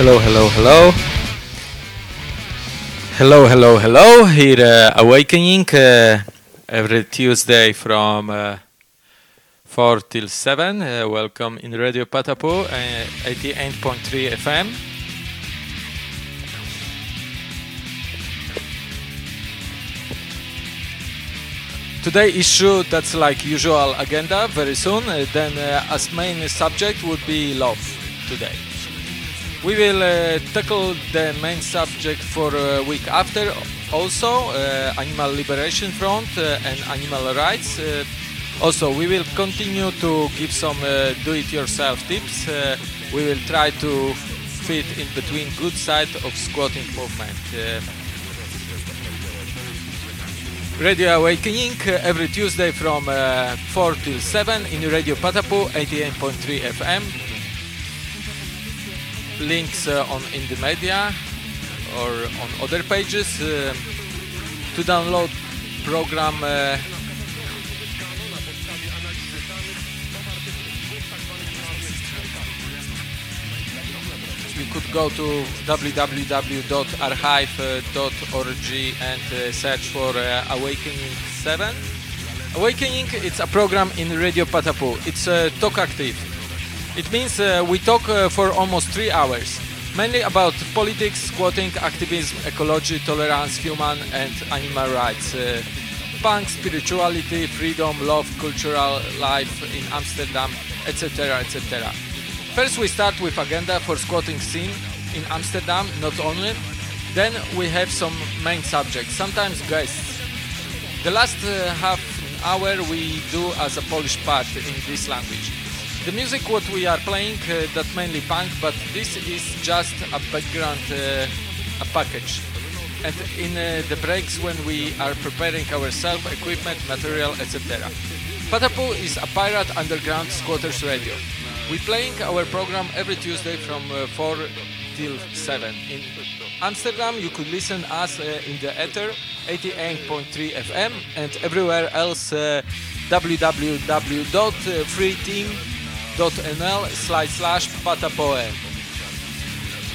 Hello, hello, hello. Hello, hello, hello. Here, uh, Awakening uh, every Tuesday from uh, 4 till 7. Uh, welcome in Radio Patapoe, uh, 88.3 FM. Today issue that's like usual agenda very soon. Then as main subject would be love today. We will uh, tackle the main subject for a week after, also uh, Animal Liberation Front uh, and animal rights. Uh, also, we will continue to give some uh, do-it-yourself tips. We will try to fit in between good side of squatting movement. Radio Awakening every Tuesday from 4 till 7 in Radio Patapoe 88.3 FM links uh, on in the media or on other pages uh, to download program uh, you could go to www.archive.org and uh, search for uh, Awakening 7 Awakening it's a program in Radio Patapoe. It's uh, talk active it means uh, we talk uh, for almost three hours, mainly about politics, squatting, activism, ecology, tolerance, human and animal rights, uh, punk, spirituality, freedom, love, cultural life in Amsterdam, etc. etc. First we start with agenda for squatting scene in Amsterdam, not only. Then we have some main subjects, sometimes guests. The last uh, half hour we do as a Polish part in this language. The music what we are playing, uh, that mainly punk, but this is just a background, uh, a package. And in uh, the breaks when we are preparing ourselves, equipment, material, etc. Patapoe is a pirate underground squatters radio. We playing our program every Tuesday from uh, 4 till 7. In Amsterdam you could listen us uh, in the ether 88.3 FM and everywhere else uh, www.freeteam.com www.nl slash slash patapoe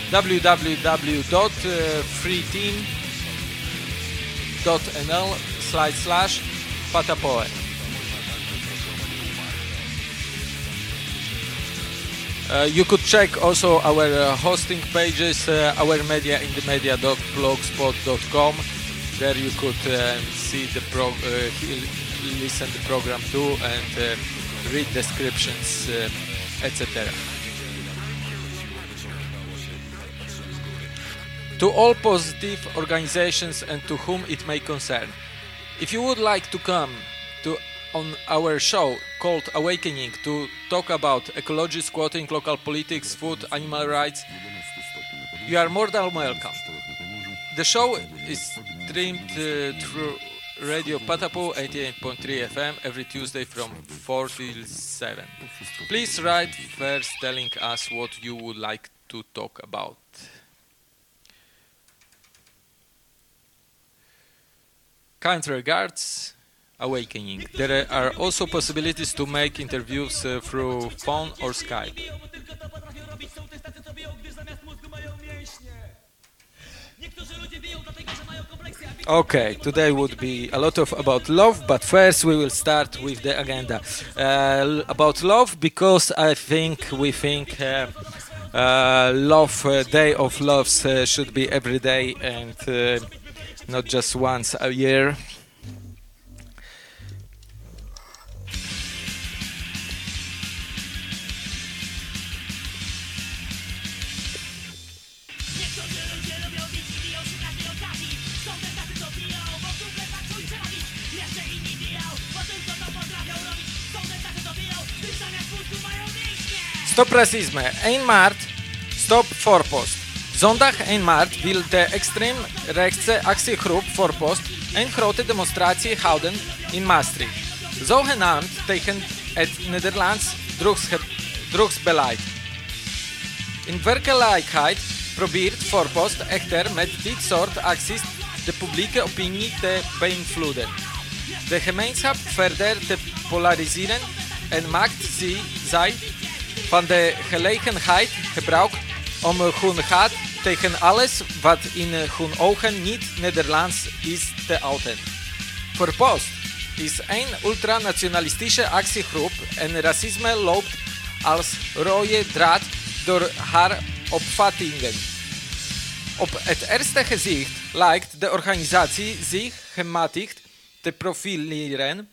www.freeteam.nl slash slash patapoe Uh, you could check also our uh, hosting pages, uh, our media in the media.blogspot.com. There you could uh, see the pro, uh, listen the program too, and uh, read descriptions, uh, etc. To all positive organizations and to whom it may concern, if you would like to come to on our show called Awakening to talk about ecology, squatting, local politics, food, animal rights, you are more than welcome. The show is streamed uh, through Radio Patapoe 88.3 FM every Tuesday from 4 till 7. Please write first telling us what you would like to talk about. Kind regards, Awakening. There are also possibilities to make interviews uh, through phone or Skype. Okay, today would be a lot of about love, but first we will start with the agenda uh, about love because I think we think uh, uh, love uh, day of loves uh, should be every day and uh, not just once a year. Stop racisme. 1 maart. Stop voorpost. Zondag 1 maart wil de extreemrechtse actiegroep Voorpost een grote demonstratie houden in Maastricht. Zogenaamd tegen het Nederlands drugsbeleid. In werkelijkheid probeert Voorpost echter met dit soort acties de publieke opinie te beïnvloeden. De gemeenschap verder te polariseren en maakt zij van de gelegenheid gebruik om hun haat tegen alles wat in hun ogen niet Nederlands is te uiten. Forpost is een ultranationalistische actiegroep en racisme loopt als rode draad door haar opvattingen. Op het eerste gezicht lijkt de organisatie zich gematigd te profileren,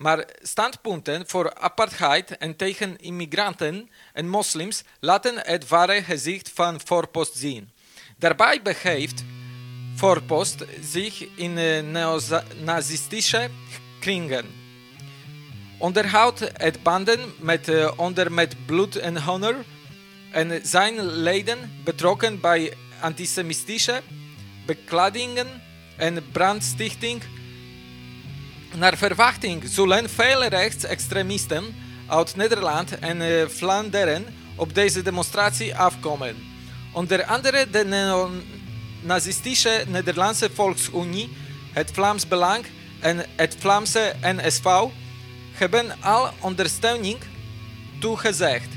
maar standpunten voor apartheid en tegen immigranten en moslims laten het ware gezicht van Voorpost zien. Daarbij begeeft Voorpost zich in neonazistische kringen. Onderhoudt het banden met uh, onder met bloed en honor en zijn leden betrokken bij antisemitische bekladingen en brandstichting. Naar verwachting zullen veel rechtsextremisten uit Nederland en uh, Vlaanderen op deze demonstratie afkomen. Onder andere de nazistische Nederlandse Volksunie, het Vlaams Belang en het Vlaamse NSV hebben al ondersteuning toegezegd.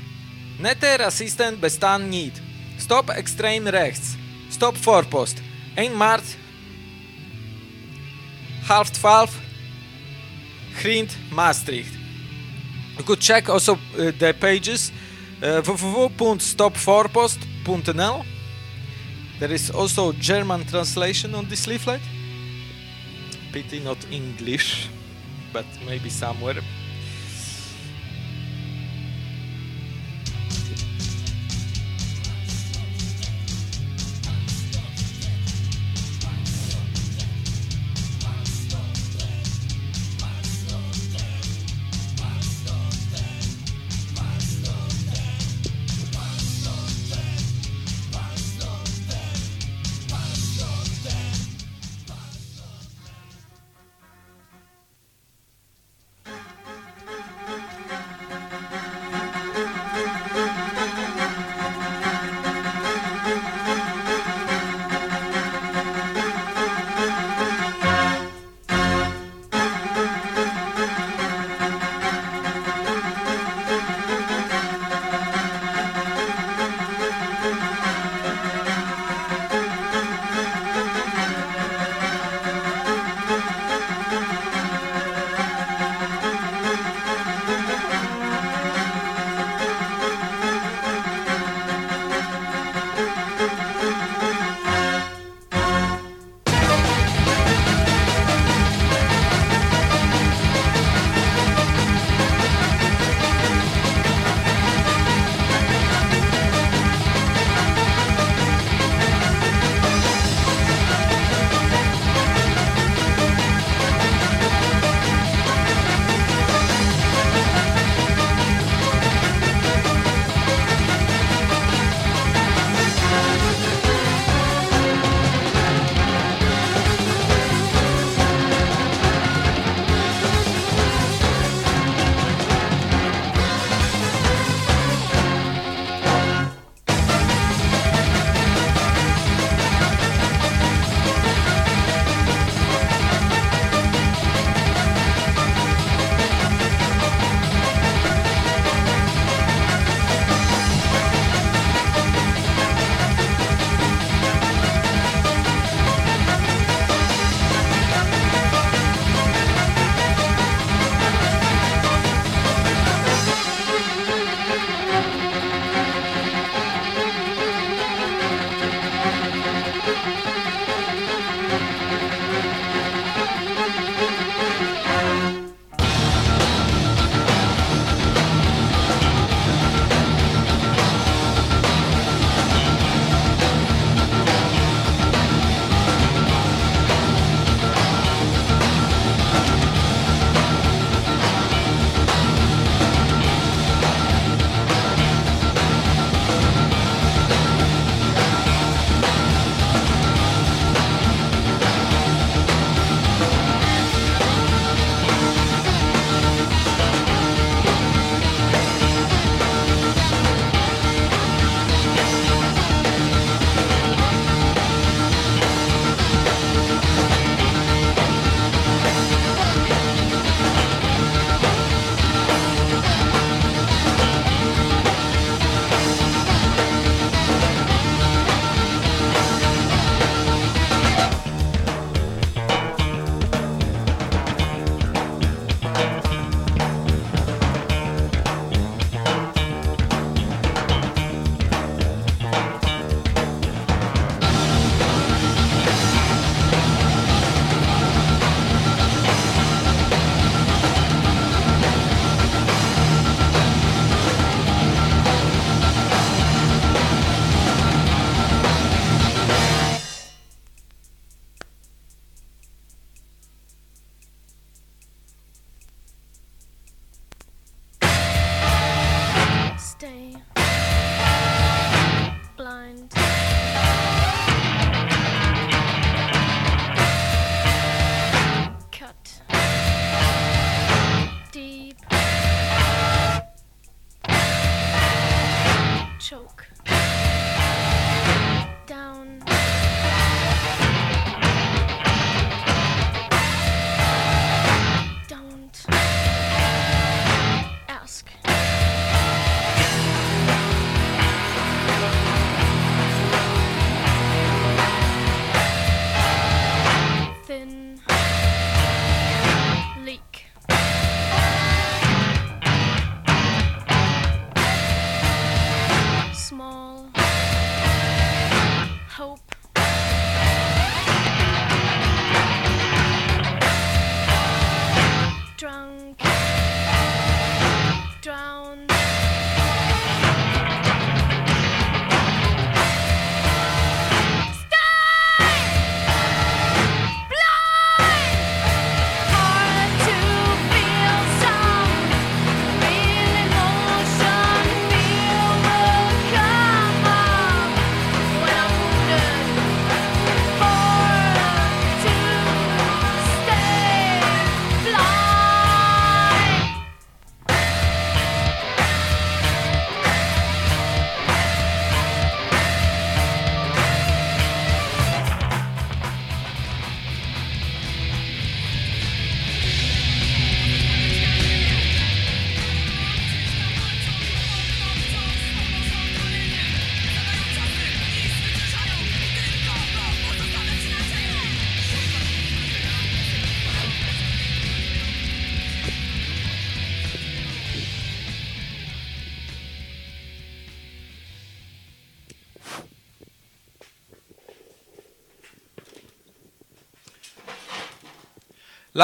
Nette racisten bestaan niet. Stop extreem rechts. Stop voorpost. 1 maart, half 12, Grind, Maastricht. You could check also uh, the pages uh, www.stopvoorpost.nl. There is also German translation on this leaflet. Pity not English, but maybe somewhere.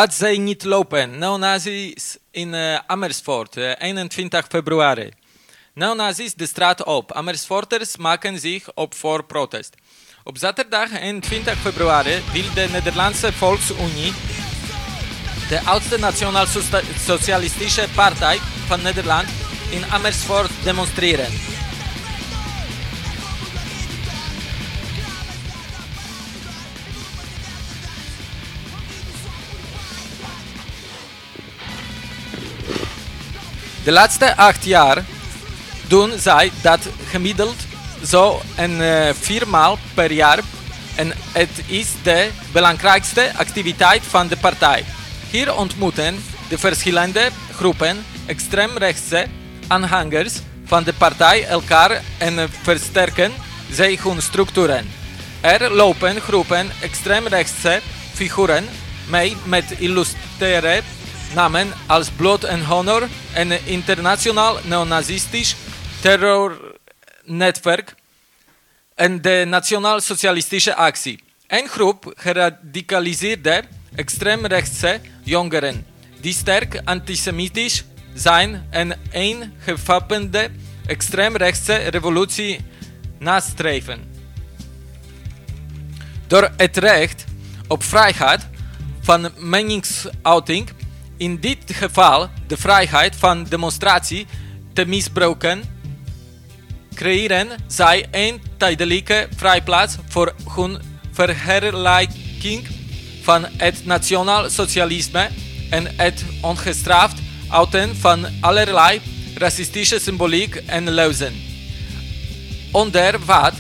Laat zij niet lopen. Neonazis in uh, Amersfoort, uh, 21 februari. Neonazis de straat op. Amersfoorters maken zich op voor protest. Op zaterdag 21 februari wil de Nederlandse Volksunie, de oudste nationaal-socialistische partij van Nederland, in Amersfoort demonstreren. De laatste acht jaar doen zij dat gemiddeld zo een uh, viermaal per jaar en het is de belangrijkste activiteit van de partij. Hier ontmoeten de verschillende groepen extreemrechtse aanhangers van de partij elkaar en versterken zij hun structuren. Er lopen groepen extreemrechtse figuren mee met illustere namen als Blood and Honor en internationaal neonazistisch terrornetwerk en de Nationaal-Socialistische Actie. Een groep geradicaliseerde extreemrechtse jongeren die sterk antisemitisch zijn en een gewapende extreemrechtse revolutie nastreven. Door het recht op vrijheid van meningsuiting in dit geval de vrijheid van demonstratie te misbruiken, creëren zij een tijdelijke vrijplaats voor hun verherlijking van het nationaal socialisme en het ongestraft uiten van allerlei racistische symboliek en leuzen. Onder wat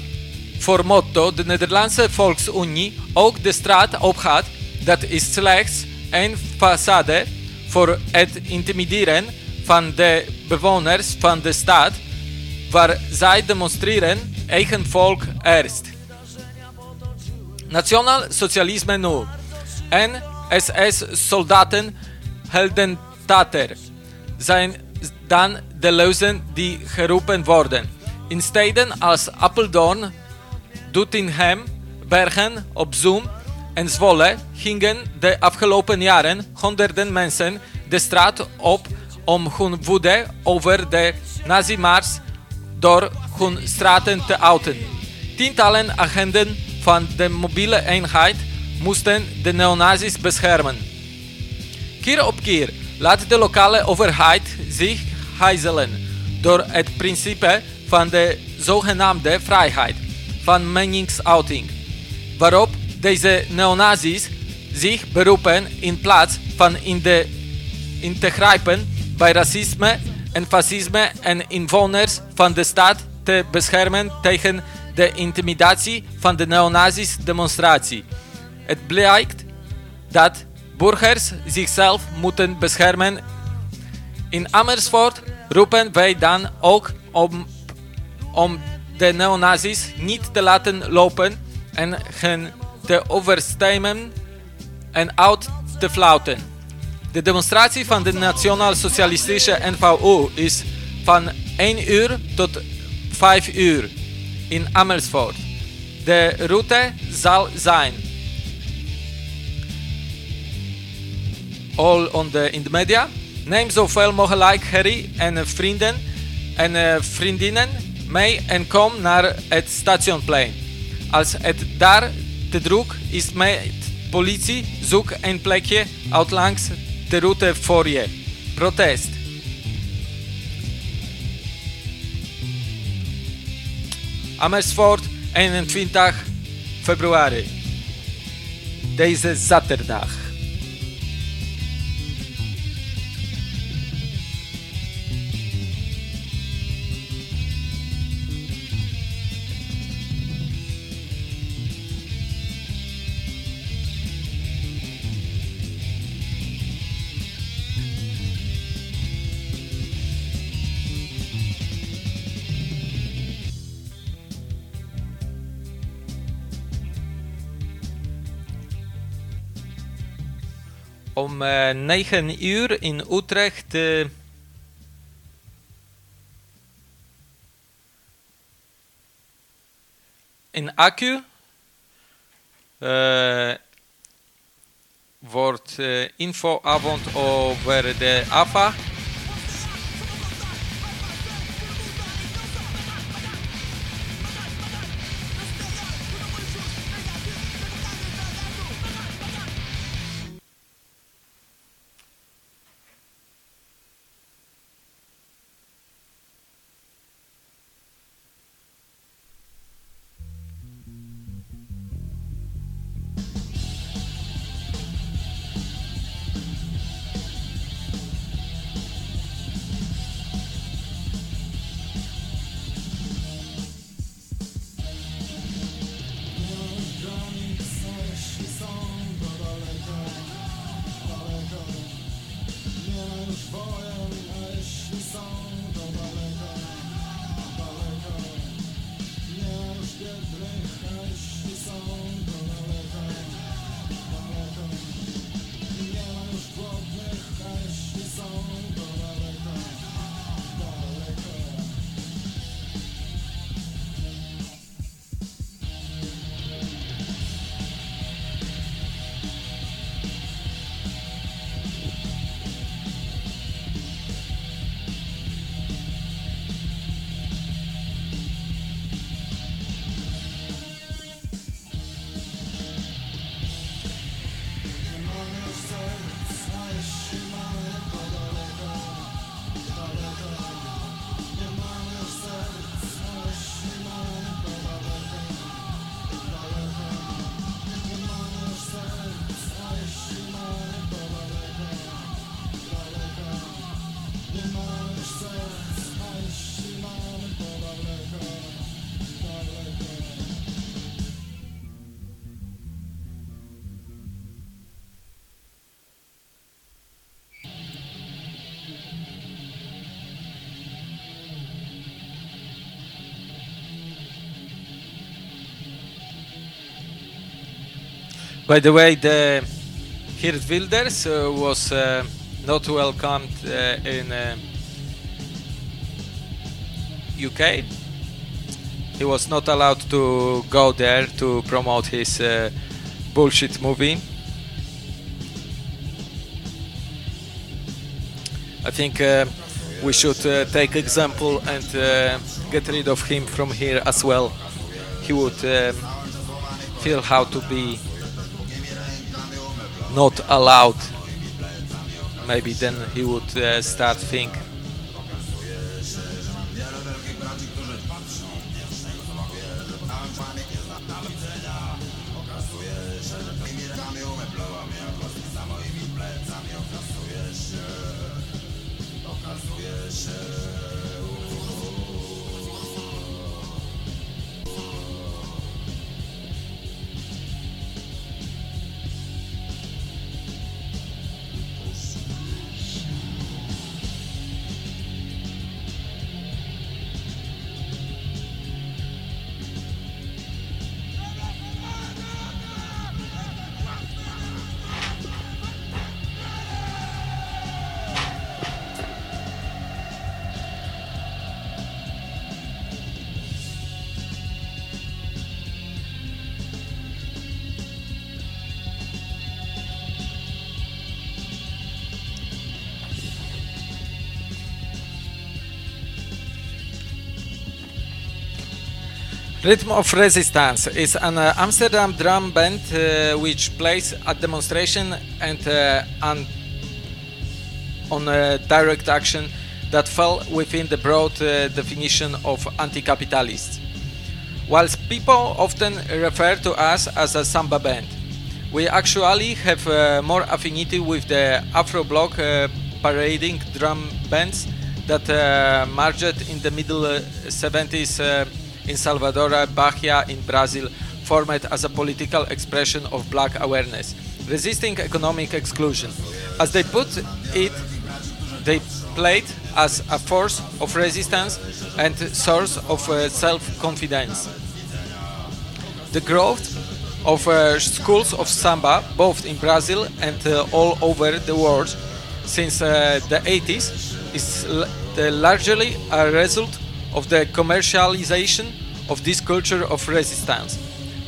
voor motto de Nederlandse Volksunie ook de straat opgaat, dat is slechts een façade voor het intimideren van de bewoners van de stad, waar zij demonstreren eigen volk eerst. Nationaal socialisme nu en SS-soldaten heldentater zijn dan de leuzen die geroepen worden. In steden als Apeldoorn, Doetinchem, Bergen op Zoom en Zwolle gingen de afgelopen jaren honderden mensen de straat op om hun woede over de nazimars door hun straten te uiten. Tientallen agenten van de mobiele eenheid moesten de neonazis beschermen. Keer op keer laat de lokale overheid zich gijzelen door het principe van de zogenaamde vrijheid van meningsuiting, waarop deze neonazis zich beroepen in plaats van in, de, in te grijpen bij racisme en fascisme en inwoners van de stad te beschermen tegen de intimidatie van de neonazis demonstratie. Het blijkt dat burgers zichzelf moeten beschermen. In Amersfoort roepen wij dan ook om, om de neonazis niet te laten lopen en hen te overstemmen en uit te flauten. De demonstratie van de Nationaal Socialistische NVO is van 1 uur tot 5 uur in Amersfoort. De route zal zijn all on the, in de media. Neem zoveel mogelijk Harry en vrienden en uh, vriendinnen mee en kom naar het stationplein. Als het daar te druk is met politie, zoek een plekje uit langs de route voor je. Protest. Amersfoort, 21 februari. Deze zaterdag. Om uh, 9 uur in Utrecht. Uh, in Accu. Uh, wordt uh, infoavond over de AFA. By the way, the Geert Wilders uh, was uh, not welcomed uh, in UK. Uh, he was not allowed to go there to promote his uh, bullshit movie. I think uh, we should take example and get rid of him from here as well. He would um, feel how to be not allowed. Maybe then he would uh, start think Rhythm of Resistance is an uh, Amsterdam drum band uh, which plays at demonstration and uh, on direct action that fell within the broad uh, definition of anti-capitalists. Whilst people often refer to us as a samba band, we actually have uh, more affinity with the Afro bloc uh, parading drum bands that marched in the middle 70s in Salvador, Bahia in Brazil formed as a political expression of black awareness, resisting economic exclusion. As they put it, they played as a force of resistance and source of uh, self-confidence. The growth of uh, schools of samba, both in Brazil and uh, all over the world, since uh, the 80s, is largely a result of the commercialization of this culture of resistance.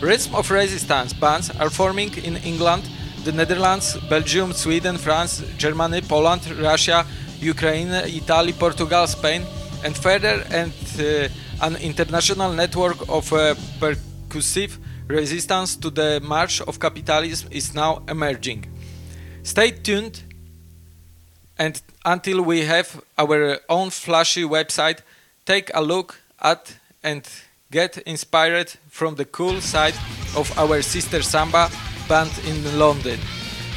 Rhythm of resistance bands are forming in England the Netherlands, Belgium, Sweden, France, Germany, Poland, Russia, Ukraine, Italy, Portugal, Spain, and further, and uh, an international network of uh, percussive resistance to the march of capitalism is now emerging. Stay tuned, and until we have our own flashy website, take a look at and get inspired from the cool side of our sister samba band in London.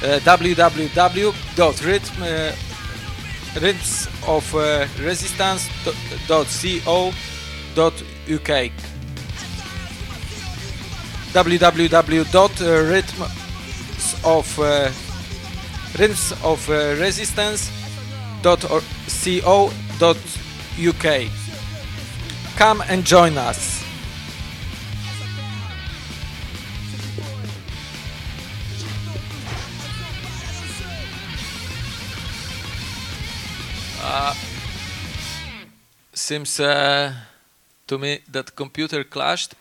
Uh, www.rhythmofresistance.co.uk uh, www.rhythmsofresistance.co.uk uh, uh, Come and join us. Seems uh, to me that computer clashed.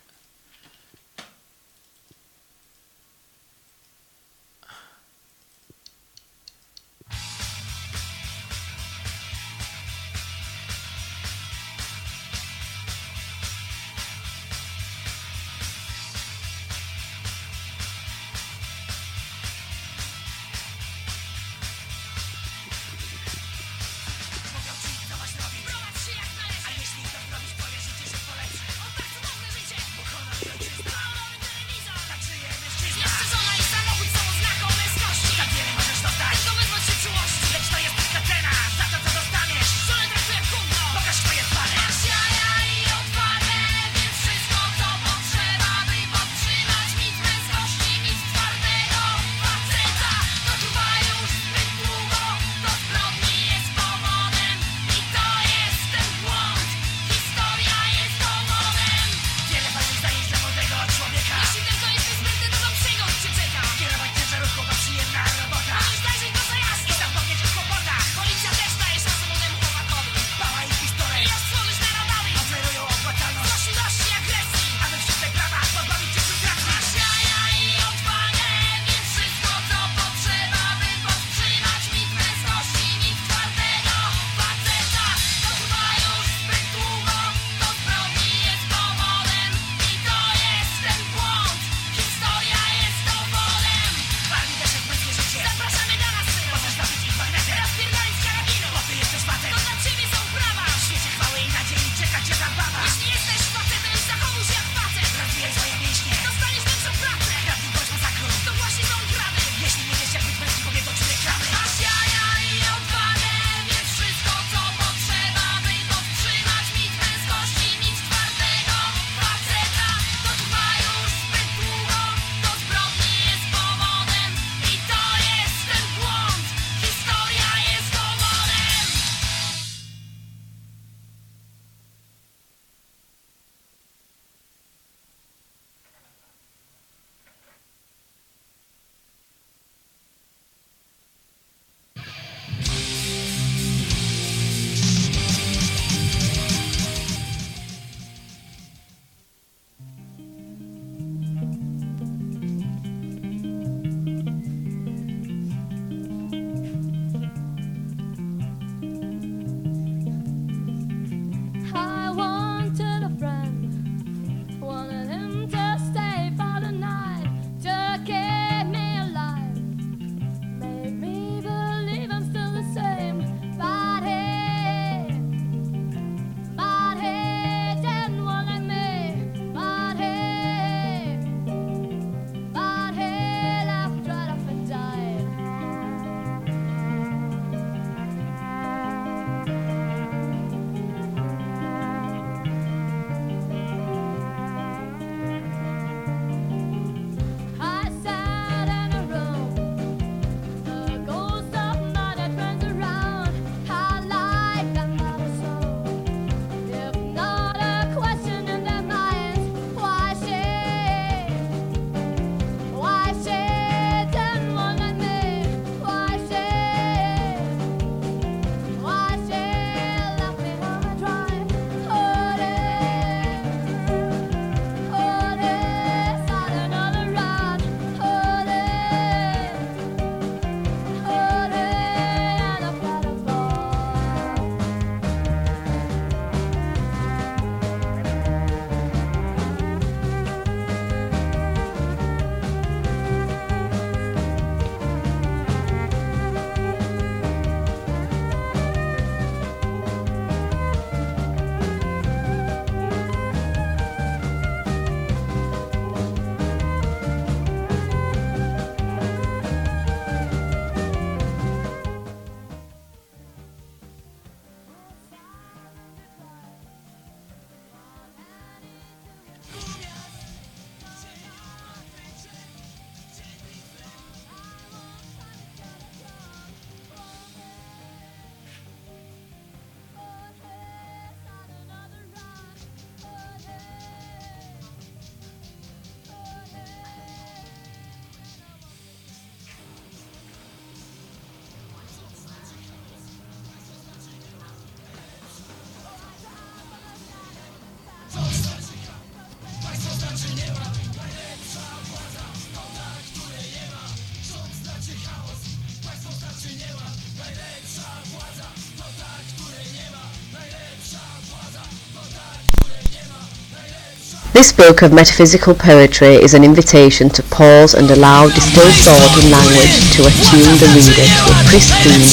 This book of metaphysical poetry is an invitation to pause and allow distilled thought and language to attune the reader to a pristine,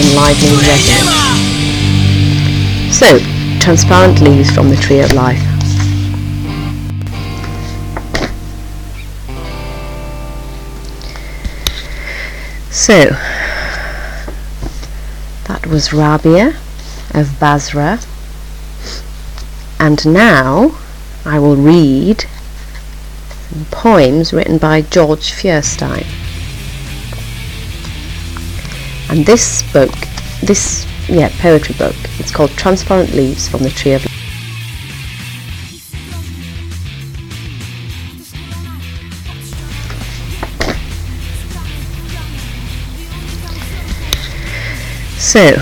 enlivening resonance. So, transparent leaves from the tree of life. So, that was Rabia of Basra. And now I will read poems written by George Feuerstein. And this book, this yeah poetry book, it's called Transparent Leaves from the Tree of Life. So,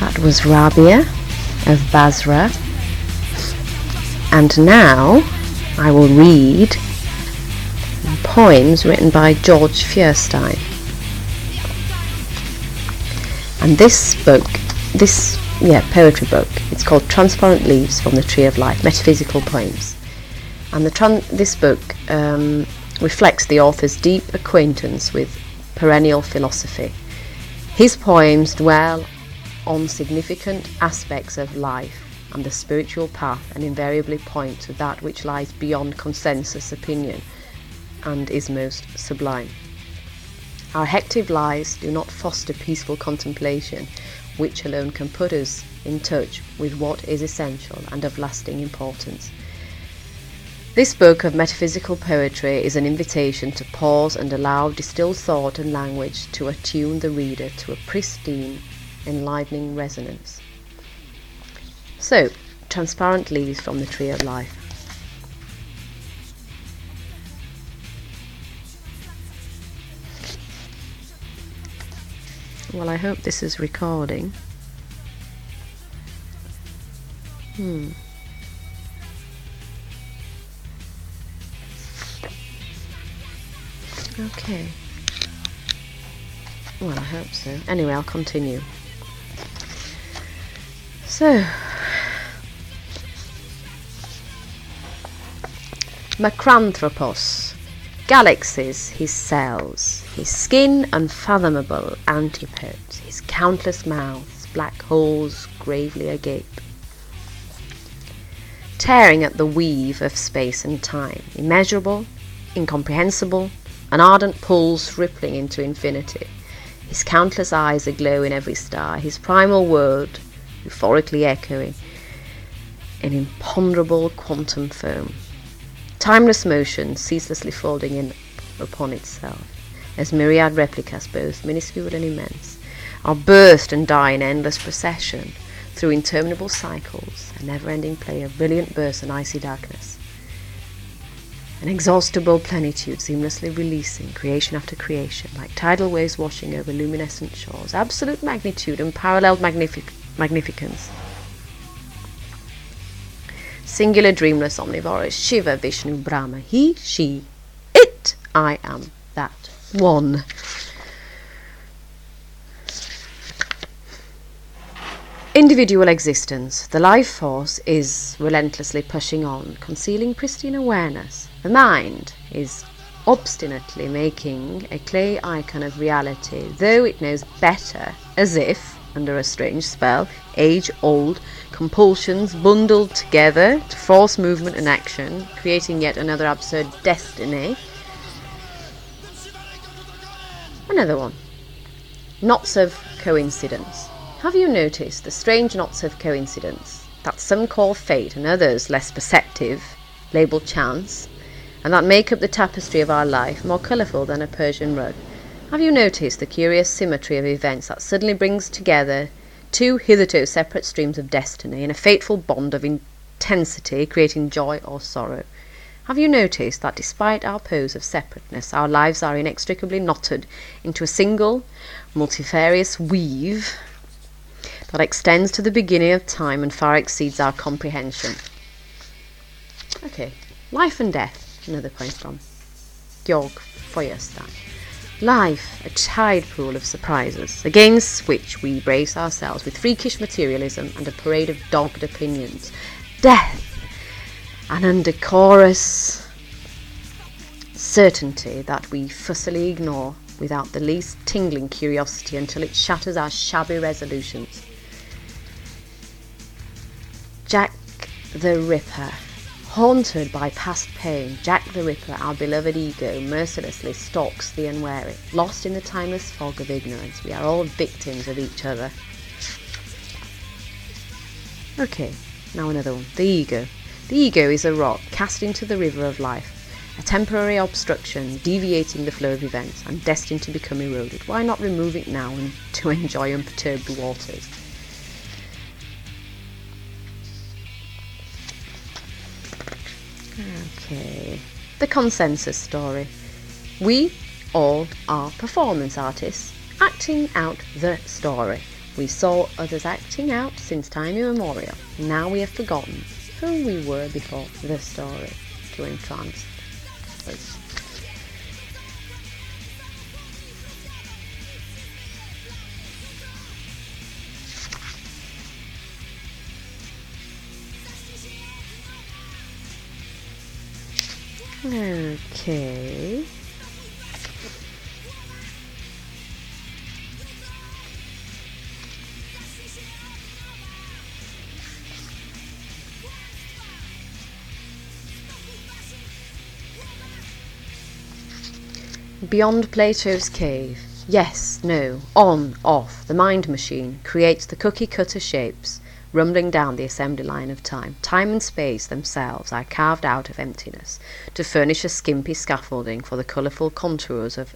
that was Rabia of Basra. And now I will read poems written by George Feuerstein. And this book, this yeah poetry book, it's called Transparent Leaves from the Tree of Life: Metaphysical Poems. And the tran- this book um, reflects the author's deep acquaintance with perennial philosophy. His poems dwell on significant aspects of life and the spiritual path and invariably point to that which lies beyond consensus opinion and is most sublime. Our hectic lives do not foster peaceful contemplation, which alone can put us in touch with what is essential and of lasting importance. This book of metaphysical poetry is an invitation to pause and allow distilled thought and language to attune the reader to a pristine, enlivening resonance. So, transparent leaves from the tree of life. Well, I hope this is recording. Hmm. Okay. Well, I hope so. Anyway, I'll continue. So, Macranthropos. Galaxies his cells, his skin unfathomable. Antipodes, his countless mouths, black holes gravely agape. Tearing at the weave of space and time, immeasurable, incomprehensible, an ardent pulse rippling into infinity. His countless eyes aglow in every star, his primal word euphorically echoing, an imponderable quantum foam timeless motion ceaselessly folding in upon itself, as myriad replicas, both minuscule and immense, are burst and die in endless procession through interminable cycles, a never-ending play of brilliant bursts and icy darkness. An exhaustible plenitude seamlessly releasing creation after creation, like tidal waves washing over luminescent shores, absolute magnitude and paralleled magnific- magnificence singular, dreamless, omnivorous, Shiva, Vishnu, Brahma, he, she, it, I am that one. Individual existence. The life force is relentlessly pushing on, concealing pristine awareness. The mind is obstinately making a clay icon of reality, though it knows better, as if, under a strange spell, age old, compulsions bundled together to force movement and action, creating yet another absurd destiny. Another one. Knots of coincidence. Have you noticed the strange knots of coincidence that some call fate and others less perceptive label chance, and that make up the tapestry of our life more colourful than a Persian rug? Have you noticed the curious symmetry of events that suddenly brings together two hitherto separate streams of destiny in a fateful bond of intensity, creating joy or sorrow. Have you noticed that despite our pose of separateness, our lives are inextricably knotted into a single, multifarious weave that extends to the beginning of time and far exceeds our comprehension? Okay, life and death, another poem from Georg Feuerstein. Life, a tide pool of surprises, against which we brace ourselves with freakish materialism and a parade of dogged opinions. Death, an undecorous certainty that we fussily ignore without the least tingling curiosity until it shatters our shabby resolutions. Jack the Ripper. Haunted by past pain, Jack the Ripper, our beloved ego, mercilessly stalks the unwary. Lost in the timeless fog of ignorance, we are all victims of each other. Okay, now another one. The ego. The ego is a rock cast into the river of life, a temporary obstruction deviating the flow of events and destined to become eroded. Why not remove it now and to enjoy unperturbed waters? Okay, the consensus story. We all are performance artists acting out the story. We saw others acting out since time immemorial. Now we have forgotten who we were before the story to entrance us. Okay. Beyond Plato's cave. Yes, no, on, off. The mind machine creates the cookie cutter shapes, rumbling down the assembly line of time. Time and space themselves are carved out of emptiness to furnish a skimpy scaffolding for the colourful contours of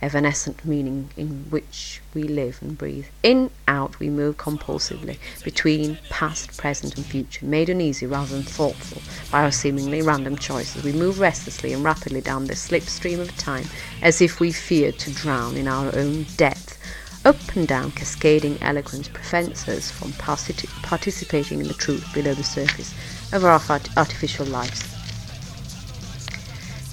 evanescent meaning in which we live and breathe. In, out, we move compulsively between past, present, and future, made uneasy rather than thoughtful by our seemingly random choices. We move restlessly and rapidly down the slipstream of time as if we feared to drown in our own depth. Up and down cascading eloquence prevents us from participating in the truth below the surface of our artificial lives.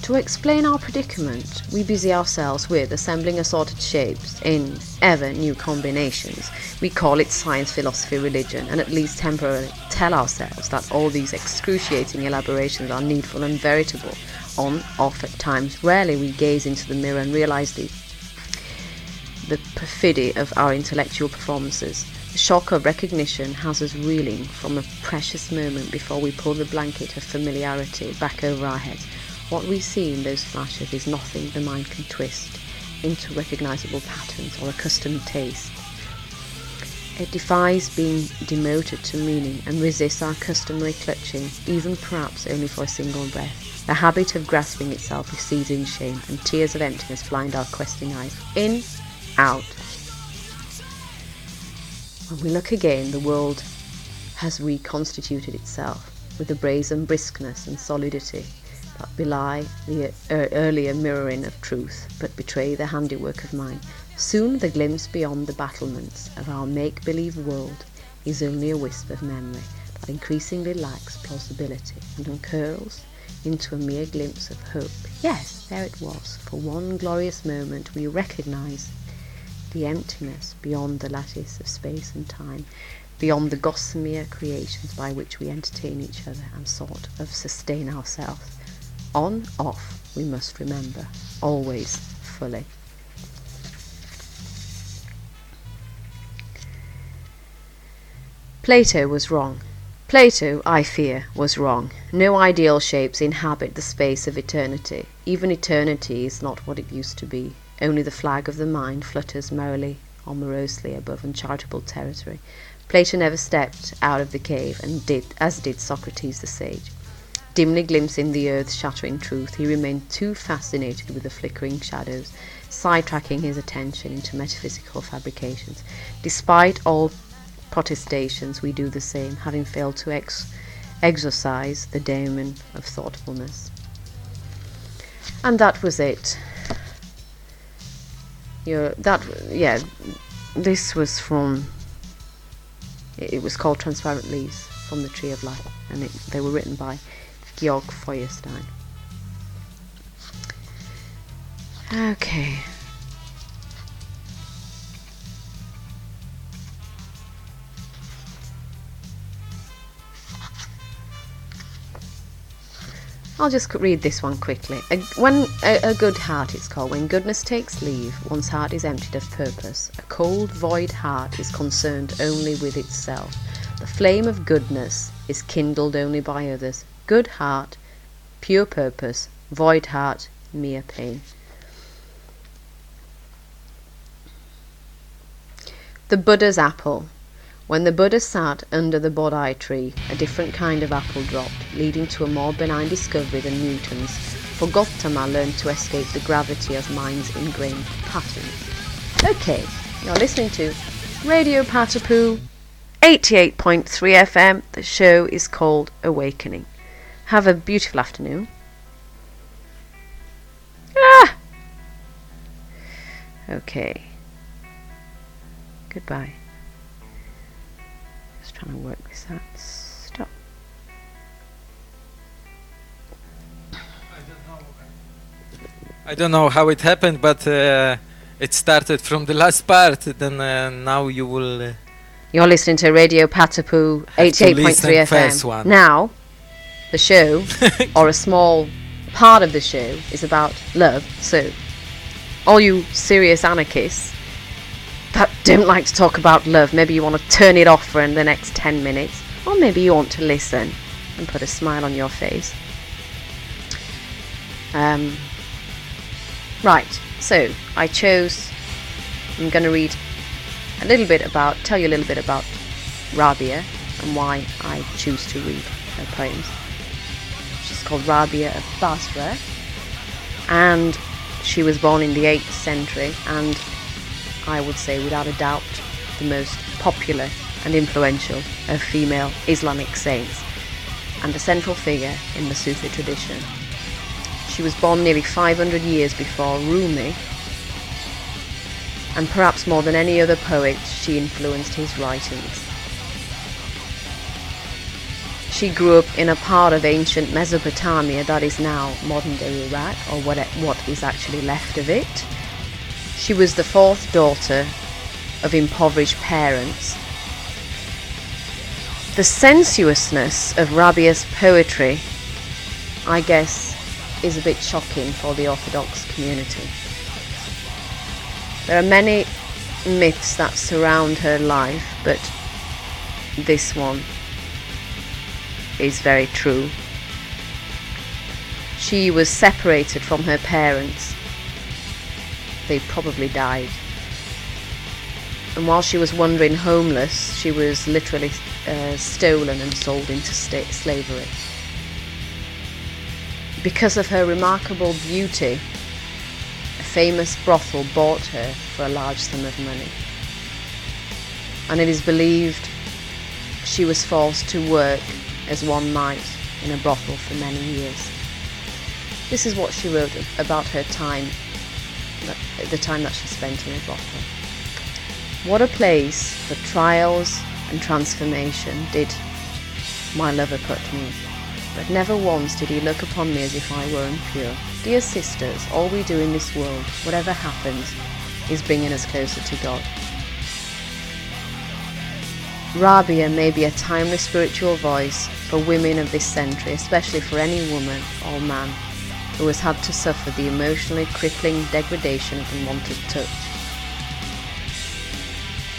To explain our predicament, we busy ourselves with assembling assorted shapes in ever new combinations. We call it science, philosophy, religion, and at least temporarily tell ourselves that all these excruciating elaborations are needful and veritable. On, off at times, rarely we gaze into the mirror and realize the, the perfidy of our intellectual performances. The shock of recognition has us reeling from a precious moment before we pull the blanket of familiarity back over our heads what we see in those flashes is nothing the mind can twist into recognizable patterns or accustomed taste. It defies being demoted to meaning and resists our customary clutching, even perhaps only for a single breath. The habit of grasping itself recedes in shame, and tears of emptiness blind our questing eyes. In, out. When we look again, the world has reconstituted itself with the brazen briskness and solidity that belie the earlier mirroring of truth, but betray the handiwork of mind. Soon the glimpse beyond the battlements of our make-believe world is only a wisp of memory that increasingly lacks plausibility and uncurls into a mere glimpse of hope. Yes, there it was. For one glorious moment we recognize the emptiness beyond the lattice of space and time, beyond the gossamer creations by which we entertain each other and sort of sustain ourselves. On, off, we must remember, always fully. Plato was wrong. Plato, I fear, was wrong. No ideal shapes inhabit the space of eternity. Even eternity is not what it used to be. Only the flag of the mind flutters merrily or morosely above uncharitable territory. Plato never stepped out of the cave, and did as did Socrates the sage. Dimly glimpsing the earth-shattering truth, he remained too fascinated with the flickering shadows, sidetracking his attention into metaphysical fabrications. Despite all protestations, we do the same, having failed to ex- exorcise the demon of thoughtfulness. And that was it. You that yeah, this was from. It was called Transparent Leaves from the Tree of Life, and it, they were written by Georg Feuerstein. Okay. I'll just read this one quickly. A, when a, a good heart, it's called. When goodness takes leave, one's heart is emptied of purpose. A cold, void heart is concerned only with itself. The flame of goodness is kindled only by others. Good heart, pure purpose. Void heart, mere pain. The Buddha's apple. When the Buddha sat under the Bodhi tree, a different kind of apple dropped, leading to a more benign discovery than Newton's, for Gautama learned to escape the gravity of mind's ingrained patterns. Okay, you're listening to Radio Patapoe 88.3 FM. The show is called Awakening. Have a beautiful afternoon. Ah! Okay. Goodbye trying to work this out. Stop. I don't know how it happened, but uh, it started from the last part. Then uh, now you will. Uh, You're listening to Radio Patapoe 88.3 FM. Now, the show, or a small part of the show, is about love. So, all you serious anarchists that don't like to talk about love, maybe you want to turn it off for the next 10 minutes, or maybe you want to listen and put a smile on your face. Um, right, so I chose, I'm going to read a little bit about, tell you a little bit about Rabia and why I choose to read her poems. She's called Rabia of Basra, and she was born in the 8th century and I would say without a doubt, the most popular and influential of female Islamic saints, and a central figure in the Sufi tradition. She was born nearly 500 years before Rumi, and perhaps more than any other poet, she influenced his writings. She grew up in a part of ancient Mesopotamia that is now modern day Iraq, or what, what is actually left of it. She was the fourth daughter of impoverished parents. The sensuousness of Rabia's poetry, I guess, is a bit shocking for the Orthodox community. There are many myths that surround her life, but this one is very true. She was separated from her parents they probably died. And while she was wandering homeless, she was literally uh, stolen and sold into state slavery. Because of her remarkable beauty, a famous brothel bought her for a large sum of money. And it is believed she was forced to work as one might in a brothel for many years. This is what she wrote about her time the time that she spent in a brothel. What a place for trials and transformation did my lover put me. But never once did he look upon me as if I were impure. Dear sisters, all we do in this world, whatever happens, is bringing us closer to God. Rabia may be a timely spiritual voice for women of this century, especially for any woman or man who has had to suffer the emotionally crippling degradation of unwanted touch.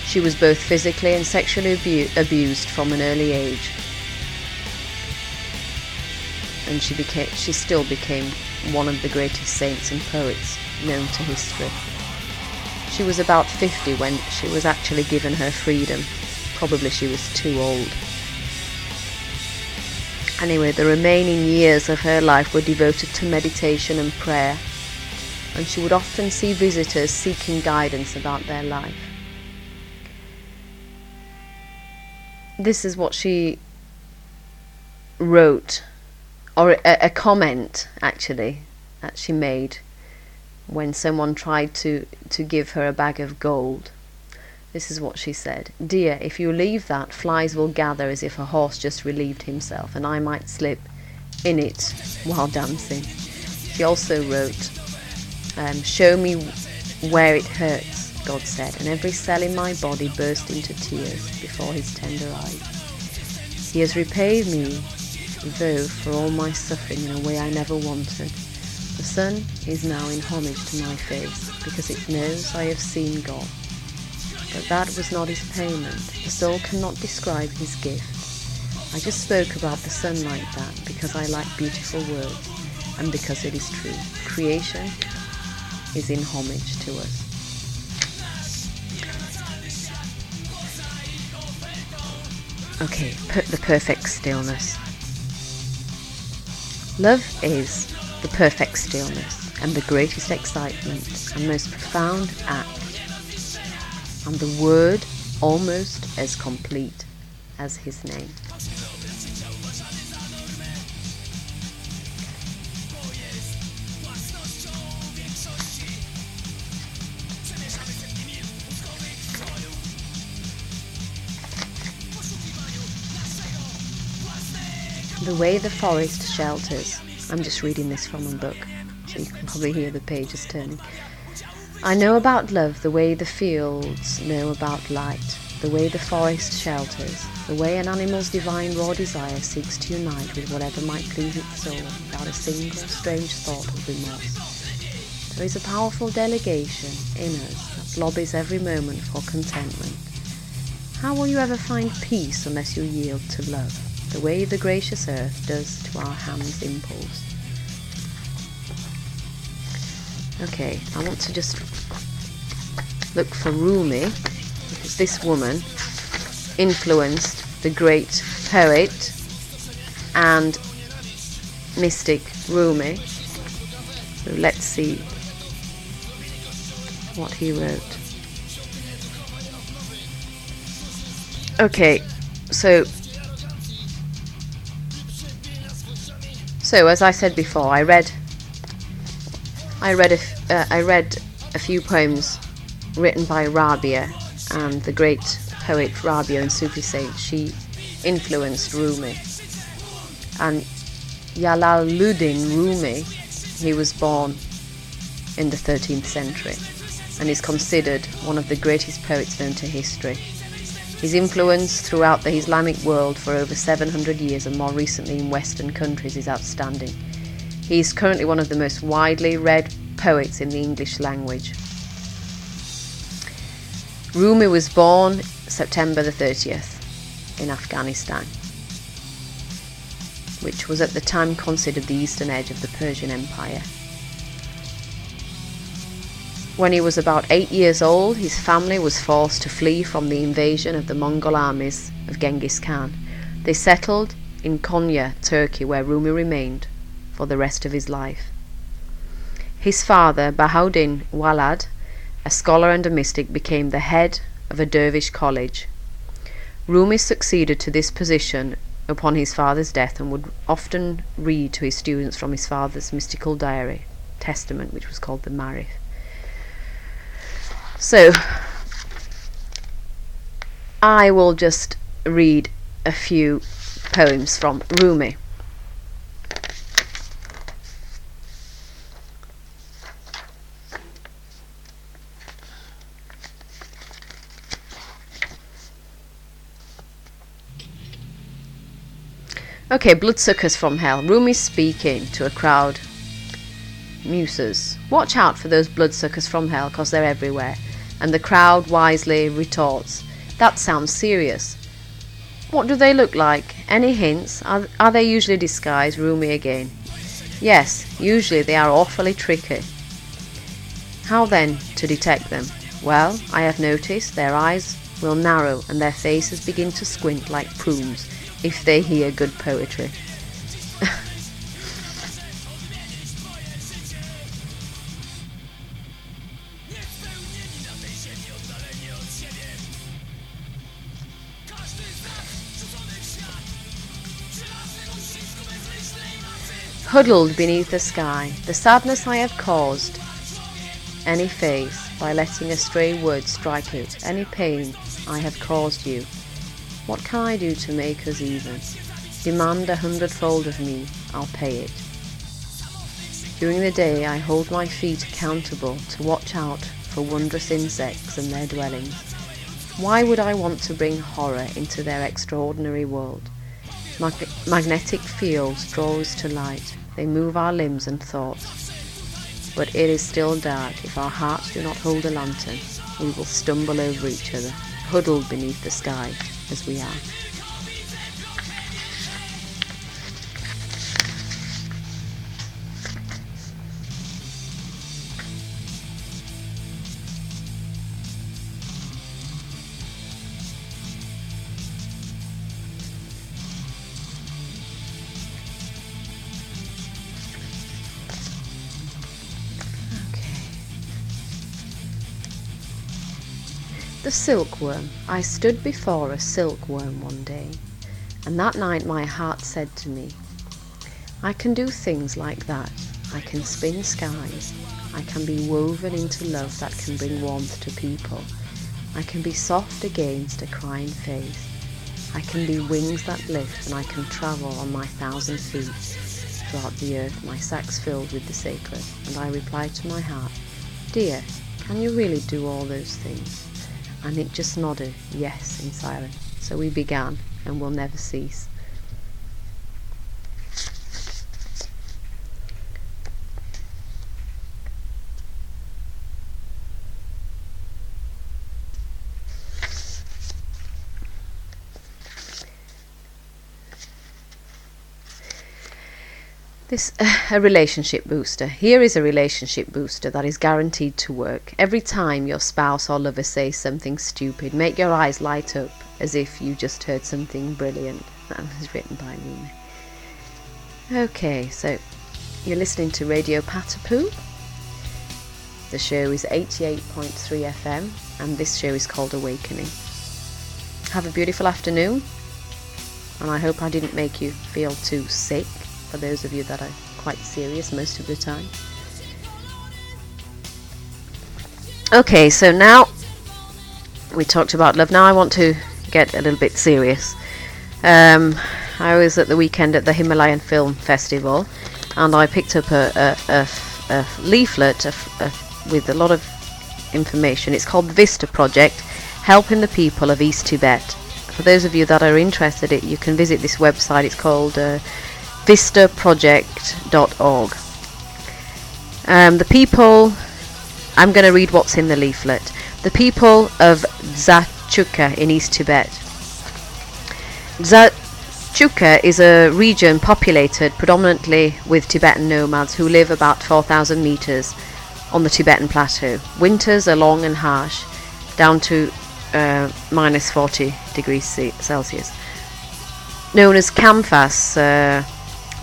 She was both physically and sexually abu- abused from an early age, and she became she still became one of the greatest saints and poets known to history. She was about 50 when she was actually given her freedom. Probably she was too old. Anyway, the remaining years of her life were devoted to meditation and prayer, and she would often see visitors seeking guidance about their life. This is what she wrote, or a, a comment actually, that she made when someone tried to, to give her a bag of gold. This is what she said Dear, if you leave that, flies will gather as if a horse just relieved himself, and I might slip in it while dancing. She also wrote, um, Show me where it hurts, God said, and every cell in my body burst into tears before his tender eyes. He has repaid me though for all my suffering in a way I never wanted. The sun is now in homage to my face, because it knows I have seen God. But that was not his payment. The soul cannot describe his gift. I just spoke about the sun like that because I like beautiful words and because it is true. Creation is in homage to us. Okay, put the perfect stillness. Love is the perfect stillness and the greatest excitement and most profound act, and the word almost as complete as his name. The way the forest shelters. I'm just reading this from a book, so you can probably hear the pages turning. I know about love the way the fields know about light, the way the forest shelters, the way an animal's divine raw desire seeks to unite with whatever might please its soul without a single strange thought of remorse. There is a powerful delegation in us that lobbies every moment for contentment. How will you ever find peace unless you yield to love? the way the gracious earth does to our hands' impulse. Okay, I want to just look for Rumi because this woman influenced the great poet and mystic Rumi. So let's see what he wrote. Okay, so So, as I said before, I read I read a, uh, I read a few poems written by Rabia and the great poet Rabia and Sufi saint. She influenced Rumi. And Jalaluddin Rumi, he was born in the 13th century and is considered one of the greatest poets known to history. His influence throughout the Islamic world for over 700 years and more recently in Western countries is outstanding. He is currently one of the most widely read poets in the English language. Rumi was born September the 30th in Afghanistan, which was at the time considered the eastern edge of the Persian Empire. When he was about eight years old, his family was forced to flee from the invasion of the Mongol armies of Genghis Khan. They settled in Konya, Turkey, where Rumi remained for the rest of his life. His father, Bahauddin Walad, a scholar and a mystic, became the head of a dervish college. Rumi succeeded to this position upon his father's death and would often read to his students from his father's mystical diary, testament, which was called the Marif. So, I will just read a few poems from Rumi. Okay, bloodsuckers from hell. Rumi speaking to a crowd. Muses. Watch out for those bloodsuckers from hell, because they're everywhere and the crowd wisely retorts, That sounds serious. What do they look like? Any hints? Are, are they usually disguised? Rumi again. Yes, usually they are awfully tricky. How then to detect them? Well, I have noticed their eyes will narrow and their faces begin to squint like prunes if they hear good poetry. huddled beneath the sky, the sadness I have caused, any face, by letting a stray word strike it, any pain I have caused you. What can I do to make us even? Demand a hundredfold of me, I'll pay it. During the day I hold my feet accountable to watch out for wondrous insects and their dwellings. Why would I want to bring horror into their extraordinary world? Mag- magnetic fields draw us to light. They move our limbs and thoughts. But it is still dark. If our hearts do not hold a lantern, we will stumble over each other, huddled beneath the sky as we are. The silkworm. I stood before a silkworm one day, and that night my heart said to me, I can do things like that. I can spin skies. I can be woven into love that can bring warmth to people. I can be soft against a crying face. I can be wings that lift, and I can travel on my thousand feet throughout the earth, my sacks filled with the sacred. And I replied to my heart, Dear, can you really do all those things? And it just nodded yes in silence. So we began and will never cease. This uh, a relationship booster. Here is a relationship booster that is guaranteed to work. Every time your spouse or lover says something stupid, make your eyes light up as if you just heard something brilliant. That was written by me. Okay, so you're listening to Radio Patapoe. The show is 88.3 FM and this show is called Awakening. Have a beautiful afternoon and I hope I didn't make you feel too sick for those of you that are quite serious most of the time. Okay, so now we talked about love. Now I want to get a little bit serious. Um, I was at the weekend at the Himalayan Film Festival, and I picked up a, a, a, a leaflet with a lot of information. It's called the Vista Project, helping the people of East Tibet. For those of you that are interested, you can visit this website. It's called uh, vistaproject.org. Um, the people, I'm going to read what's in the leaflet. The people of Zachuka in East Tibet. Zachuka is a region populated predominantly with Tibetan nomads who live about 4,000 meters on the Tibetan plateau. Winters are long and harsh, down to uh, minus 40 degrees Celsius. Known as Khampas, uh,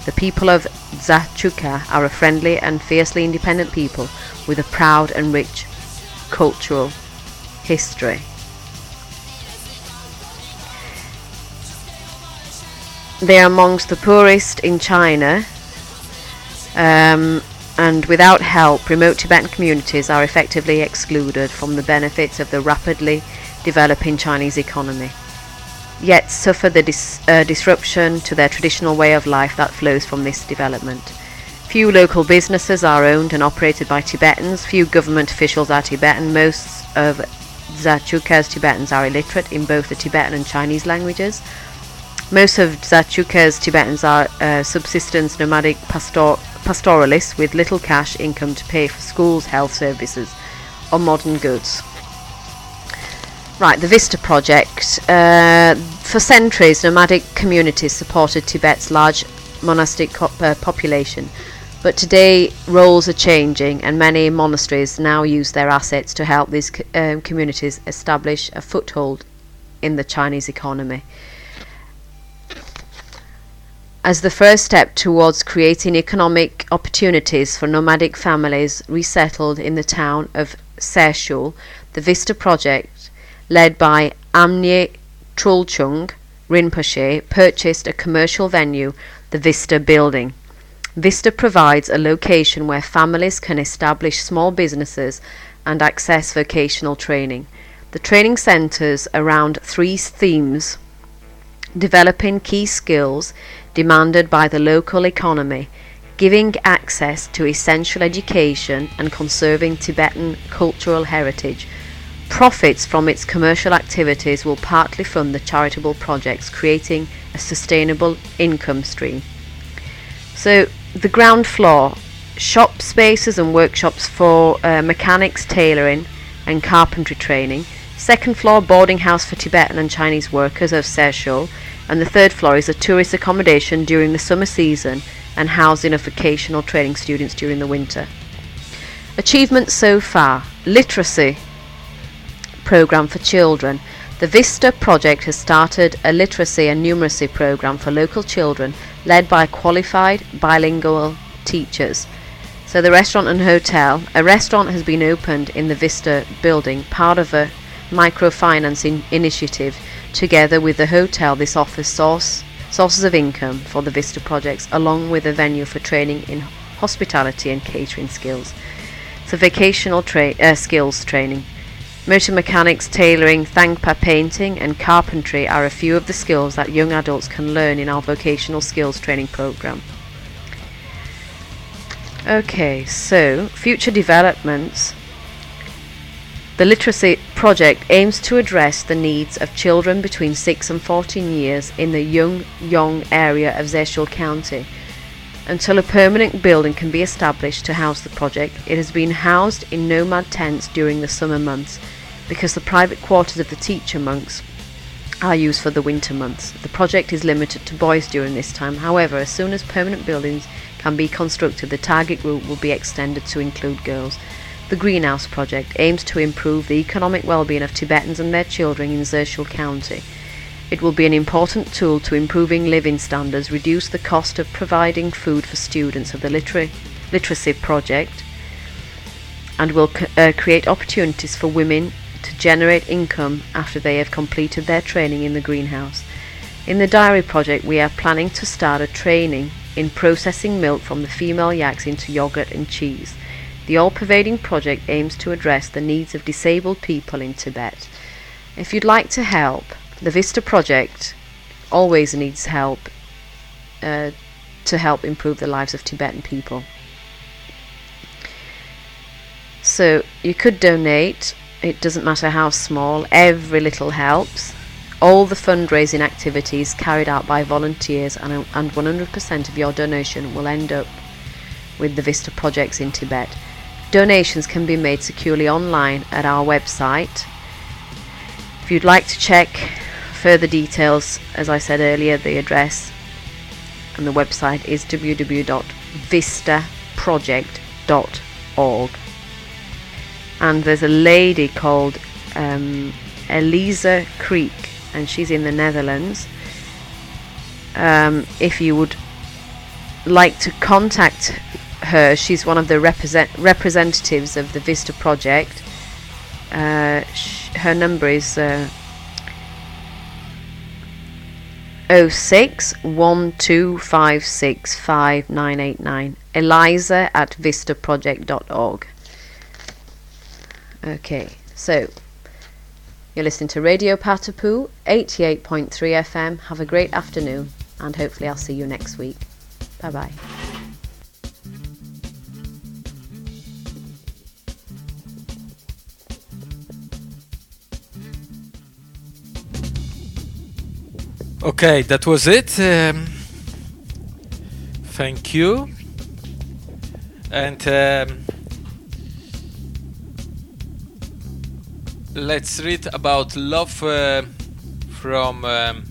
the people of Zachuka are a friendly and fiercely independent people with a proud and rich cultural history. They are amongst the poorest in China, um, and without help, remote Tibetan communities are effectively excluded from the benefits of the rapidly developing Chinese economy yet suffer the dis- uh, disruption to their traditional way of life that flows from this development. Few local businesses are owned and operated by Tibetans, few government officials are Tibetan, most of Zachuka's Tibetans are illiterate in both the Tibetan and Chinese languages. Most of Zachuka's Tibetans are uh, subsistence nomadic pastor- pastoralists with little cash income to pay for schools, health services, or modern goods. Right, the Vista Project. Uh, for centuries, nomadic communities supported Tibet's large monastic uh, population, but today roles are changing, and many monasteries now use their assets to help these um, communities establish a foothold in the Chinese economy. As the first step towards creating economic opportunities for nomadic families resettled in the town of Sershul, the Vista Project led by Amnye Trulchung Rinpoche, purchased a commercial venue, the Vista Building. Vista provides a location where families can establish small businesses and access vocational training. The training centers around three themes developing key skills demanded by the local economy, giving access to essential education, and conserving Tibetan cultural heritage Profits from its commercial activities will partly fund the charitable projects, creating a sustainable income stream. So, the ground floor shop spaces and workshops for uh, mechanics, tailoring, and carpentry training. Second floor, boarding house for Tibetan and Chinese workers of Sershul. And the third floor is a tourist accommodation during the summer season and housing of vocational training students during the winter. Achievements so far literacy program for children. The Vista project has started a literacy and numeracy program for local children led by qualified bilingual teachers. So the restaurant and hotel, a restaurant has been opened in the Vista building, part of a microfinancing initiative. Together with the hotel, this offers source, sources of income for the Vista projects, along with a venue for training in hospitality and catering skills. So vocational tra- uh, skills training. Motor mechanics, tailoring, thangka painting, and carpentry are a few of the skills that young adults can learn in our vocational skills training program. Okay, so future developments. The Literacy Project aims to address the needs of children between 6 and 14 years in the Yung Yong area of Sershul County. Until a permanent building can be established to house the project, it has been housed in nomad tents during the summer months because the private quarters of the teacher monks are used for the winter months. The project is limited to boys during this time. However, as soon as permanent buildings can be constructed, the target group will be extended to include girls. The Greenhouse Project aims to improve the economic well-being of Tibetans and their children in Sershul County. It will be an important tool to improving living standards, reduce the cost of providing food for students of the literacy project, and will uh, create opportunities for women to generate income after they have completed their training in the greenhouse. In the Diary project, we are planning to start a training in processing milk from the female yaks into yogurt and cheese. The all pervading project aims to address the needs of disabled people in Tibet. If you'd like to help, the Vista project always needs help uh, to help improve the lives of Tibetan people. So you could donate, it doesn't matter how small, every little helps all the fundraising activities carried out by volunteers and, and 100% of your donation will end up with the Vista projects in Tibet. Donations can be made securely online at our website. If you'd like to check further details, as I said earlier, the address and the website is www.vistaproject.org. And there's a lady called um, Elisa Creek and she's in the Netherlands. Um, if you would like to contact her, she's one of the represent representatives of the Vista project. Uh, her number is uh, 06 Eliza at vistaproject.org. Okay, so you're listening to Radio Patapoe, 88.3 FM. Have a great afternoon, and hopefully, I'll see you next week. Bye bye. Okay, that was it. Um, thank you. And um, let's read about love uh, from um,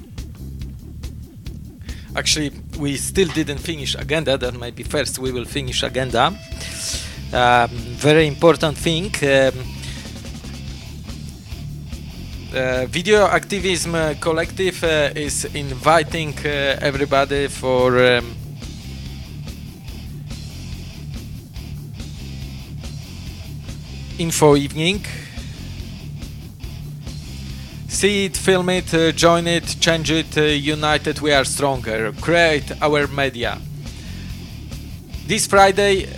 actually we still didn't finish agenda. That might be first. We will finish agenda. Um, very important thing um, uh, video activism uh, collective uh, is inviting uh, everybody for um, info evening see it, film it, uh, join it, change it, uh, united we are stronger, create our media. This Friday,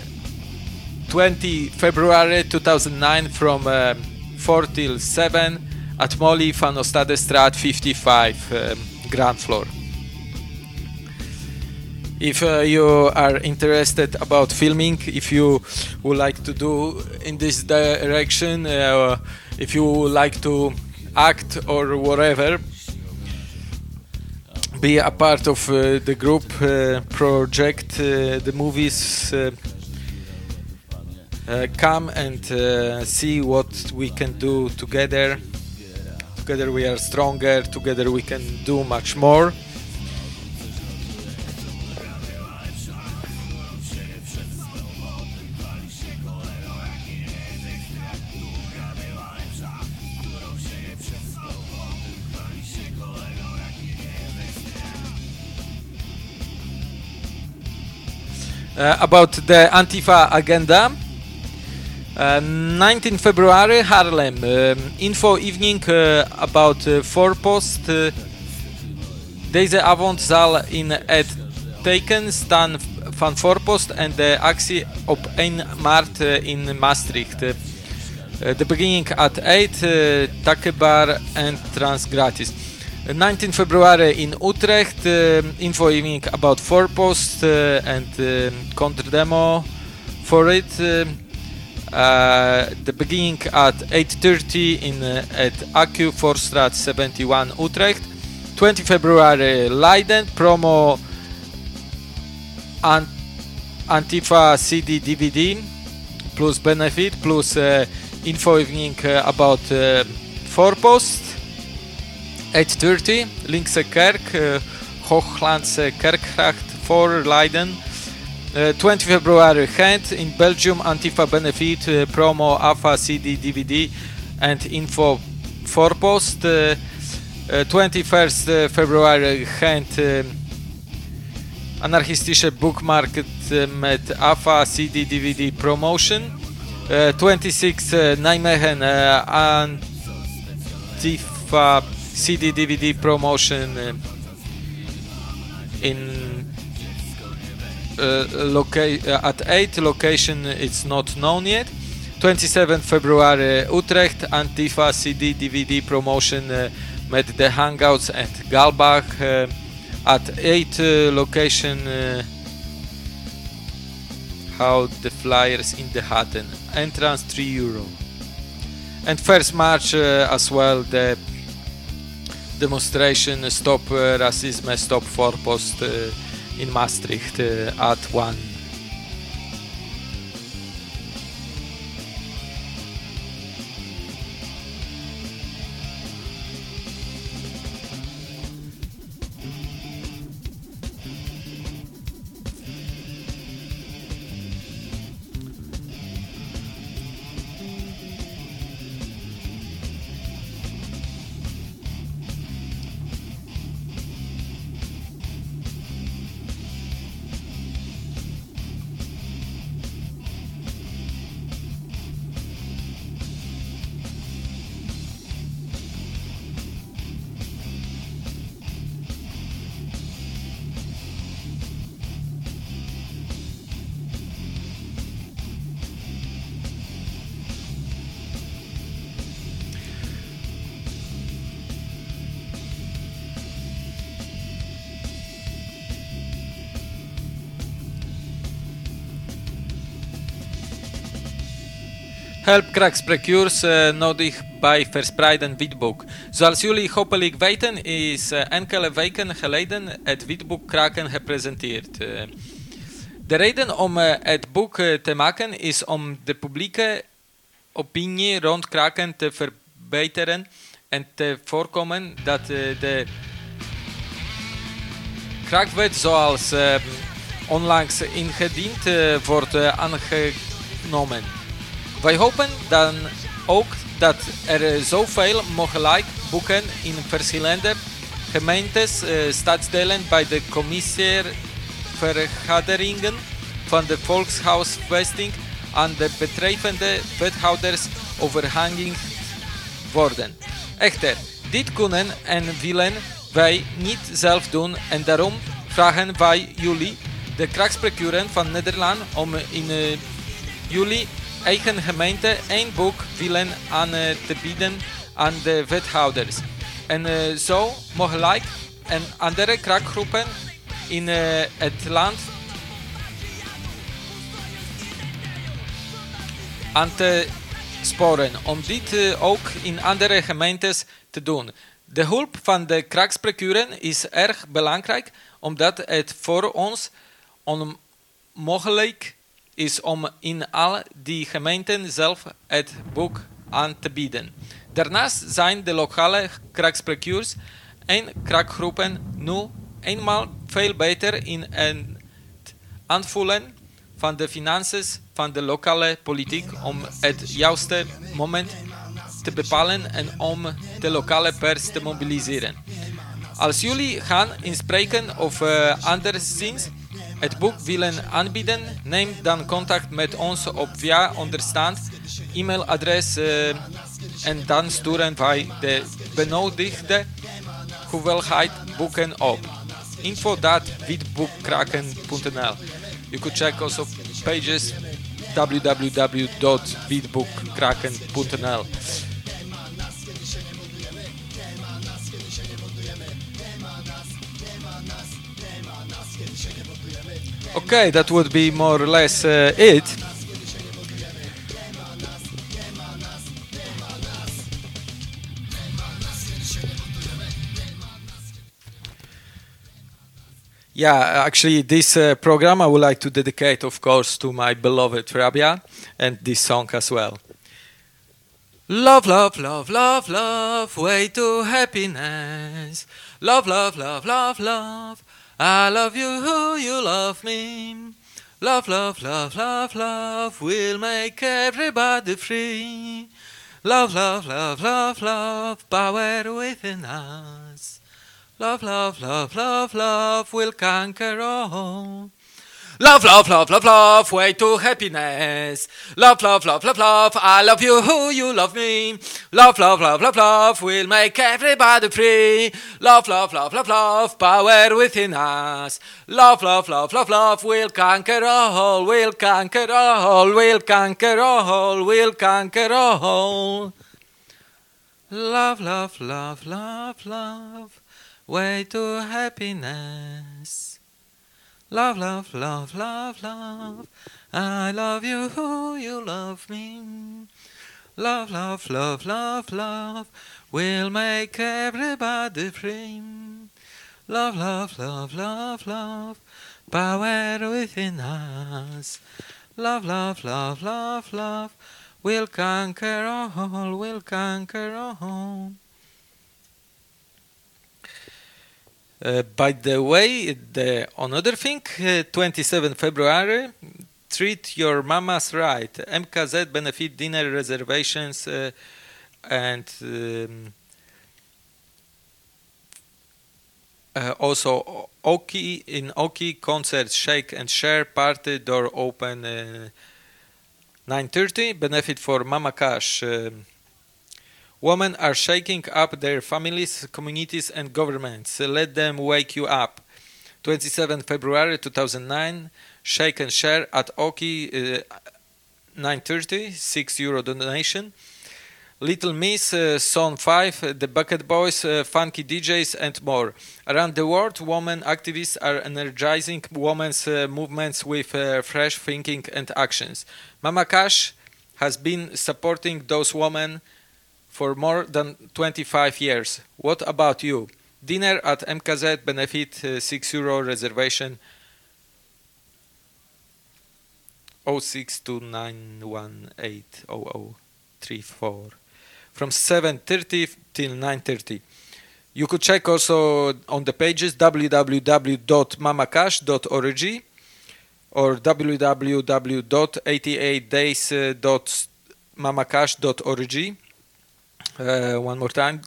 20 February 2009 from uh, 4 till 7 at Molly van Ostade Straat 55, um, ground floor. if uh, you are interested about filming, if you would like to do in this direction, uh, if you would like to act or whatever, be a part of uh, the group uh, project, uh, the movies. Uh, come and see what we can do together. Together we are stronger. Together we can do much more. Uh, about the Antifa agenda. Uh, 19 February, Harlem. Um, info evening uh, about uh, voorpost. Uh, deze avond zal in het teken staan van voorpost en de actie op 1 maart uh, in Maastricht. Uh, the beginning at 8, uh, takebar and trans gratis. 19 February in Utrecht, uh, info evening about Voorpost uh, and uh, counter demo for it. Uh, uh, the beginning at 8.30 in uh, at ACU Voorstraat 71 Utrecht. 20 February Leiden promo Ant Antifa CD DVD plus benefit plus uh, info evening about uh, Voorpost. 8.30, Linkse Kerk, uh, Hooglandse Kerkgracht 4 Leiden. Uh, 20 February Ghent in Belgium Antifa Benefit uh, promo AFA CD DVD and info voorpost. Uh, uh, 21st uh, February Ghent uh, anarchistische bookmarket uh, met AFA CD DVD promotion. Uh, 26 uh, Nijmegen Antifa CD DVD promotion uh, in uh, loca- uh, at 8 location it's not known yet. 27 February Utrecht Antifa CD DVD promotion uh, met the hangouts at Galbach uh, at 8 uh, location uh, how the flyers in the Hatten entrance 3 euro. And first March as well the demonstration Stop uh, Racism, Stop Voorpost uh, in Maastricht uh, at 1. Help Cracks Precures uh, nodig bij verspreiden witboek. Zoals jullie hopelijk weten is uh, enkele weken geleden het witboek Kraken gepresenteerd. Uh, de reden om het boek te maken is om de publieke opinie rond Kraken te verbeteren en te voorkomen dat de kraakwet zoals onlangs ingediend wordt aangenomen. Wij hopen dan ook dat er zoveel mogelijk boeken in verschillende gemeentes, uh, stadsdelen bij de commissievergaderingen van de Volkshuisvesting aan de betreffende wethouders overhandigd worden. Echter, dit kunnen en willen wij niet zelf doen en daarom vragen wij jullie, de krachtprecuren van Nederland, om in uh, juli eigen gemeente één boek willen aan te bieden aan de wethouders. En zo mogelijk en andere krachtgroepen in uh, het land aan te sporen om dit ook in andere gemeentes te doen. De hulp van de kraksprecuren is erg belangrijk omdat het voor ons onmogelijk is om in al die gemeenten zelf het boek aan te bieden. Daarnaast zijn de lokale kraaksprecures en kraakgroepen nu eenmaal veel beter in het aanvoelen van de financiën van de lokale politiek om het juiste moment te bepalen en om de lokale pers te mobiliseren. Als jullie gaan inspreken of uh, anderszins het boek willen aanbieden, neem dan contact met ons op via onderstaand e-mailadres uh, en dan sturen wij de benodigde hoeveelheid boeken op. info.witboekkraken.nl You could check also pages www.witbookkraken.nl Okay, that would be more or less uh, it. Yeah, actually, this uh, program I would like to dedicate, of course, to my beloved Rabia and this song as well. Love, love, love, love, love, way to happiness. Love, love, love, love, love. I love you, who you love me. Love, love, love, love, love will make everybody free. Love, love, love, love, love, power within us. Love, love, love, love, love will conquer all. Love, love, love, love, love, way to happiness. Love, love, love, love, love, I love you, who you love me. Love, love, love, love, love, will make everybody free. Love, love, love, love, love, power within us. Love, love, love, love, love, will conquer all, will conquer all, will conquer all, will conquer all. Love, love, love, love, love, way to happiness. Love, love, love, love, love. I love you, you love me. Love, love, love, love, love. We'll make everybody free. Love, love, love, love, love. Power within us. Love, love, love, love, love. We'll conquer all, we'll conquer all. Uh, by the way, the another thing, uh, 27 February, treat your mamas right. MKZ benefit dinner reservations uh, and um, uh, also OCCII in OCCII concerts shake and share party door open 9:30 benefit for Mama Cash. Um, Women are shaking up their families, communities, and governments. Let them wake you up. 27 February 2009. Shake and share at OCCII uh, 930, 6 euro donation. Little Miss, uh, Son 5, uh, The Bucket Boys, uh, Funky DJs, and more. Around the world, women activists are energizing women's uh, movements with uh, fresh thinking and actions. Mama Cash has been supporting those women for more than 25 years. What about you? Dinner at MKZ benefit uh, 6 euro reservation 0629180034 from 7.30 till 9.30. You could check also on the pages www.mamacash.org or www.88days.mamacash.org uh, one more time.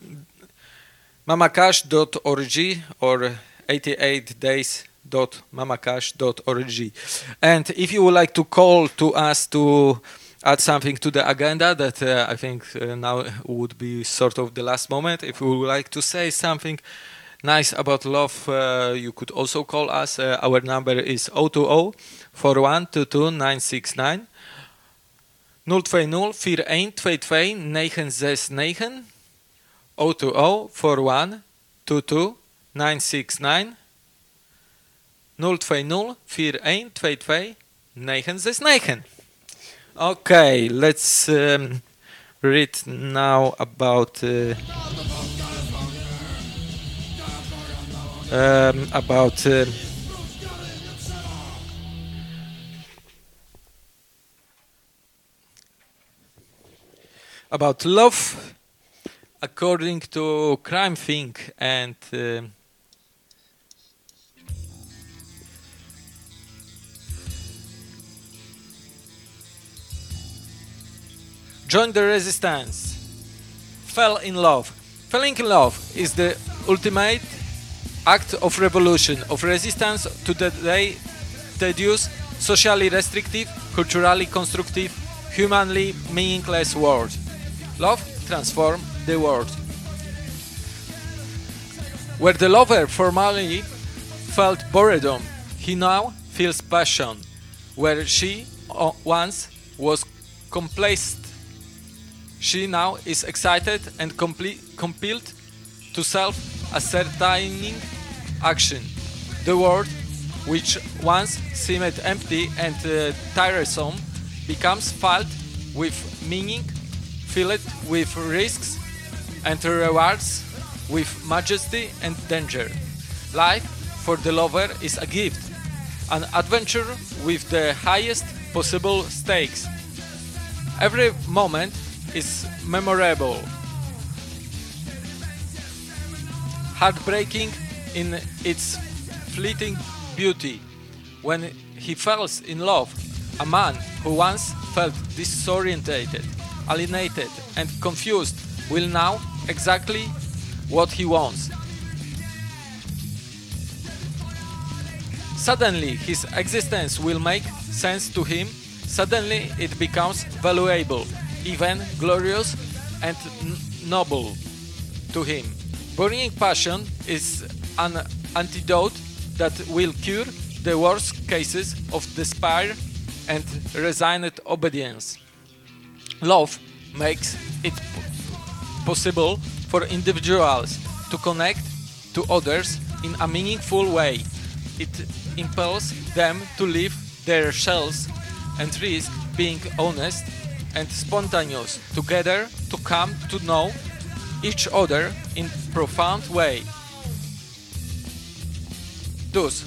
mamacash.org or 88days.mamacash.org and if you would like to call to us to add something to the agenda that uh, I think uh, now would be sort of the last moment if you would like to say something nice about love uh, you could also call us. Uh, our number is 020 4122 969 020 4122 969 020 41 22 969 0204122 Okay, let's um, read now about uh, um, about uh, about love according to CrimethInc. and uh, the resistance. Fell in love. Falling in love is the ultimate act of revolution of resistance to the day tedious socially restrictive culturally constructive humanly meaningless world love transform the world where the lover formerly felt boredom he now feels passion where she uh, once was complacent she now is excited and compelled to self-ascertaining action. The world, which once seemed empty and uh, tiresome, becomes filled with meaning, filled with risks and rewards, with majesty and danger. Life for the lover is a gift, an adventure with the highest possible stakes. Every moment is memorable, heartbreaking in its fleeting beauty. When he falls in love, a man who once felt disorientated, alienated, and confused will know exactly what he wants. Suddenly, his existence will make sense to him. Suddenly, it becomes valuable even glorious and noble to him. Burning passion is an antidote that will cure the worst cases of despair and resigned obedience. Love makes it possible for individuals to connect to others in a meaningful way. It impels them to leave their shells and risk being honest and spontaneous together to come to know each other in profound way. Thus,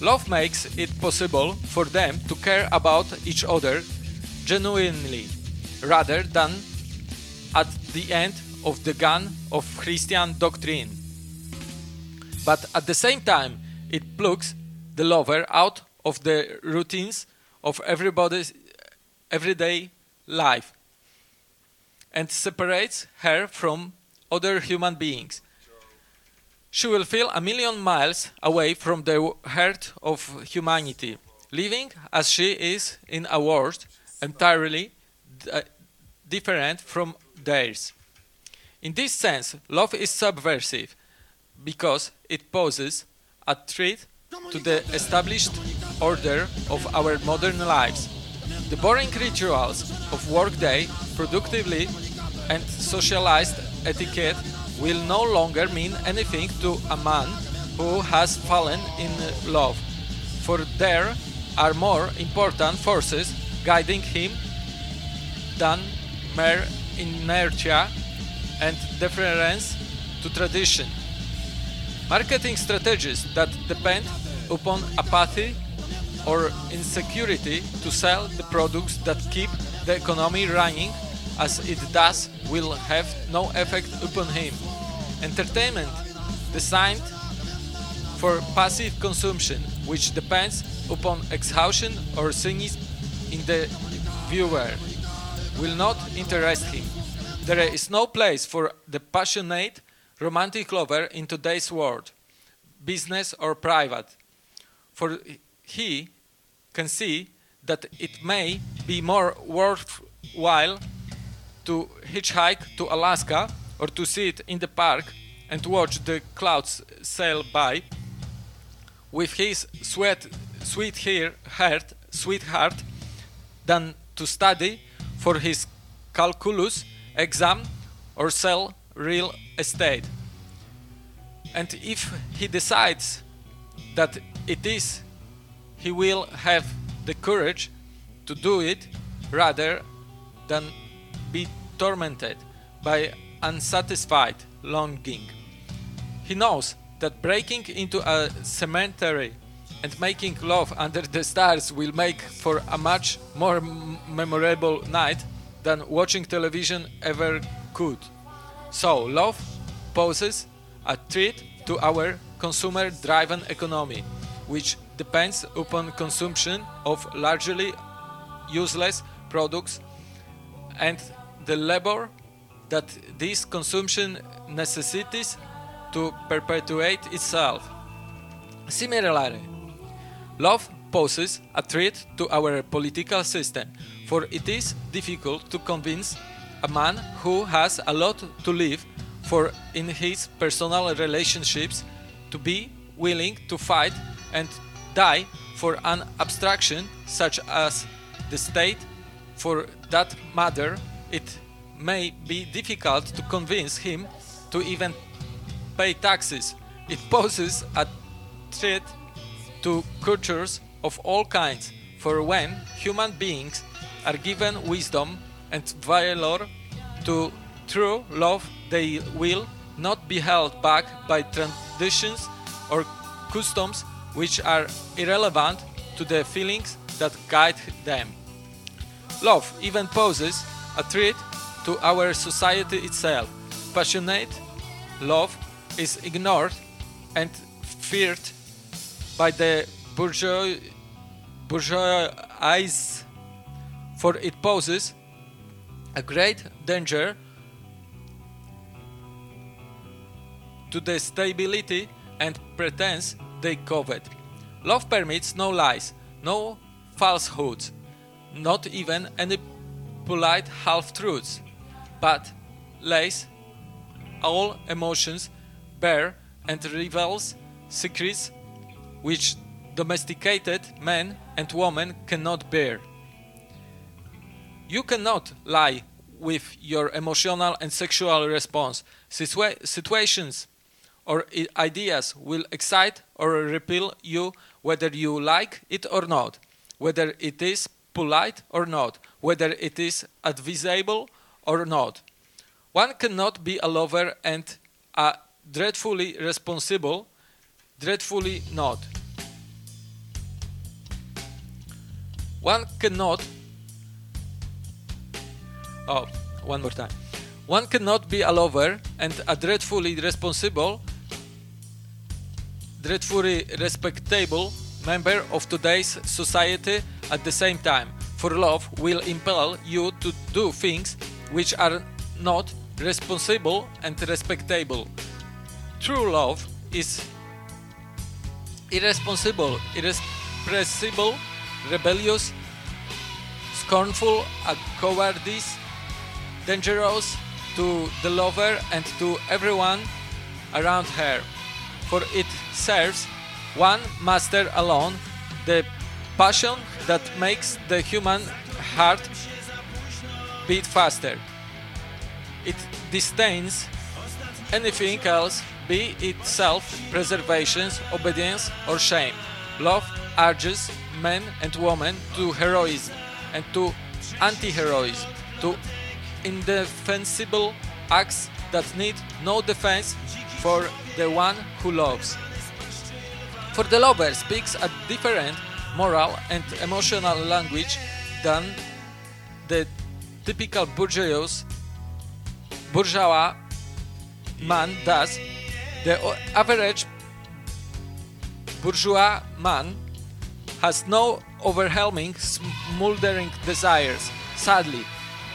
love makes it possible for them to care about each other genuinely, rather than at the end of the gun of Christian doctrine. But at the same time, it plucks the lover out of the routines of everybody's everyday life and separates her from other human beings. She will feel a million miles away from the heart of humanity, living as she is in a world entirely d- different from theirs. In this sense, love is subversive because it poses a threat to the established order of our modern lives. The boring rituals of workday, productively and socialized etiquette will no longer mean anything to a man who has fallen in love, for there are more important forces guiding him than inertia and deference to tradition. Marketing strategies that depend upon apathy or insecurity to sell the products that keep the economy running as it does will have no effect upon him. Entertainment designed for passive consumption, which depends upon exhaustion or cynicism in the viewer, will not interest him. There is no place for the passionate romantic lover in today's world, business or private, for he can see that it may be more worthwhile to hitchhike to Alaska or to sit in the park and watch the clouds sail by with his sweat, sweet hair, heart, sweetheart than to study for his calculus exam or sell real estate. And if he decides that it is he will have the courage to do it rather than be tormented by unsatisfied longing. He knows that breaking into a cemetery and making love under the stars will make for a much more memorable night than watching television ever could. So, love poses a threat to our consumer driven economy, which depends upon consumption of largely useless products and the labor that this consumption necessitates to perpetuate itself. Similarly, love poses a threat to our political system, for it is difficult to convince a man who has a lot to live for in his personal relationships to be willing to fight and die for an abstraction such as the state. For that matter, it may be difficult to convince him to even pay taxes. It poses a threat to cultures of all kinds, for when human beings are given wisdom and valor to true love, they will not be held back by traditions or customs which are irrelevant to the feelings that guide them. Love even poses a threat to our society itself. Passionate love is ignored and feared by the bourgeois, bourgeois for it poses a great danger to the stability and pretense they covet. Love permits no lies, no falsehoods, not even any polite half truths, but lays all emotions bare and reveals secrets which domesticated men and women cannot bear. You cannot lie with your emotional and sexual response. Situa- situations or ideas will excite or repel you whether you like it or not, whether it is polite or not, whether it is advisable or not. One cannot be a lover and a dreadfully responsible, dreadfully not. One cannot. Oh, one more time. One cannot be a lover and a dreadfully responsible, dreadfully respectable member of today's society at the same time. For love will impel you to do things which are not responsible and respectable. True love is irresponsible, irrepressible, rebellious, scornful, a cowardice, dangerous to the lover and to everyone around her. For it serves one master alone, the passion that makes the human heart beat faster. It disdains anything else be it self preservation, obedience, or shame. Love urges men and women to heroism and to anti heroism, to indefensible acts that need no defense for the one who loves. For the lover speaks a different moral and emotional language than the typical bourgeois bourgeois man does the average bourgeois man has no overwhelming, smoldering desires. Sadly,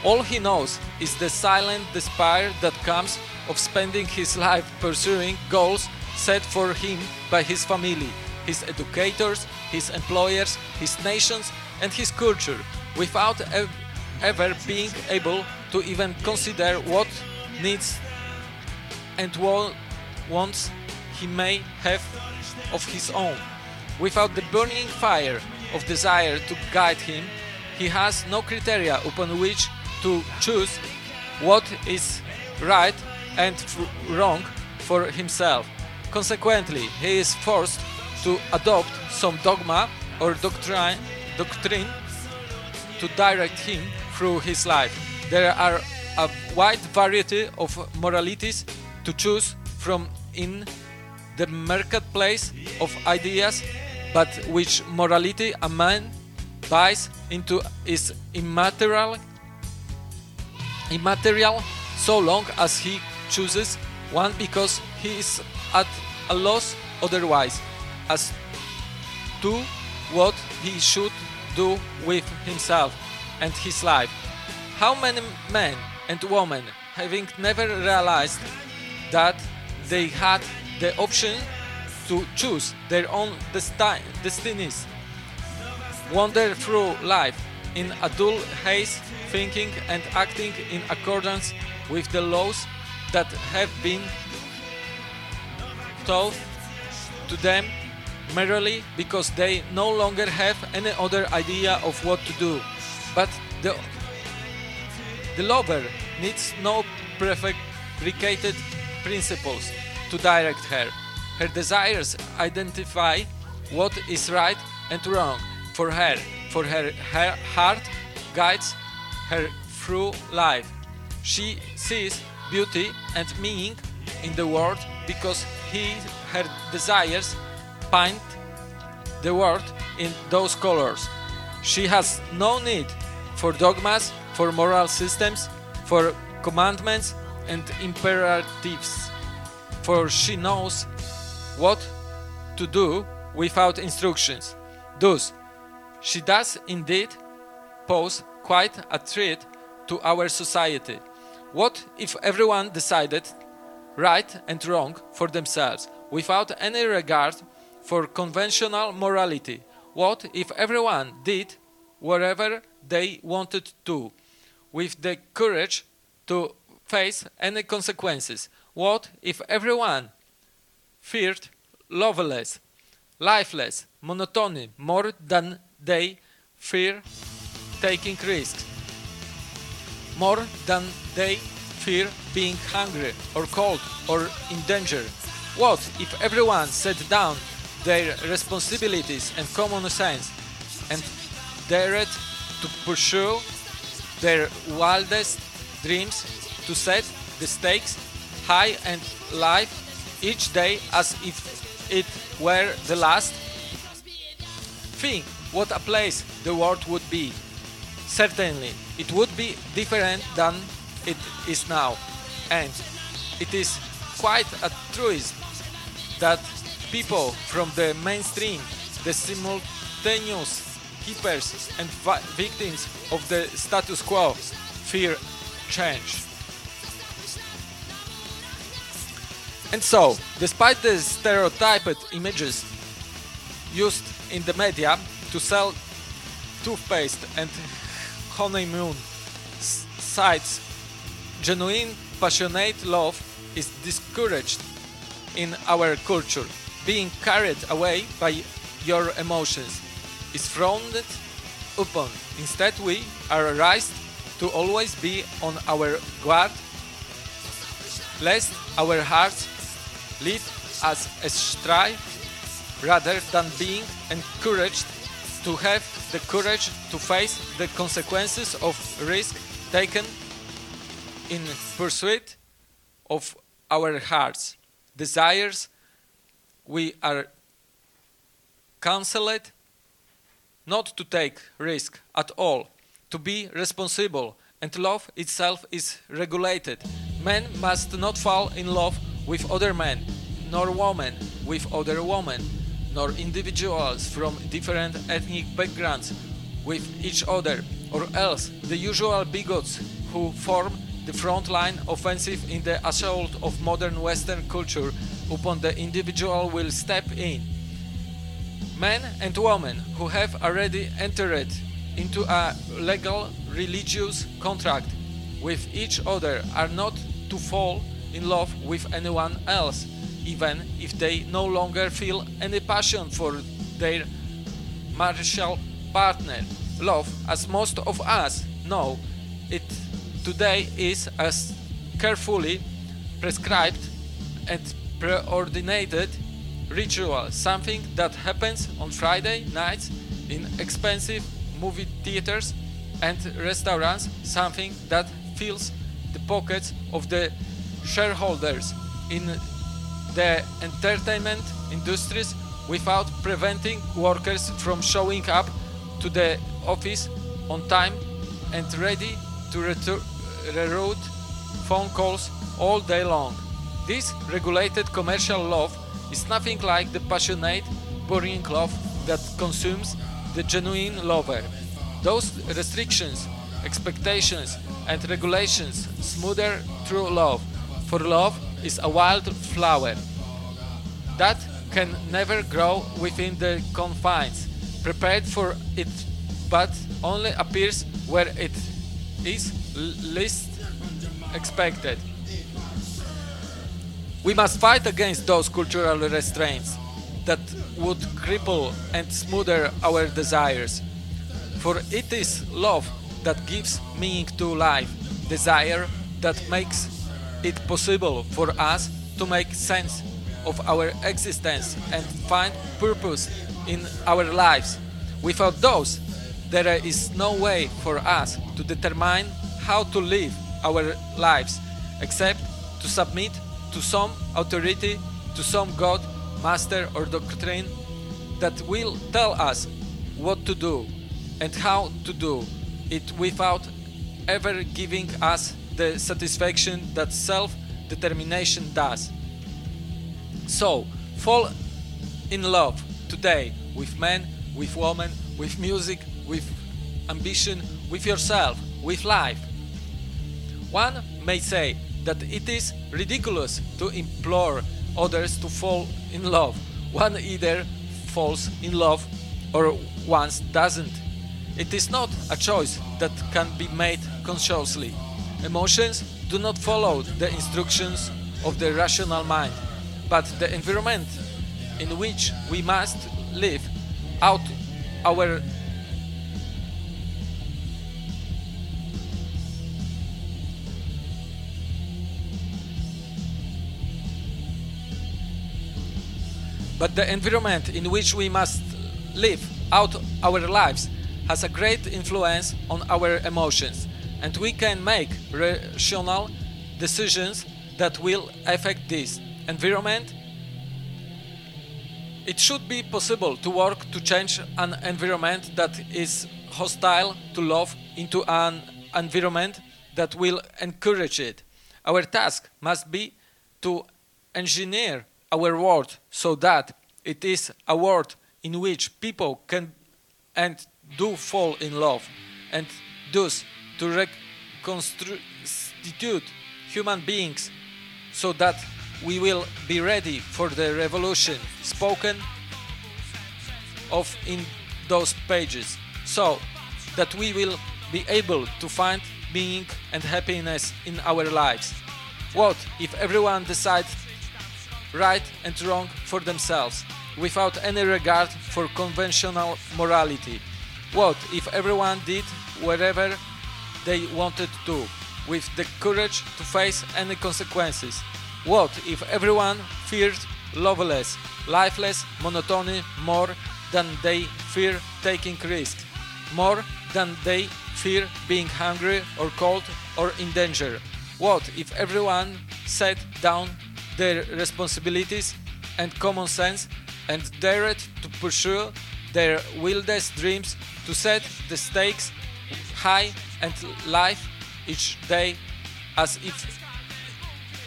all he knows is the silent despair that comes of spending his life pursuing goals set for him by his family, his educators, his employers, his nations, and his culture, without ev ever being able to even consider what needs and what wants he may have of his own. Without the burning fire of desire to guide him, he has no criteria upon which to choose what is right and wrong for himself. Consequently, he is forced to adopt some dogma or doctrine, doctrine to direct him through his life. There are a wide variety of moralities to choose from in the marketplace of ideas, but which morality a man buys into is immaterial, immaterial so long as he chooses one because he is at a loss otherwise as to what he should do with himself and his life. How many men and women, having never realized that they had the option to choose their own desti- destinies, wander through life in a dull haze, thinking and acting in accordance with the laws that have been taught to them merely because they no longer have any other idea of what to do. But the, the lover needs no prefabricated principles to direct her. Her desires identify what is right and wrong for her, for her, her heart guides her through life. She sees beauty and meaning in the world because he, her desires paint the world in those colors. She has no need for dogmas, for moral systems, for commandments and imperatives, for she knows what to do without instructions. Thus, she does indeed pose quite a threat to our society. What if everyone decided right and wrong for themselves without any regard for conventional morality? What if everyone did whatever they wanted to with the courage to face any consequences? What if everyone feared loveless, lifeless monotony more than they fear taking risks? More than they fear being hungry or cold or in danger? What if everyone set down their responsibilities and common sense and dared to pursue their wildest dreams to set the stakes high and live each day as if it were the last? Think what a place the world would be. Certainly, it would be different than it is now, and it is quite a truism that people from the mainstream, the simultaneous keepers and victims of the status quo, fear change. And so, despite the stereotyped images used in the media to sell toothpaste and honeymoon sites, genuine, passionate love is discouraged in our culture. Being carried away by your emotions is frowned upon. Instead, we are raised to always be on our guard, lest our hearts lead us astray, rather than being encouraged to have the courage to face the consequences of risk taken in pursuit of our hearts. Desires we are counseled not to take risk at all to be responsible and love itself is regulated. Men must not fall in love with other men nor women with other women nor individuals from different ethnic backgrounds with each other or else the usual bigots who form the frontline offensive in the assault of modern Western culture upon the individual will step in. Men and women who have already entered into a legal religious contract with each other are not to fall in love with anyone else, even if they no longer feel any passion for their marital partner. Love, as most of us know, it today is as carefully prescribed and preordinated ritual, something that happens on Friday nights in expensive movie theaters and restaurants something that fills the pockets of the shareholders in the entertainment industries without preventing workers from showing up to the office on time and ready to reroute phone calls all day long. This regulated commercial love is nothing like the passionate, boring love that consumes the genuine lover. Those restrictions, expectations, and regulations smother true love, for love is a wild flower that can never grow within the confines prepared for it, but only appears where it is least expected. We must fight against those cultural restraints that would cripple and smother our desires. For it is love that gives meaning to life, desire that makes it possible for us to make sense of our existence and find purpose in our lives. Without those, there is no way for us to determine how to live our lives except to submit to some authority, to some God, master, or doctrine that will tell us what to do and how to do it without ever giving us the satisfaction that self determination does. So, fall in love today with men, with women, with music, with ambition, with yourself, with life. One may say that it is ridiculous to implore others to fall in love. One either falls in love or once doesn't. It is not a choice that can be made consciously. Emotions do not follow the instructions of the rational mind, but the environment in which we must live out our but the environment in which we must live out our lives has a great influence on our emotions, and we can make rational decisions that will affect this environment. It should be possible to work to change an environment that is hostile to love into an environment that will encourage it. Our task must be to engineer our world so that it is a world in which people can and do fall in love, and thus to reconstitute human beings so that we will be ready for the revolution spoken of in those pages, so that we will be able to find meaning and happiness in our lives. What if everyone decides right and wrong for themselves, without any regard for conventional morality? What if everyone did whatever they wanted to, with the courage to face any consequences? What if everyone feared loveless, lifeless monotony more than they fear taking risks, more than they fear being hungry or cold or in danger? What if everyone set down their responsibilities and common sense and dared to pursue their wildest dreams to set the stakes high and life each day as if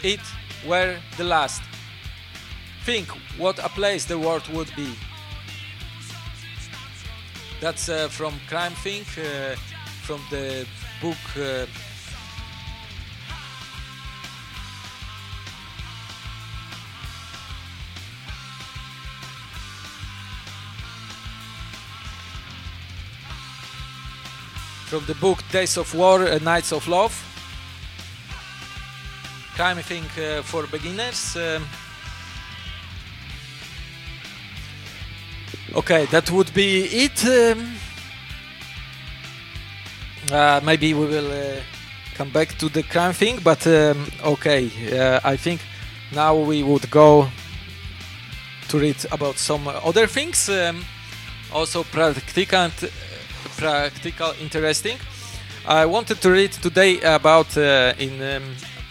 it were the last. Think what a place the world would be. That's uh, from Crime Think, uh, from the book uh, from the book Days of War, uh, Nights of Love. CrimethInc uh, for beginners. Um, okay, that would be it. Um, uh, maybe we will uh, come back to the CrimethInc, but um, okay, uh, I think now we would go to read about some other things. Um, also practical, practical, interesting. I wanted to read today about uh, in um,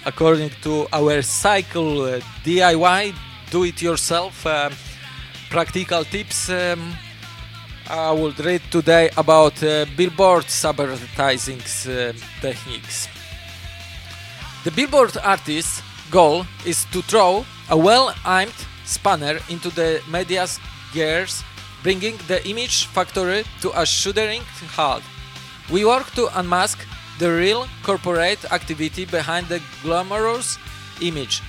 according to our cycle uh, DIY do-it-yourself um, practical tips. Um, I will read today about uh, billboard advertising uh, techniques. The billboard artist's goal is to throw a well-aimed spanner into the media's gears, bringing the image factory to a shuddering halt. We work to unmask the real corporate activity behind the glamorous image.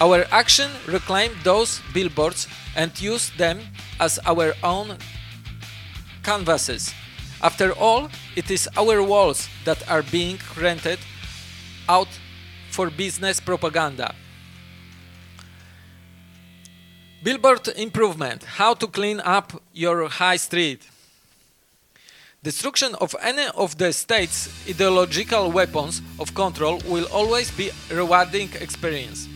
Our action reclaim those billboards and use them as our own canvases. After all, it is our walls that are being rented out for business propaganda. Billboard improvement how to clean up your high street. Destruction of any of the state's ideological weapons of control will always be a rewarding experience.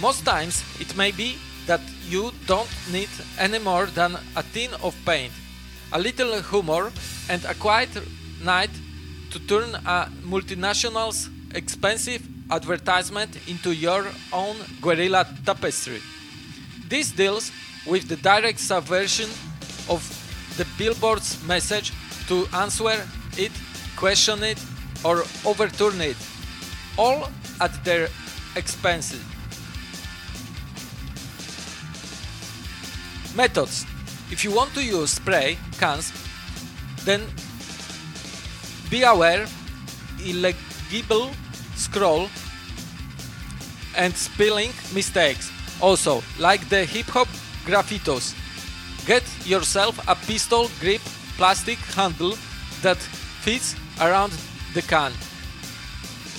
Most times it may be that you don't need any more than a tin of paint, a little humor, and a quiet night to turn a multinational's expensive advertisement into your own guerrilla tapestry. This deals with the direct subversion of the billboard's message to answer it, question it, or overturn it, all at their expense. Methods. If you want to use spray cans, then be aware illegible scroll and spelling mistakes. Also, like the hip hop graffitos, get yourself a pistol grip plastic handle that fits around the can,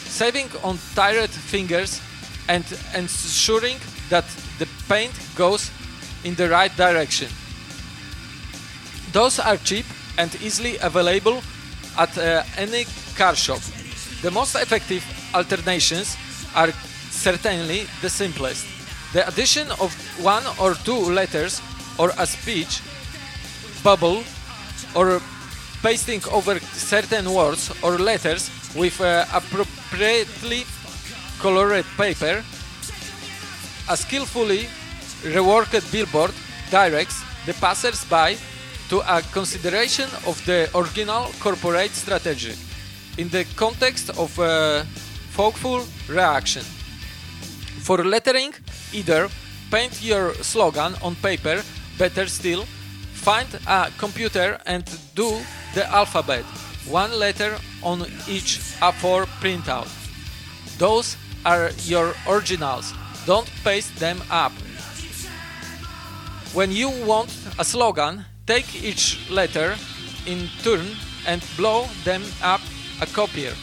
saving on tired fingers and ensuring that the paint goes in the right direction. Those are cheap and easily available at uh, any car shop. The most effective alternations are certainly the simplest. The addition of one or two letters or a speech bubble or pasting over certain words or letters with uh, appropriately colored paper, a skillfully reworked billboard directs the passers-by to a consideration of the original corporate strategy in the context of a thoughtful reaction. For lettering, either paint your slogan on paper, better still, find a computer and do the alphabet, one letter on each A4 printout. Those are your originals, don't paste them up. When you want a slogan, take each letter in turn and blow them up a copier.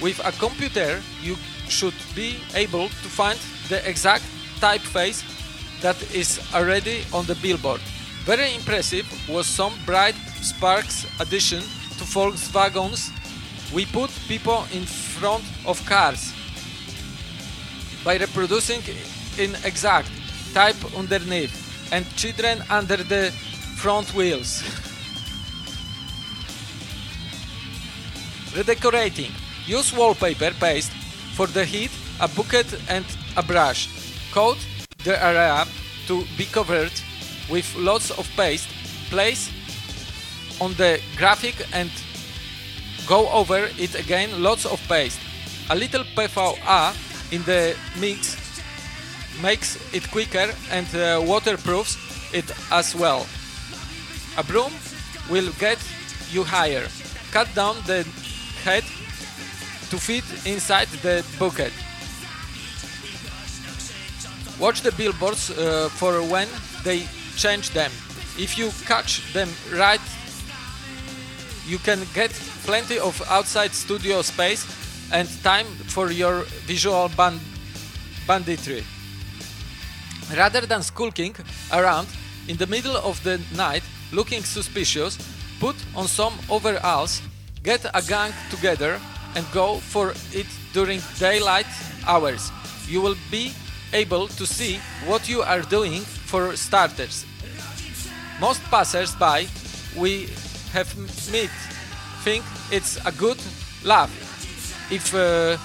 With a computer, you should be able to find the exact typeface that is already on the billboard. Very impressive was some bright Sparks addition to Volkswagens. We put people in front of cars by reproducing in exact type underneath and children under the front wheels. Redecorating. Use wallpaper paste for the heat, a bucket and a brush. Coat the area to be covered with lots of paste. Place on the graphic and go over it again lots of paste. A little PVA in the mix makes it quicker and uh, waterproofs it as well. A broom will get you higher. Cut down the head to fit inside the bucket. Watch the billboards uh, for when they change them. If you catch them right, you can get plenty of outside studio space and time for your visual band banditry. Rather than skulking around in the middle of the night looking suspicious, put on some overalls, get a gang together and go for it during daylight hours. You will be able to see what you are doing for starters. Most passers-by we have met think it's a good laugh if uh,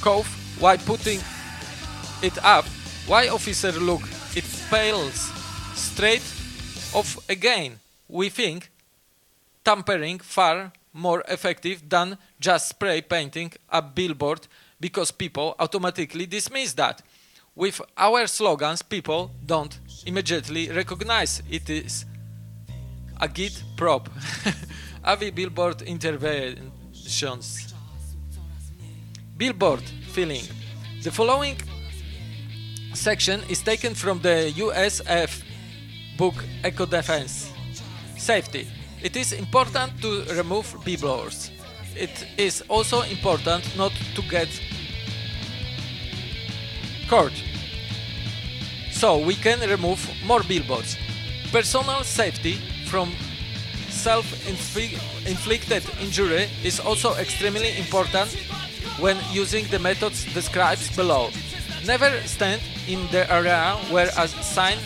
cough while putting it up. Why officer look? It fails straight off again. We think tampering far more effective than just spray painting a billboard because people automatically dismiss that. With our slogans, people don't immediately recognize it is a git prop. AV billboard interventions. Billboard filling. The following section is taken from the USF book Ecodefense. Safety. It is important to remove billboards. It is also important not to get caught. So we can remove more billboards. Personal safety from self-inflicted injury is also extremely important when using the methods described below. Never stand in the area where a sign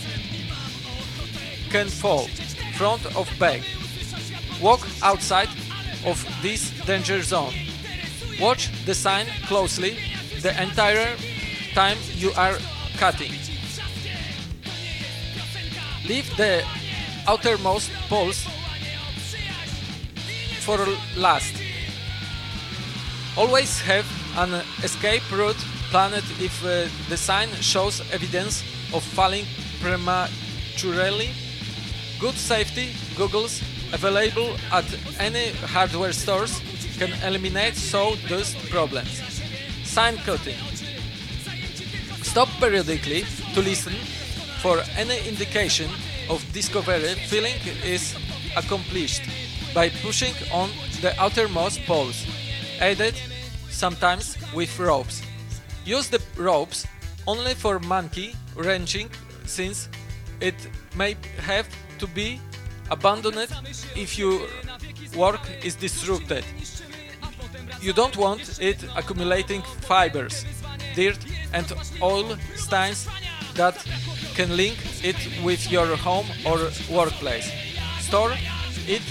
can fall, front of back. Walk outside of this danger zone. Watch the sign closely the entire time you are cutting. Leave the outermost poles for last. Always have an escape route planned if uh, the sign shows evidence of falling prematurely. Good safety goggles available at any hardware stores can eliminate so those problems. Sign cutting. Stop periodically to listen for any indication of discovery filling is accomplished by pushing on the outermost poles, aided sometimes with ropes. Use the ropes only for monkey wrenching since it may have to be abandoned if your work is disrupted. You don't want it accumulating fibers, dirt and oil stains that can link it with your home or workplace. Store it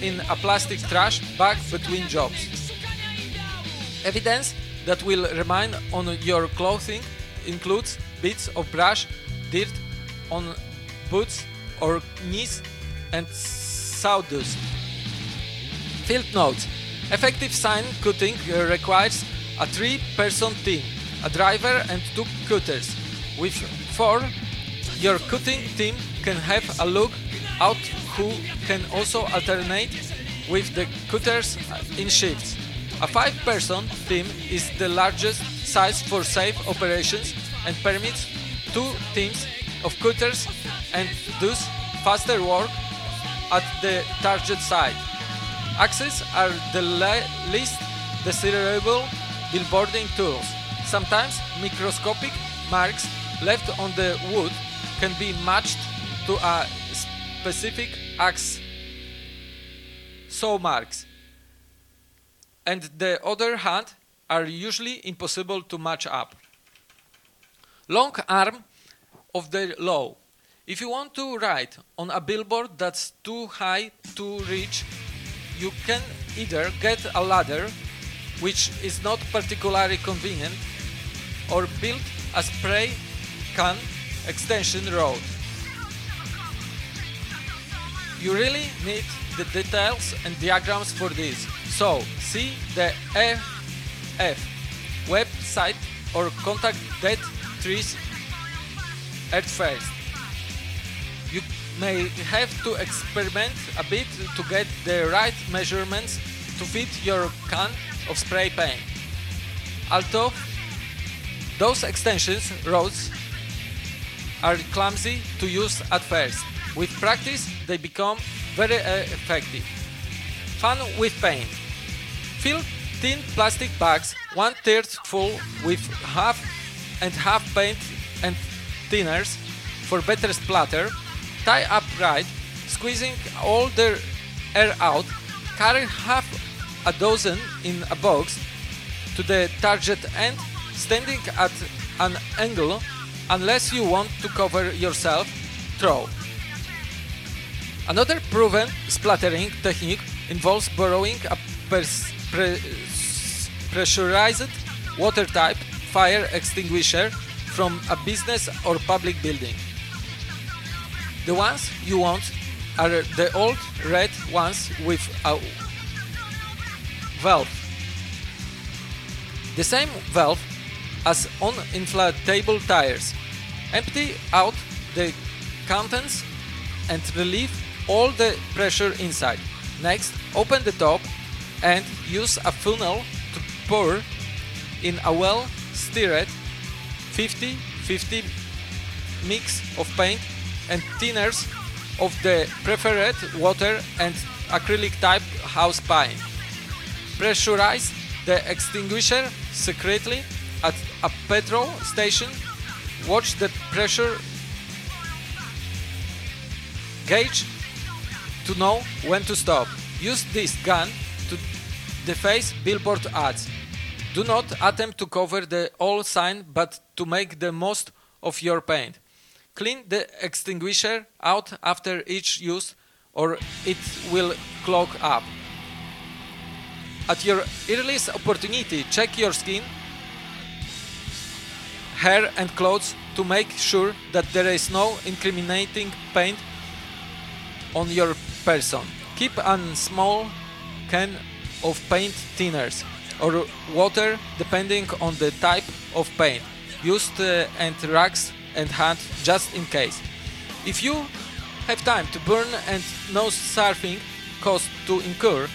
in a plastic trash bag between jobs. Evidence that will remain on your clothing includes bits of brush, dirt on boots or knees, and sawdust. Field notes. Effective sign cutting requires a three-person team, a driver and two cutters. With four, your cutting team can have a look out who can also alternate with the cutters in shifts. A five-person team is the largest size for safe operations and permits two teams of cutters and thus faster work at the target site. Axes are the least desirable billboarding tools. Sometimes microscopic marks left on the wood can be matched to a specific axe saw marks and the other hand are usually impossible to match up. Long arm of the law. If you want to write on a billboard that's too high to reach, you can either get a ladder, which is not particularly convenient, or build a spray can extension road. You really need the details and diagrams for this, so see the AF website or contact Dead Trees at first. You may have to experiment a bit to get the right measurements to fit your can of spray paint. Although those extensions rods are clumsy to use at first. With practice, they become very effective. Fun with paint. Fill thin plastic bags, one third full with half and half paint and thinners for better splatter. Tie upright, squeezing all the air out. Carry half a dozen in a box to the target end, standing at an angle unless you want to cover yourself. Throw. Another proven splattering technique involves borrowing a pers- pre- pressurized water-type fire extinguisher from a business or public building. The ones you want are the old red ones with a valve. The same valve as on inflatable tires. Empty out the contents and relieve all the pressure inside. Next, open the top and use a funnel to pour in a well stirred 50 50 mix of paint and thinners of the preferred water and acrylic type house paint. Pressurize the extinguisher secretly at a petrol station. Watch the pressure gauge to know when to stop. Use this gun to deface billboard ads. Do not attempt to cover the all sign but to make the most of your paint. Clean the extinguisher out after each use or it will clog up. At your earliest opportunity, check your skin, hair and clothes to make sure that there is no incriminating paint on your person. Keep a small can of paint thinners or water depending on the type of paint used uh, and rags and hand just in case. If you have time to burn and no surfing cost to incur,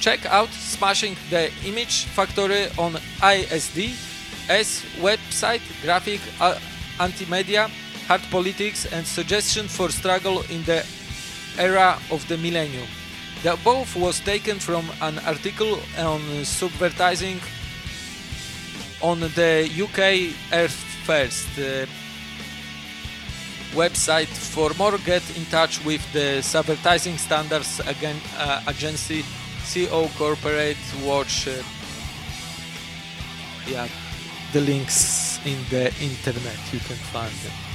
check out Smashing the Image Factory on ISD ISD's website, graphic, uh, anti-media, hard politics and suggestion for struggle in the era of the millennium. The above was taken from an article on subvertising on the UK Earth First uh, website. For more, get in touch with the Subvertising Standards uh, Agency, CO Corporate Watch. Uh, yeah, the links in the internet you can find them.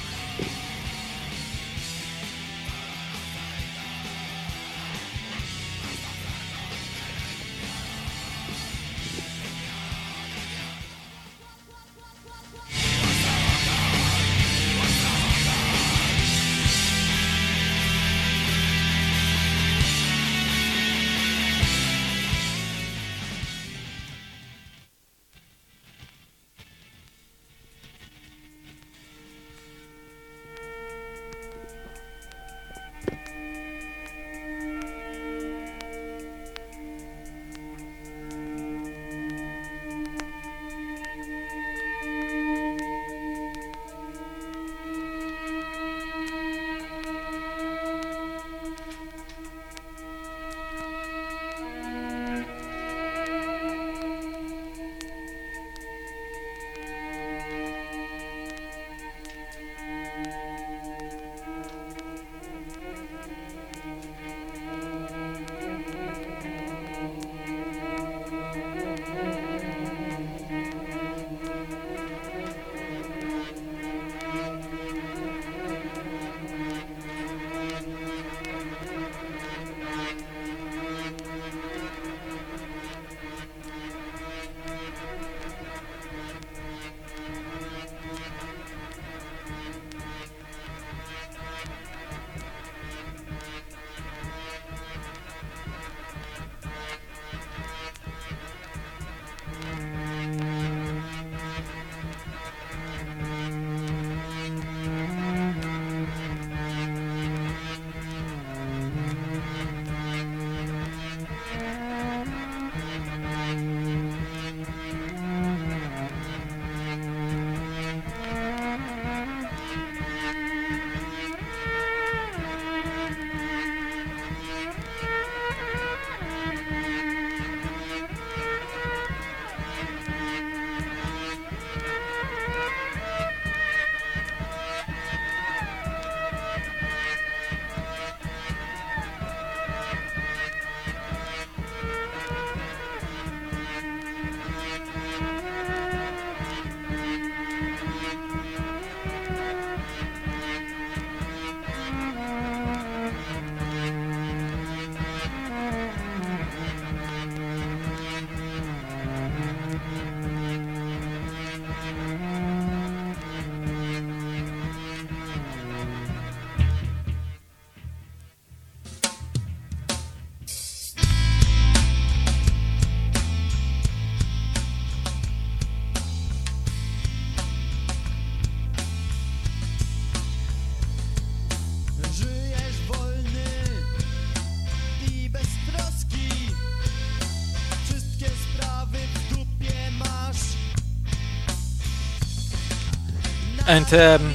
And um,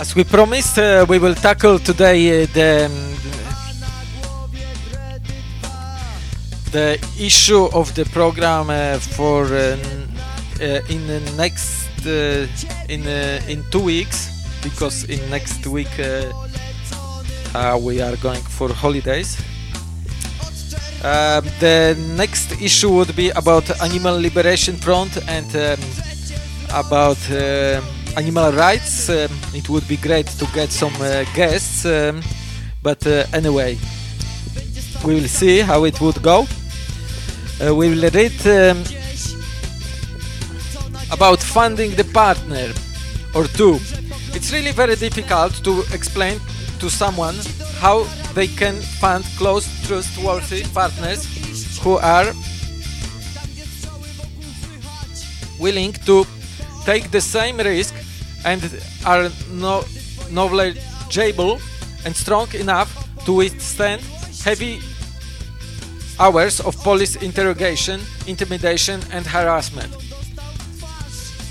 as we promised, uh, we will tackle today uh, the um, the issue of the program uh, for uh, uh, in the next uh, in in two weeks because in next week we are going for holidays. Um, the next issue would be about Animal Liberation Front and um, about uh, animal rights. Um, it would be great to get some uh, guests, um, but uh, anyway, we will see how it would go. We will read um, about funding the partner or two. It's really very difficult to explain to someone how they can fund close, trustworthy partners who are willing to take the same risk and are no, knowledgeable and strong enough to withstand heavy hours of police interrogation, intimidation, and harassment.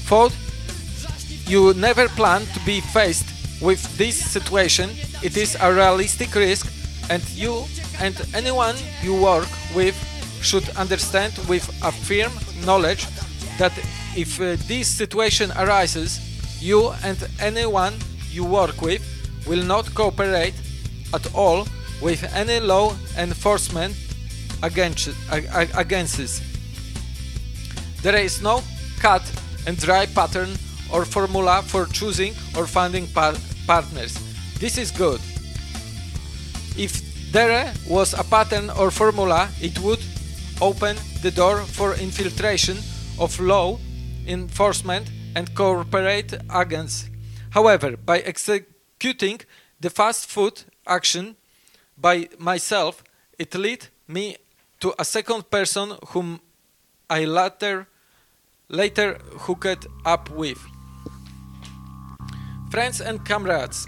Fourth, you never plan to be faced with this situation. It is a realistic risk, and you and anyone you work with should understand with a firm knowledge that if uh, this situation arises, you and anyone you work with will not cooperate at all with any law enforcement against, against this. There is no cut and dry pattern or formula for choosing or finding par partners. This is good. If there was a pattern or formula, it would open the door for infiltration of law enforcement and corporate agents. However, by executing the fast food action by myself, it led me to a second person whom I later later hooked up with. Friends and comrades,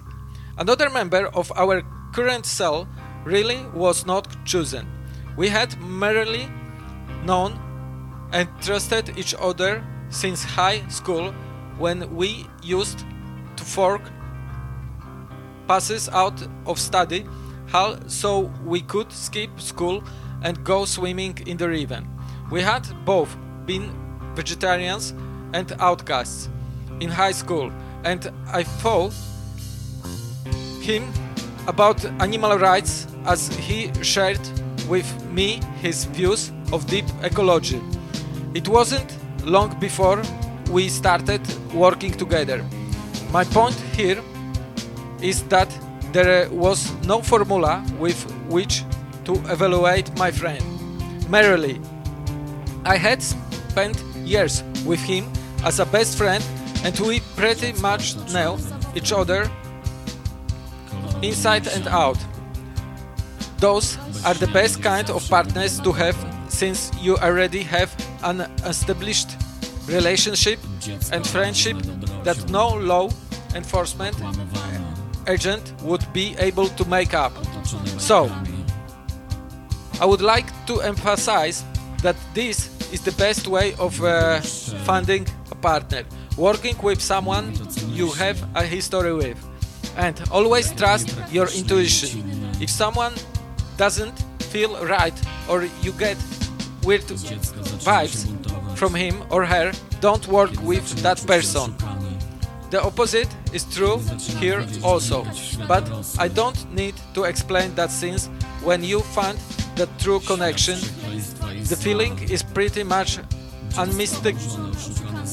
another member of our current cell really was not chosen. We had merely known and trusted each other since high school when we used to fork passes out of study hall so we could skip school and go swimming in the river. We had both been vegetarians and outcasts in high school and I thought him about animal rights as he shared with me his views of deep ecology. It wasn't long before we started working together. My point here is that there was no formula with which to evaluate my friend. Merely, I had spent years with him as a best friend and we pretty much know each other inside and out. Those are the best kind of partners to have since you already have an established relationship and friendship that no law enforcement agent would be able to make up. So, I would like to emphasize that this is the best way of uh, finding a partner, working with someone you have a history with. And always trust your intuition. If someone doesn't feel right or you get weird vibes from him or her, don't work with that person. The opposite is true here also, but I don't need to explain that since when you find the true connection, the feeling is pretty much unmistak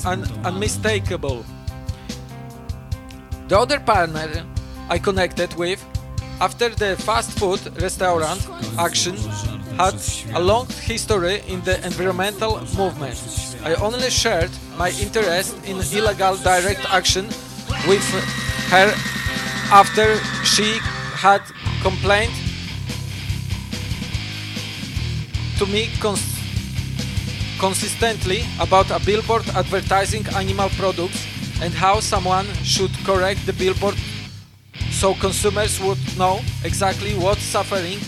un unmistakable. The other partner I connected with after the fast food restaurant action had a long history in the environmental movement. I only shared my interest in illegal direct action with her after she had complained to me cons consistently about a billboard advertising animal products and how someone should correct the billboard so consumers would know exactly what suffering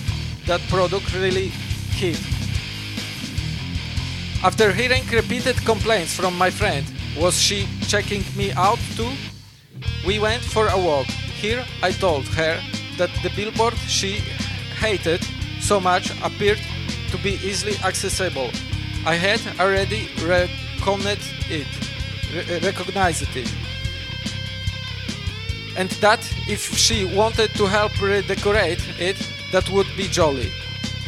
that product really hit. After hearing repeated complaints from my friend, was she checking me out too? We went for a walk. Here I told her that the billboard she hated so much appeared to be easily accessible. I had already recognized it, re- recognized it. And that if she wanted to help redecorate it, that would be jolly.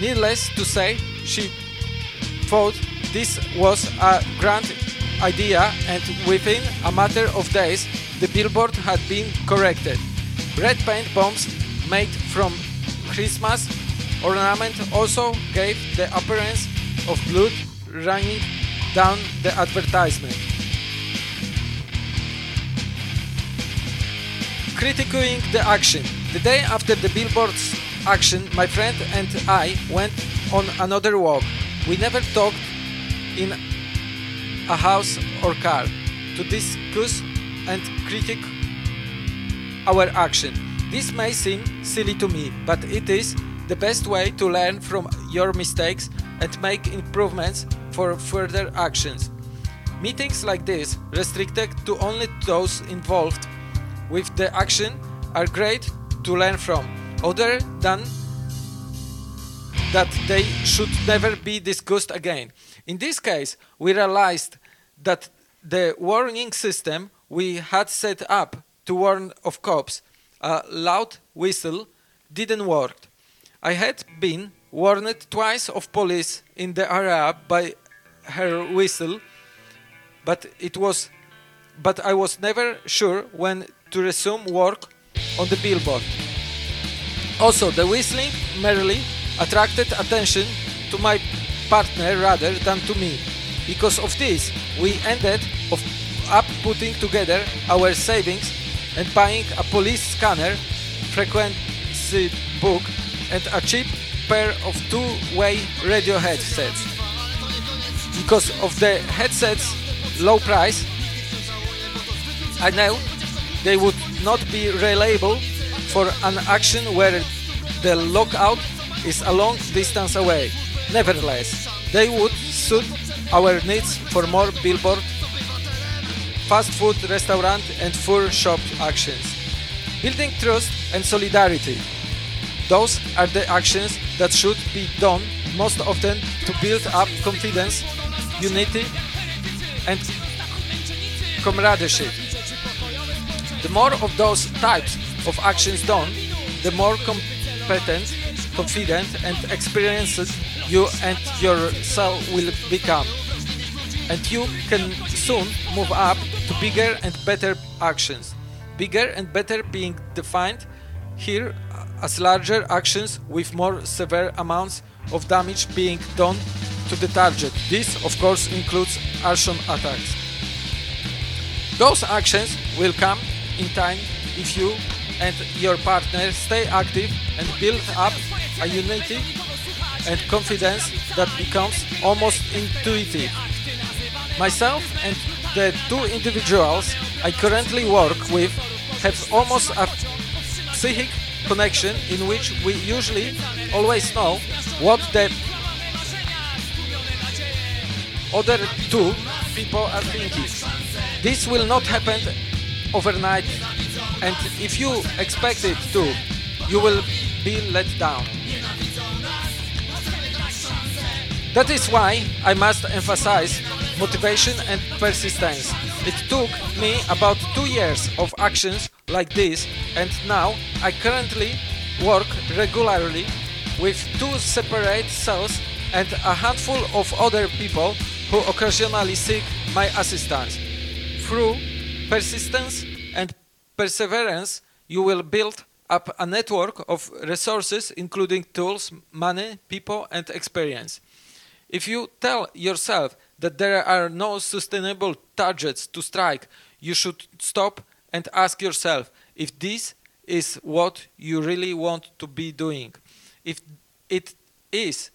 Needless to say, she thought this was a grand idea, and within a matter of days, the billboard had been corrected. Red paint bombs made from Christmas ornament also gave the appearance of blood running down the advertisement. Critiquing the action. The day after the billboard's action, my friend and I went on another walk. We never talked in a house or car to discuss and critique our action. This may seem silly to me, but it is the best way to learn from your mistakes and make improvements for further actions. Meetings like this, restricted to only those involved with the action, are great to learn from, other than that they should never be discussed again. In this case, we realized that the warning system we had set up to warn of cops, a loud whistle, didn't work. I had been warned twice of police in the area by her whistle, but it was but I was never sure when to resume work on the billboard. Also, the whistling merely attracted attention to my partner rather than to me. Because of this, we ended up putting together our savings and buying a police scanner, frequency book, and a cheap pair of two-way radio headsets. Because of the headsets' low price, I know they would not be reliable for an action where the lockout is a long distance away. Nevertheless, they would suit our needs for more billboard, fast food restaurant and fur shop actions. Building trust and solidarity. Those are the actions that should be done most often to build up confidence, unity, and camaraderie. The more of those types of actions done, the more competent, confident, and experienced you and yourself will become. And you can soon move up to bigger and better actions. Bigger and better being defined here as larger actions with more severe amounts of damage being done to the target. This, of course, includes arson attacks. Those actions will come in time if you and your partner stay active and build up a unity and confidence that becomes almost intuitive. Myself and the two individuals I currently work with have almost a psychic connection in which we usually always know what the other two people are thinking. This will not happen overnight and if you expect it to, you will be let down. That is why I must emphasize motivation and persistence. It took me about two years of actions like this, and now I currently work regularly with two separate cells and a handful of other people who occasionally seek my assistance. Through persistence and perseverance, you will build up a network of resources, including tools, money, people, and experience. If you tell yourself that there are no sustainable targets to strike, you should stop and ask yourself if this is what you really want to be doing. If it is,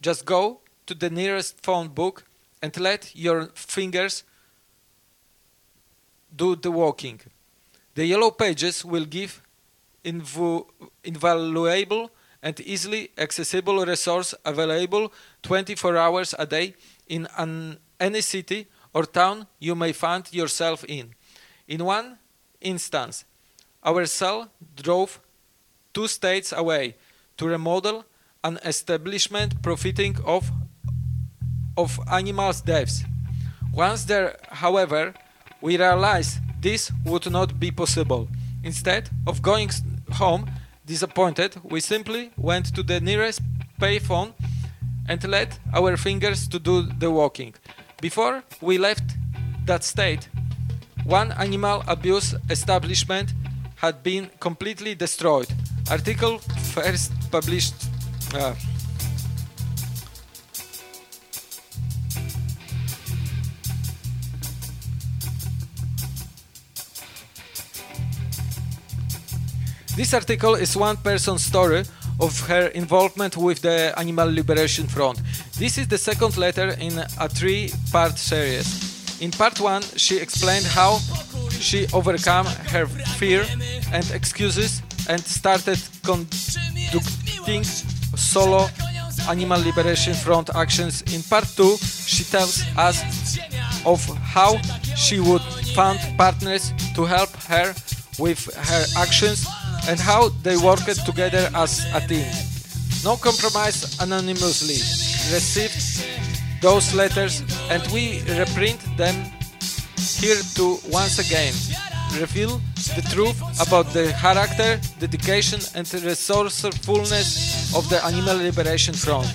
just go to the nearest phone book and let your fingers do the walking. The yellow pages will give inv- invaluable and easily accessible resource available 24 hours a day in an, any city or town you may find yourself in. In one instance, our cell drove two states away to remodel an establishment profiting of of animals' deaths. Once there, however, we realized this would not be possible. Instead of going home disappointed, we simply went to the nearest payphone and let our fingers to do the walking. Before we left that state, one animal abuse establishment had been completely destroyed. Article first published. Uh, This article is one person's story of her involvement with the Animal Liberation Front. This is the second letter in a three part series. In part one, she explained how she overcame her fear and excuses and started conducting solo Animal Liberation Front actions. In part two, she tells us of how she would find partners to help her with her actions and how they worked together as a team. No Compromise anonymously received those letters and we reprint them here to once again reveal the truth about the character, dedication and resourcefulness of the Animal Liberation Front.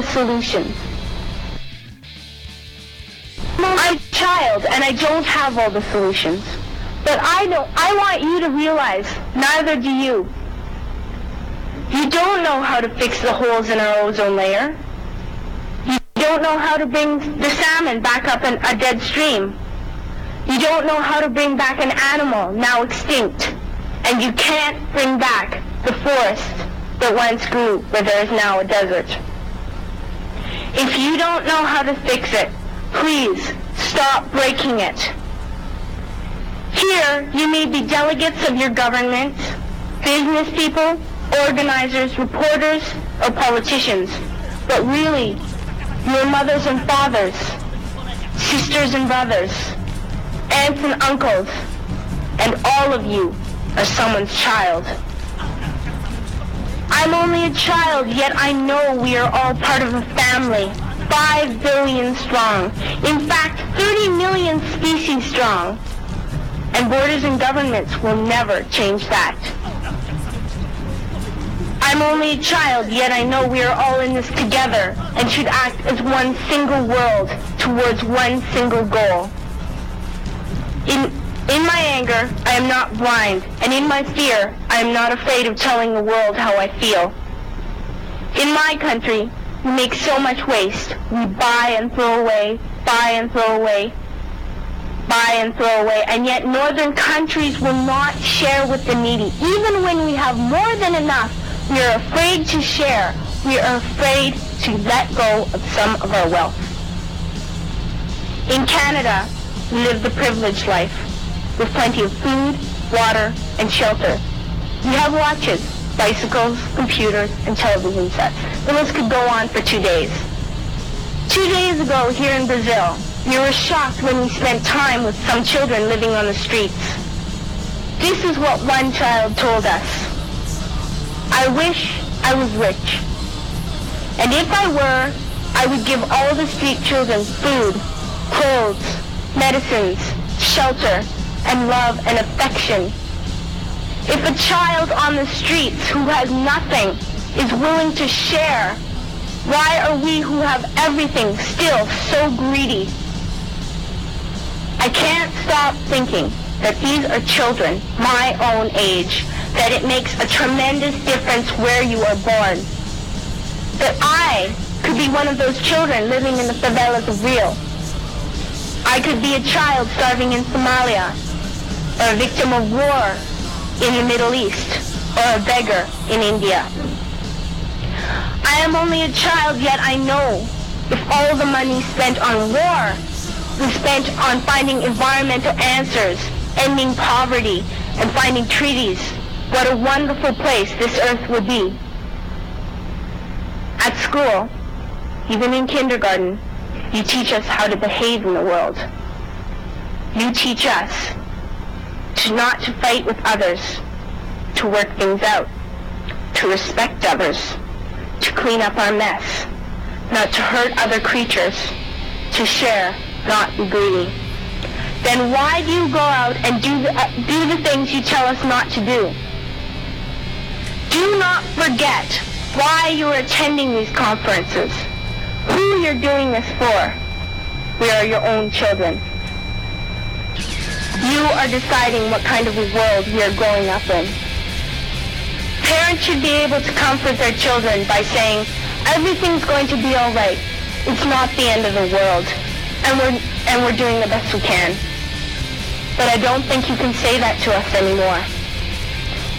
The solutions. I'm a child, and I don't have all the solutions. But I don't. I want you to realize, neither do you. You don't know how to fix the holes in our ozone layer. You don't know how to bring the salmon back up in a dead stream. You don't know how to bring back an animal now extinct. And you can't bring back the forest that once grew where there is now a desert. If you don't know how to fix it, please stop breaking it. Here, you may be delegates of your government, business people, organizers, reporters, or politicians, but really, your mothers and fathers, sisters and brothers, aunts and uncles, and all of you are someone's child. I'm only a child, yet I know we are all part of a family, five billion strong. In fact, 30 million species strong. And borders and governments will never change that. I'm only a child, yet I know we are all in this together and should act as one single world towards one single goal. In, in my anger, I am not blind, and in my fear, I am not afraid of telling the world how I feel. In my country, we make so much waste. We buy and throw away, buy and throw away, buy and throw away, and yet northern countries will not share with the needy. Even when we have more than enough, we are afraid to share. We are afraid to let go of some of our wealth. In Canada, we live the privileged life with plenty of food, water, and shelter. We have watches, bicycles, computers, and television sets. The list could go on for two days. Two days ago here in Brazil, we were shocked when we spent time with some children living on the streets. This is what one child told us. I wish I was rich. And if I were, I would give all the street children food, clothes, medicines, shelter, and love and affection. If a child on the streets who has nothing is willing to share, why are we who have everything still so greedy? I can't stop thinking that these are children my own age, that it makes a tremendous difference where you are born. That I could be one of those children living in the favelas of Rio. I could be a child starving in Somalia, or a victim of war in the Middle East, or a beggar in India. I am only a child, yet I know if all the money spent on war was spent on finding environmental answers ending poverty, and finding treaties, what a wonderful place this earth would be. At school, even in kindergarten, you teach us how to behave in the world. You teach us to not to fight with others, to work things out, to respect others, to clean up our mess, not to hurt other creatures, to share, not be greedy. Then why do you go out and do the, uh, do the things you tell us not to do? Do not forget why you are attending these conferences, who you're doing this for. We are your own children. You are deciding what kind of a world we are growing up in. Parents should be able to comfort their children by saying, everything's going to be all right. It's not the end of the world. And we're, and we're doing the best we can. But I don't think you can say that to us anymore.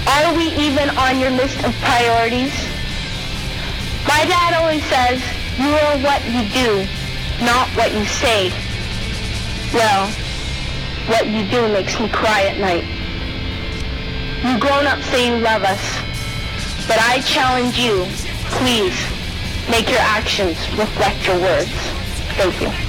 Are we even on your list of priorities? My dad always says, you are what you do, not what you say. Well, what you do makes me cry at night. You grown-ups say you love us, but I challenge you, please, make your actions reflect your words. Thank you.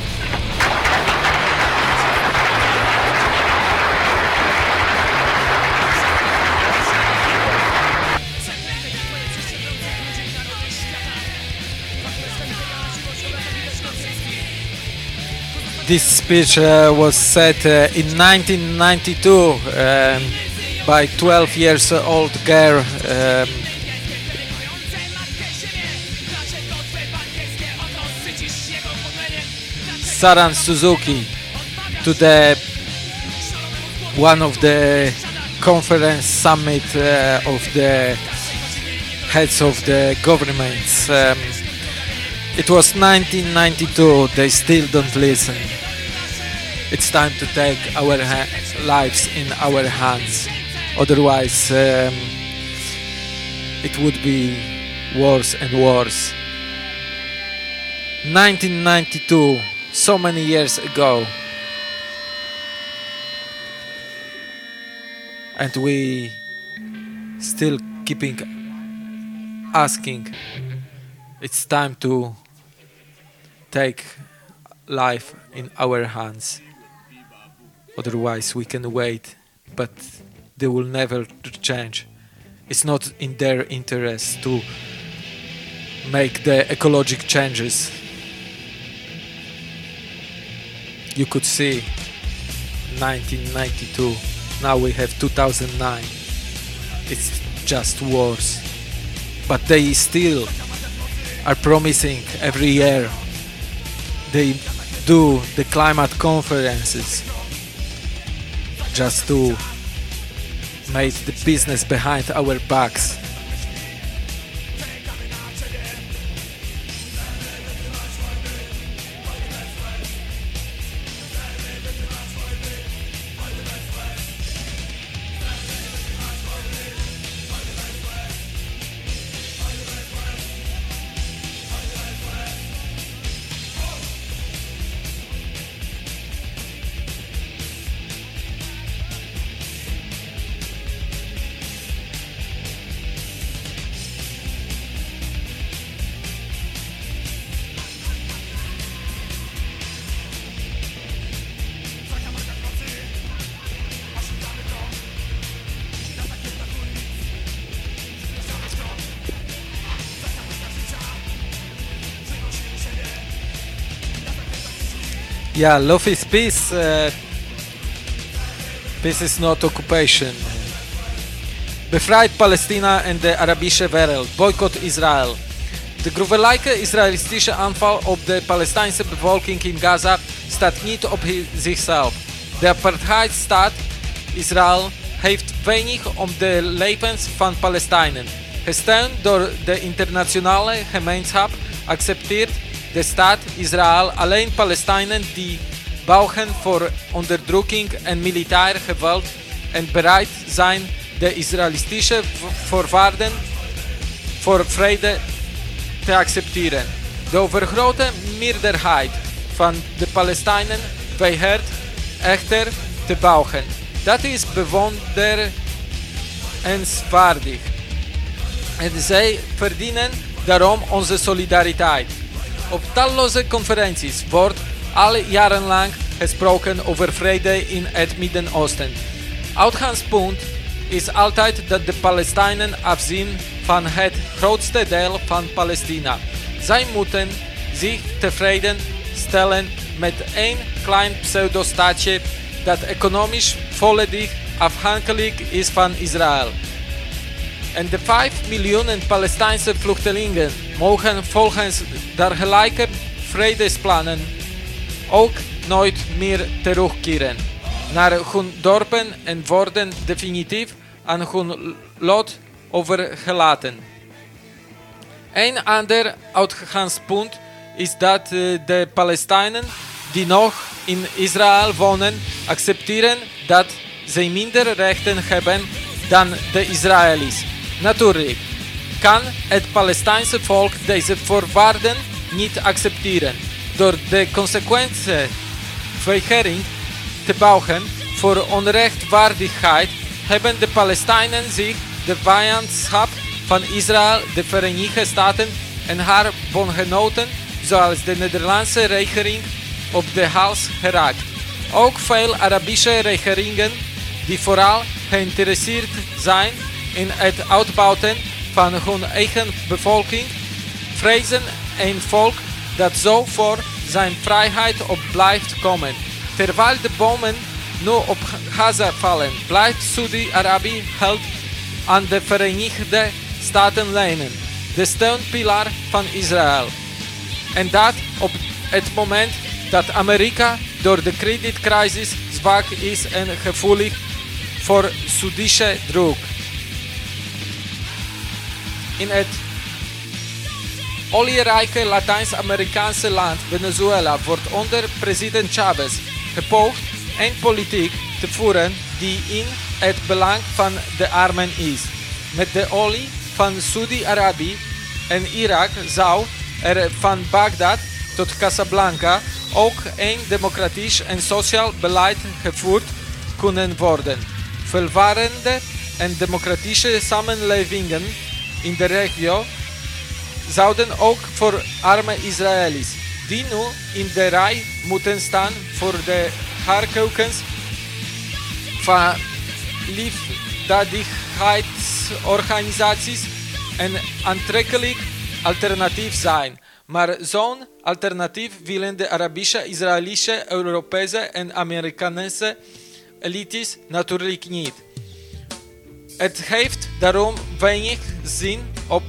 This speech uh, was said uh, in 1992 um, by 12 years old girl. Um, Severn Suzuki to the one of the conference summit uh, of the heads of the governments. Um, it was 1992. They still don't listen. It's time to take our ha- lives in our hands. Otherwise, um, it would be worse and worse. 1992, so many years ago. And we still keeping asking it's time to take life in our hands. Otherwise, we can wait, but they will never change. It's not in their interest to make the ecologic changes. You could see 1992. Now we have 2009. It's just worse. But they still are promising every year they do the climate conferences just to make the business behind our backs. Yeah, love is peace. Uh, peace is not occupation. Befreit Palästina en de Arabische wereld. Boycott Israël. De gruwelijke Israëlistische aanval op de Palestijnse bevolking in Gaza staat niet op zichzelf. De apartheidstaat Israël heeft weinig om de levens van Palestijnen. Gesteund door de internationale gemeenschap accepteert de staat Israël alleen Palestijnen die buigen voor onderdrukking en militair geweld en bereid zijn de Israëlistische voorwaarden voor vrede te accepteren. De overgrote meerderheid van de Palestijnen weigert echter te buigen. Dat is bewonderenswaardig. En zij verdienen daarom onze solidariteit. Op talloze conferenties wordt al jarenlang gesproken over vrede in het Midden-Oosten. Uitgangspunt is altijd dat de Palestijnen afzien van het grootste deel van Palestina. Zij moeten zich tevreden stellen met één klein pseudostaatje dat economisch volledig afhankelijk is van Israël. En de 5 miljoen Palestijnse vluchtelingen mogen volgens dergelijke vredesplannen ook nooit meer terugkeren naar hun dorpen en worden definitief aan hun lot overgelaten. Een ander uitgangspunt is dat eh, de Palestijnen die nog in Israël wonen accepteren dat zij minder rechten hebben dan de Israëli's. Natuurlijk kan het Palestijnse volk deze voorwaarden niet accepteren. Door de consequente weigering te bouwen voor onrechtvaardigheid hebben de Palestijnen zich de vijandschap van Israël, de Verenigde Staten en haar bondgenoten, zoals de Nederlandse regering, op de hals geraakt. Ook veel Arabische regeringen, die vooral geïnteresseerd zijn in het uitbouwen van hun eigen bevolking, vrezen een volk dat zo voor zijn vrijheid op blijft komen. Terwijl de bomen nu op Gaza vallen, blijft Saudi-Arabië geld aan de Verenigde Staten lenen, de steunpilaar van Israël. En dat op het moment dat Amerika door de kredietcrisis zwak is en gevoelig voor Saudische druk. In het olierijke Latijns-Amerikaanse land Venezuela wordt onder president Chavez gepoogd een politiek te voeren die in het belang van de armen is. Met de olie van Saudi-Arabië en Irak zou er van Bagdad tot Casablanca ook een democratisch en sociaal beleid gevoerd kunnen worden. Welvarende en democratische samenlevingen in de regio zouden ook voor arme Israëli's, die nu in de rij moeten staan voor de haarkeukens van liefdadigheidsorganisaties, een aantrekkelijk alternatief zijn. Maar zo'n alternatief willen de Arabische, Israëlische, Europese en Amerikaanse elites natuurlijk niet. Het heeft daarom weinig zin op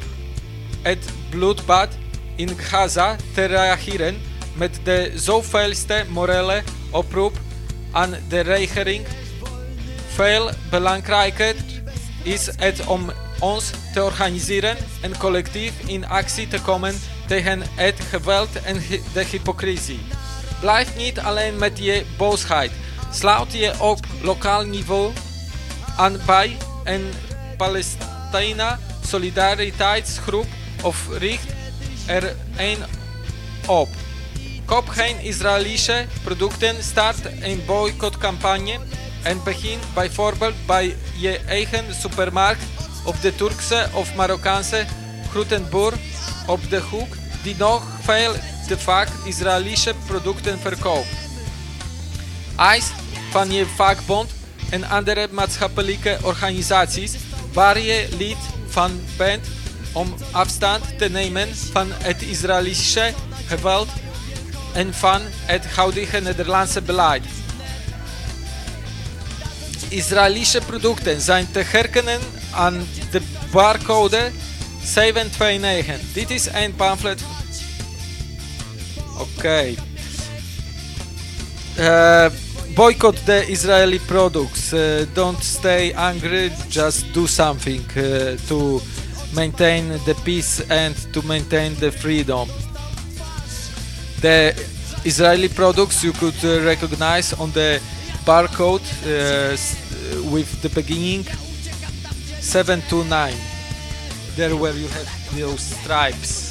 het bloedbad in Gaza te reageren met de zoveelste morele oproep aan de regering. Veel belangrijker is het om ons te organiseren en collectief in actie te komen tegen het geweld en de hypocrisie. Blijf niet alleen met je boosheid. Sluit je op lokaal niveau aan bij een Palestina solidariteitsgroep of richt er een op. Koop geen Israëlische producten, start een boycottcampagne en begin bijvoorbeeld bij je eigen supermarkt of de Turkse of Marokkaanse groentenboer op de hoek die nog veel te vaak Israëlische producten verkoopt. Eis van je vakbond en andere maatschappelijke organisaties waar je lid van bent om afstand te nemen van het Israëlische geweld en van het huidige Nederlandse beleid. Israëlische producten zijn te herkennen aan de barcode 729. Dit is een pamflet. Oké. Okay. Uh, boycott the Israeli products. Uh, don't stay angry. Just do something uh, to maintain the peace and to maintain the freedom. The Israeli products you could uh, recognize on the barcode uh, with the beginning 729 there where you have those stripes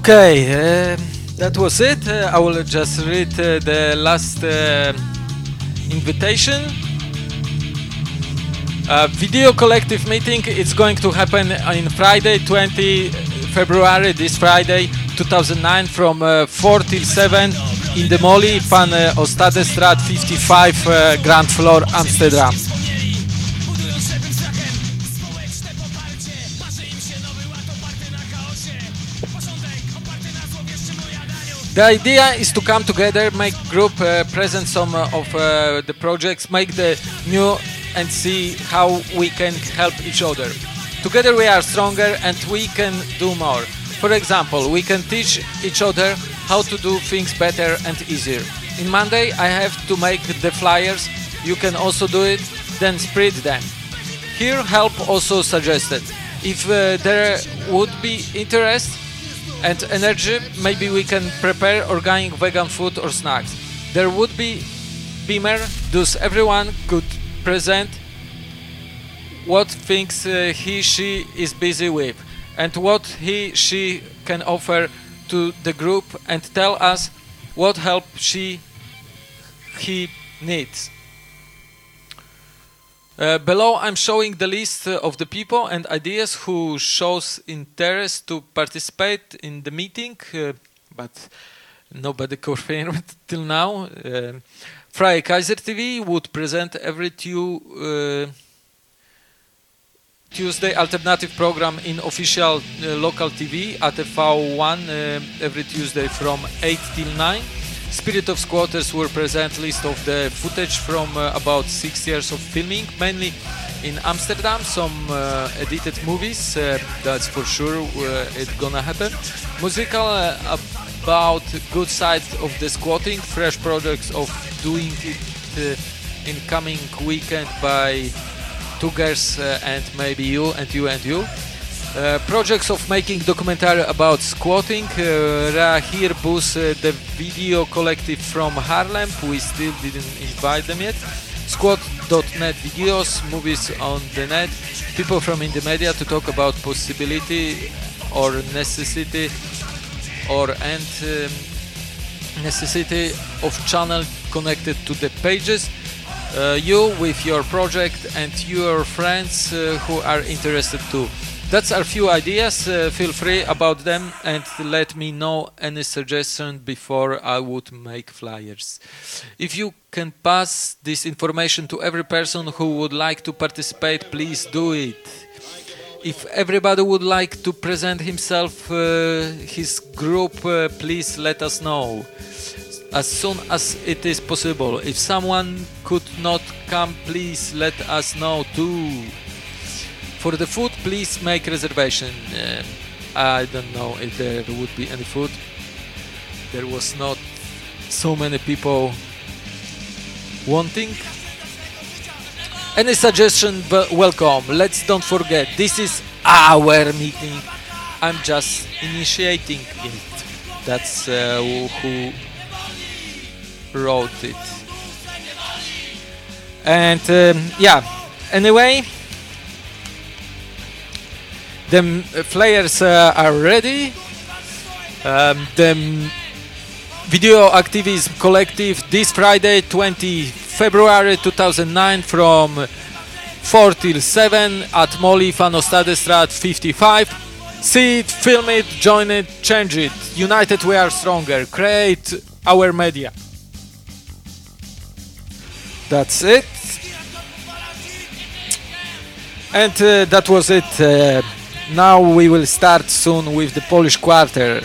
Okay, uh, that was it. Uh, I will just read uh, the last invitation. Video collective meeting is going to happen on Friday, 20 February, this Friday, 2009, from uh, 4 till 7 in the Molly, Van Ostadestraat 55, uh, Grand Floor, Amsterdam. The idea is to come together, make group, uh, present some uh, of uh, the projects, make the new, and see how we can help each other. Together we are stronger and we can do more. For example, we can teach each other how to do things better and easier. In Monday, I have to make the flyers. You can also do it, then spread them. Here, help also suggested. If uh, there would be interest, and energy, maybe we can prepare organic vegan food or snacks. There would be Beamer, thus everyone could present what things uh, he she is busy with and what he she can offer to the group and tell us what help she he needs. Uh, below I'm showing the list uh, of the people and ideas who shows interest to participate in the meeting, uh, but nobody confirmed till now. Uh, Freie Kaiser TV would present every tu- uh, Tuesday alternative program in official uh, local TV at ATV1 uh, every Tuesday from 8 till 9. Spirit of Squatters will present list of the footage from uh, about six years of filming, mainly in Amsterdam. Some uh, edited movies, uh, that's for sure uh, it's gonna happen. Musical uh, about good side of the squatting, fresh projects of doing it uh, in coming weekend by two girls and maybe you and you and you. Uh, projects of making documentary about squatting. Uh, Rahir Bus, uh, the video collective from Haarlem. We still didn't invite them yet. Squat.net videos, movies on the net. People from in the media to talk about possibility or necessity or and um, necessity of channel connected to the pages. Uh, you with your project and your friends uh, who are interested too. That's our few ideas. Uh, feel free about them and let me know any suggestion before I would make flyers. If you can pass this information to every person who would like to participate, please do it. If everybody would like to present himself, uh, his group, uh, please let us know. as soon as it is possible. If someone could not come, please let us know too. For the food, please make reservation. Uh, I don't know if there would be any food. There was not so many people wanting. Any suggestion? But welcome. Let's don't forget this is our meeting. I'm just initiating it. That's uh, who wrote it. And um, yeah. Anyway, the m- flyers uh, are ready. Um, the Video Activism Collective this Friday, 20 February 2009 from 4 till 7 at Molly Van Ostadestraat 55. See it, film it, join it, change it. United we are stronger. Create our media. That's it. And uh, that was it. Uh, now we will start soon with the Polish Quarter.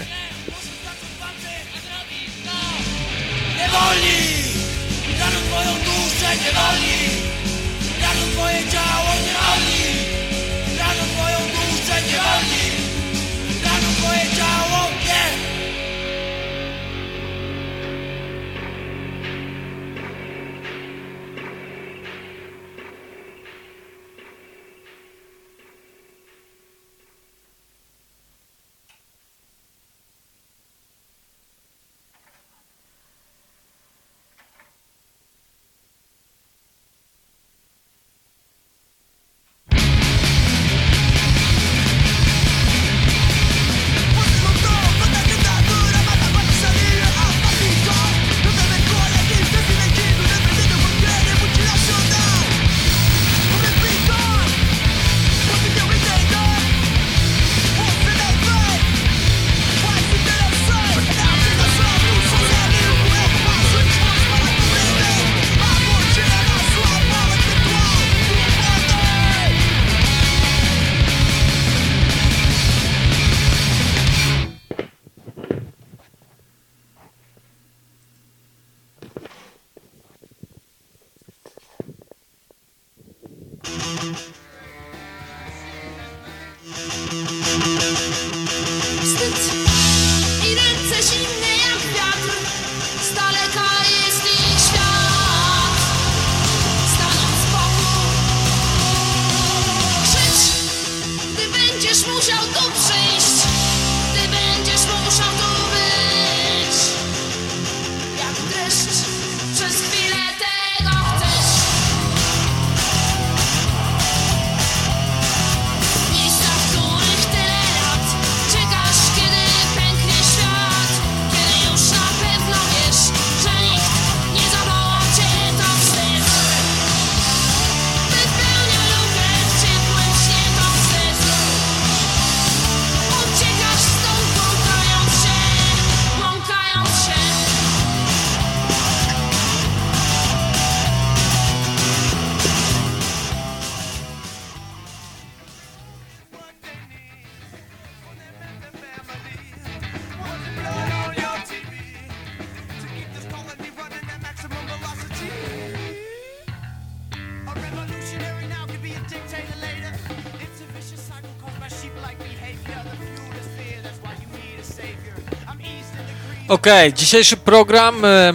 Okej, dzisiejszy program, say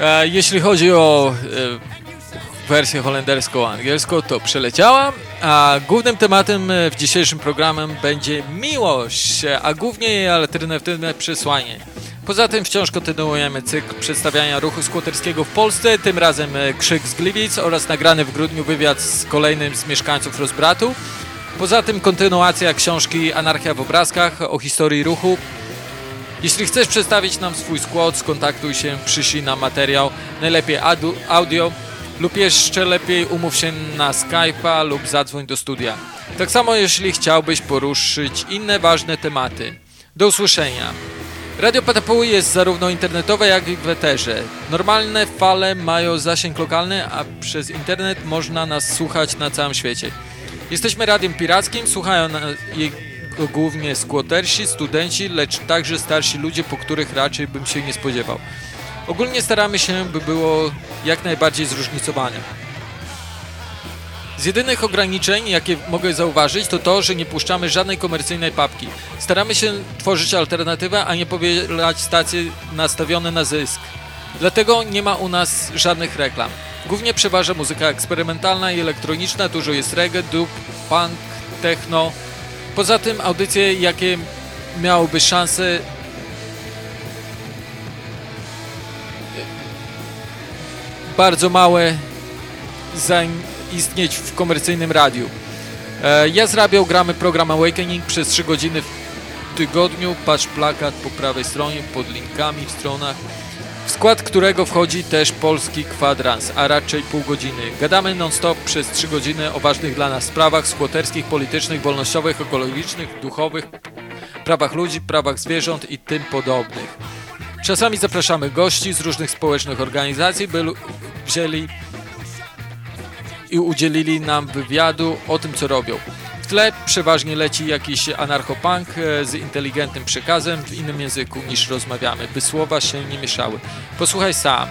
e, jeśli chodzi o e, wersję holenderską angielską, to przeleciała, a głównym tematem e, w dzisiejszym programem będzie miłość, a głównie jej alternatywne przesłanie. Poza tym wciąż kontynuujemy cykl przedstawiania ruchu skłoterskiego w Polsce, tym razem e, Krzyk z Gliwic oraz nagrany w grudniu wywiad z kolejnym z mieszkańców Rozbratu. Poza tym kontynuacja książki Anarchia w obrazkach o historii ruchu, jeśli chcesz przedstawić nam swój skład, skontaktuj się, przyszlij nam materiał, najlepiej audio lub jeszcze lepiej umów się na Skype'a lub zadzwoń do studia. Tak samo jeśli chciałbyś poruszyć inne ważne tematy. Do usłyszenia. Radio PTPU jest zarówno internetowe, jak i w eterze. Normalne fale mają zasięg lokalny, a przez internet można nas słuchać na całym świecie. Jesteśmy radiem pirackim, słuchają na, je- to głównie squattersi, studenci, lecz także starsi ludzie, po których raczej bym się nie spodziewał. Ogólnie staramy się, by było jak najbardziej zróżnicowane. Z jedynych ograniczeń, jakie mogę zauważyć, to to, że nie puszczamy żadnej komercyjnej papki. Staramy się tworzyć alternatywę, a nie powielać stacje nastawione na zysk. Dlatego nie ma u nas żadnych reklam. Głównie przeważa muzyka eksperymentalna i elektroniczna, dużo jest reggae, dub, punk, techno. Poza tym audycje, jakie miałyby szansę bardzo małe zaistnieć w komercyjnym radiu. E, ja z Rabią gramy program Awakening przez 3 godziny w tygodniu. Patrz plakat po prawej stronie pod linkami w stronach, skład którego wchodzi też polski kwadrans, a raczej pół godziny. Gadamy non-stop przez 3 godziny o ważnych dla nas sprawach skłoterskich, politycznych, wolnościowych, ekologicznych, duchowych, prawach ludzi, prawach zwierząt i tym podobnych. Czasami zapraszamy gości z różnych społecznych organizacji, by wzięli i udzielili nam wywiadu o tym, co robią. Tle przeważnie leci jakiś anarchopunk e, z inteligentnym przekazem w innym języku niż rozmawiamy, by słowa się nie mieszały. Posłuchaj sam.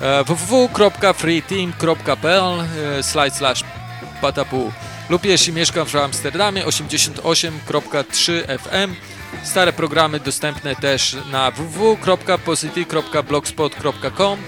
E, www.freeteam.pl e, slide slash patapu lub jeśli mieszkam w Amsterdamie 88.3 FM Stare programy dostępne też na www.posity.blogspot.com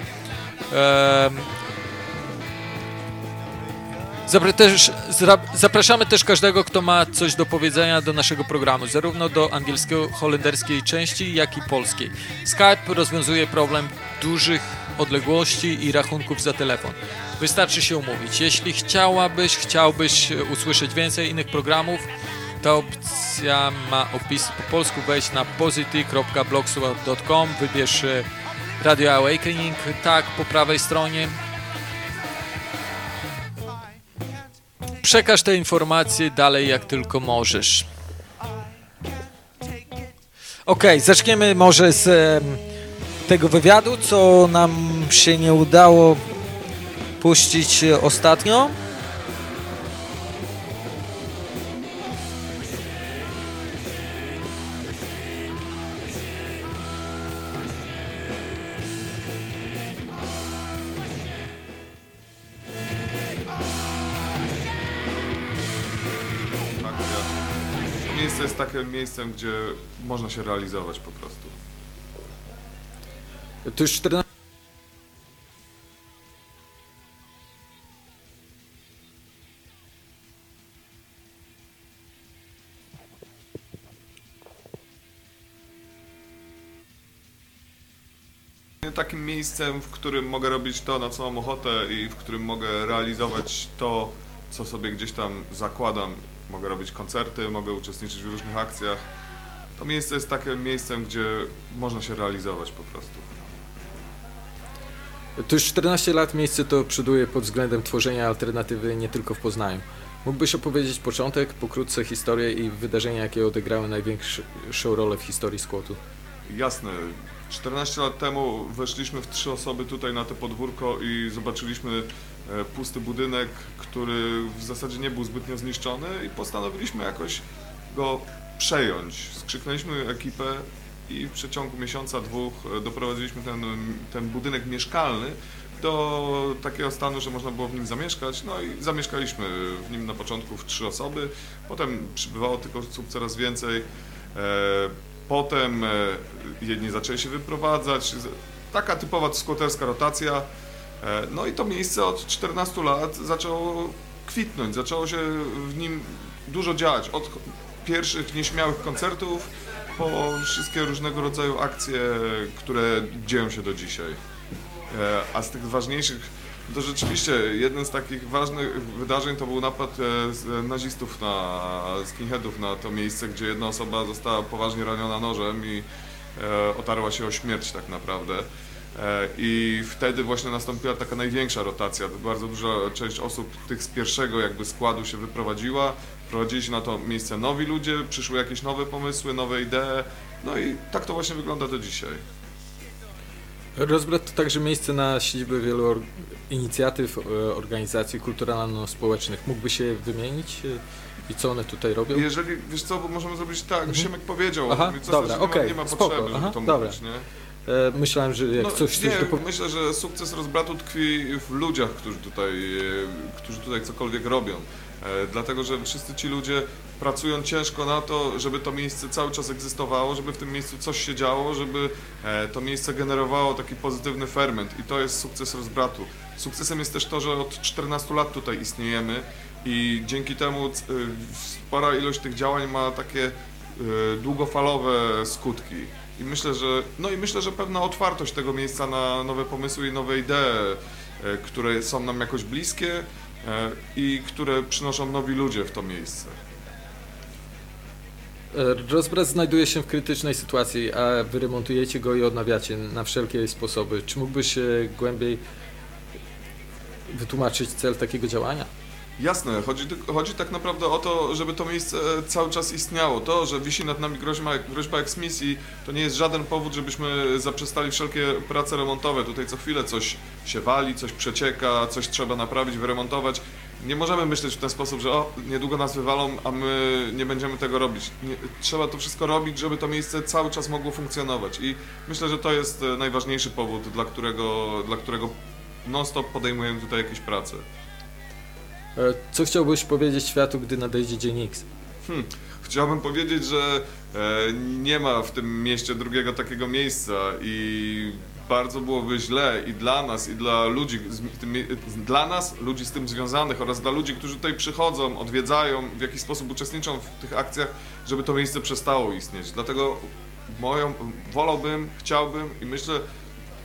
zapraszamy też każdego, kto ma coś do powiedzenia do naszego programu, zarówno do angielsko-holenderskiej części, jak i polskiej. Skype rozwiązuje problem dużych odległości i rachunków za telefon. Wystarczy się umówić. Jeśli chciałabyś, chciałbyś usłyszeć więcej innych programów, ta opcja ma opis po polsku. Wejdź na posity.blogspot.com, wybierz e, Radio Awakening, tak, po prawej stronie. Przekaż te informacje dalej jak tylko możesz. Okej, zaczniemy może z tego wywiadu, co nam się nie udało puścić ostatnio. Takim miejscem, gdzie można się realizować po prostu. To już 14 Takim miejscem, w którym mogę robić to, na co mam ochotę i w którym mogę realizować to, co sobie gdzieś tam zakładam. Mogę robić koncerty, mogę uczestniczyć w różnych akcjach. To miejsce jest takim miejscem, gdzie można się realizować po prostu. To już 14 lat miejsce to przoduje pod względem tworzenia alternatywy nie tylko w Poznaniu. Mógłbyś opowiedzieć początek, pokrótce historię i wydarzenia, jakie odegrały największą rolę w historii skłotu? Jasne. 14 lat temu weszliśmy w trzy osoby tutaj na to podwórko i zobaczyliśmy pusty budynek, który w zasadzie nie był zbytnio zniszczony i postanowiliśmy jakoś go przejąć. Skrzyknęliśmy ekipę i w przeciągu miesiąca, dwóch e, doprowadziliśmy ten, ten budynek mieszkalny do takiego stanu, że można było w nim zamieszkać. No i zamieszkaliśmy w nim na początku w trzy osoby, potem przybywało tych osób coraz więcej. E, Potem e, jedni zaczęli się wyprowadzać. Taka typowa skłoterska rotacja. E, No i to miejsce od 14 lat zaczęło kwitnąć, zaczęło się w nim dużo dziać. Od pierwszych nieśmiałych koncertów po wszystkie różnego rodzaju akcje, które dzieją się do dzisiaj. E, A z tych ważniejszych, to rzeczywiście jeden z takich ważnych wydarzeń to był napad e, nazistów na skinheadów na to miejsce, gdzie jedna osoba została poważnie raniona nożem i otarła się o śmierć tak naprawdę. E, I wtedy właśnie nastąpiła taka największa rotacja. Bardzo duża część osób tych z pierwszego jakby składu się wyprowadziła. Prowadzili się na to miejsce nowi ludzie, przyszły jakieś nowe pomysły, nowe idee. No i tak to właśnie wygląda do dzisiaj. Rozbrat to także miejsce na siedzibę wielu inicjatyw, e, organizacji kulturalno-społecznych. Mógłby się wymienić e, i co one tutaj robią? Jeżeli, wiesz co, bo możemy zrobić tak, Szymek powiedział, Aha, dobra, nie ma, okej, nie ma spoko, potrzeby, aha, żeby to dobra. mówić, nie? E, Myślałem, że jak No, coś nie, dopowiedzieć. myślę, że sukces rozbratu tkwi w ludziach, którzy tutaj, e, którzy tutaj cokolwiek robią. E, Dlatego, że wszyscy ci ludzie pracują ciężko na to, żeby to miejsce cały czas egzystowało, żeby w tym miejscu coś się działo, żeby to miejsce generowało taki pozytywny ferment i to jest sukces rozbratu. Sukcesem jest też to, że od 14 lat tutaj istniejemy i dzięki temu spora ilość tych działań ma takie długofalowe skutki. I myślę, że no i myślę, że pewna otwartość tego miejsca na nowe pomysły i nowe idee, e, które są nam jakoś bliskie e, i które przynoszą nowi ludzie w to miejsce. E, Rozbrat znajduje się w krytycznej sytuacji, a wy remontujecie go i odnawiacie na wszelkie sposoby. Czy mógłbyś głębiej wytłumaczyć cel takiego działania? Jasne, chodzi, chodzi tak naprawdę o to, żeby to miejsce e, cały czas istniało. To, że wisi nad nami groźba, groźba eksmisji, to nie jest żaden powód, żebyśmy zaprzestali wszelkie prace remontowe. Tutaj co chwilę coś się wali, coś przecieka, coś trzeba naprawić, wyremontować. Nie możemy myśleć w ten sposób, że o, niedługo nas wywalą, a my nie będziemy tego robić. Nie, trzeba to wszystko robić, żeby to miejsce cały czas mogło funkcjonować. I myślę, że to jest e, najważniejszy powód, dla którego, dla którego non-stop podejmujemy tutaj jakieś prace. E, Co chciałbyś powiedzieć światu, gdy nadejdzie dzień X? Hmm. Chciałbym powiedzieć, że e, nie ma w tym mieście drugiego takiego miejsca i bardzo byłoby źle i dla nas, i dla ludzi, tym, dla nas, ludzi z tym związanych oraz dla ludzi, którzy tutaj przychodzą, odwiedzają, w jakiś sposób uczestniczą w tych akcjach, żeby to miejsce przestało istnieć. Dlatego moją, wolałbym, chciałbym i myślę,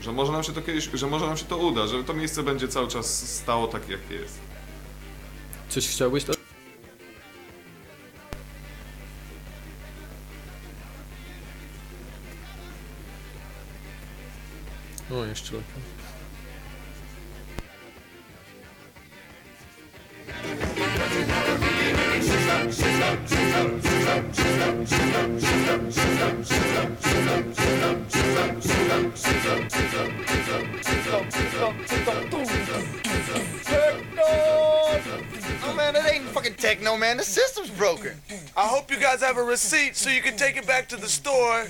że może nam się to kiedyś, że może nam się to uda, że to miejsce będzie cały czas stało takie, jakie jest. Coś chciałbyś? To? O, jeszcze lepiej. Oh man, it ain't fucking techno, man. The system's broken. I hope you guys have a receipt so you can take it back to the store.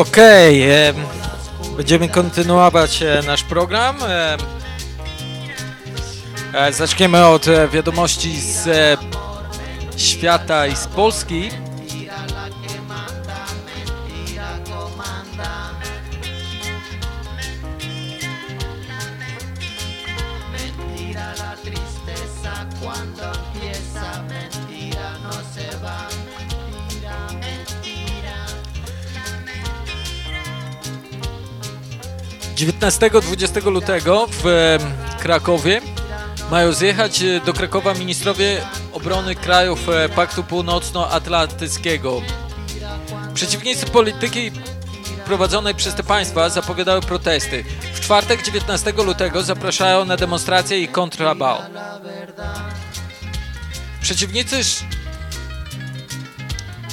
Okej, em, będziemy kontynuować e, nasz program. E, Zaczniemy od e, wiadomości z świata i z Polski. 19-20 lutego w Krakowie mają zjechać e, do Krakowa ministrowie obrony krajów e, Paktu Północnoatlantyckiego. Przeciwnicy polityki prowadzonej przez te państwa zapowiadały protesty. W czwartek 19 lutego zapraszają na demonstracje i kontrabał. Przeciwnicy sz-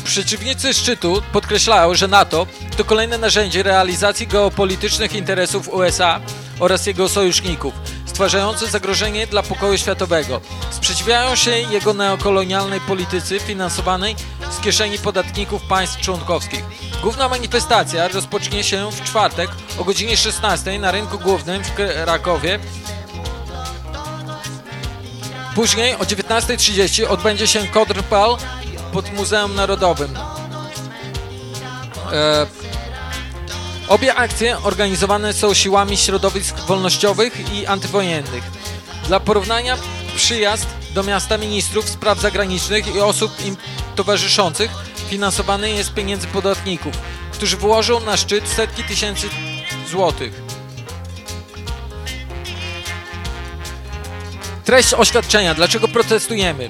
Przeciwnicy szczytu podkreślają, że NATO to kolejne narzędzie realizacji geopolitycznych interesów USA oraz jego sojuszników, stwarzające zagrożenie dla pokoju światowego. Sprzeciwiają się jego neokolonialnej polityce finansowanej z kieszeni podatników państw członkowskich. Główna manifestacja rozpocznie się w czwartek o godzinie 16 na rynku głównym w Krakowie Później o 19.30 odbędzie się kontrpal pod Muzeum Narodowym. E, obie akcje organizowane są siłami środowisk wolnościowych i antywojennych. Dla porównania przyjazd do miasta ministrów spraw zagranicznych i osób im towarzyszących finansowany jest pieniędzy podatników, którzy włożą na szczyt setki tysięcy złotych. Treść oświadczenia. Dlaczego protestujemy?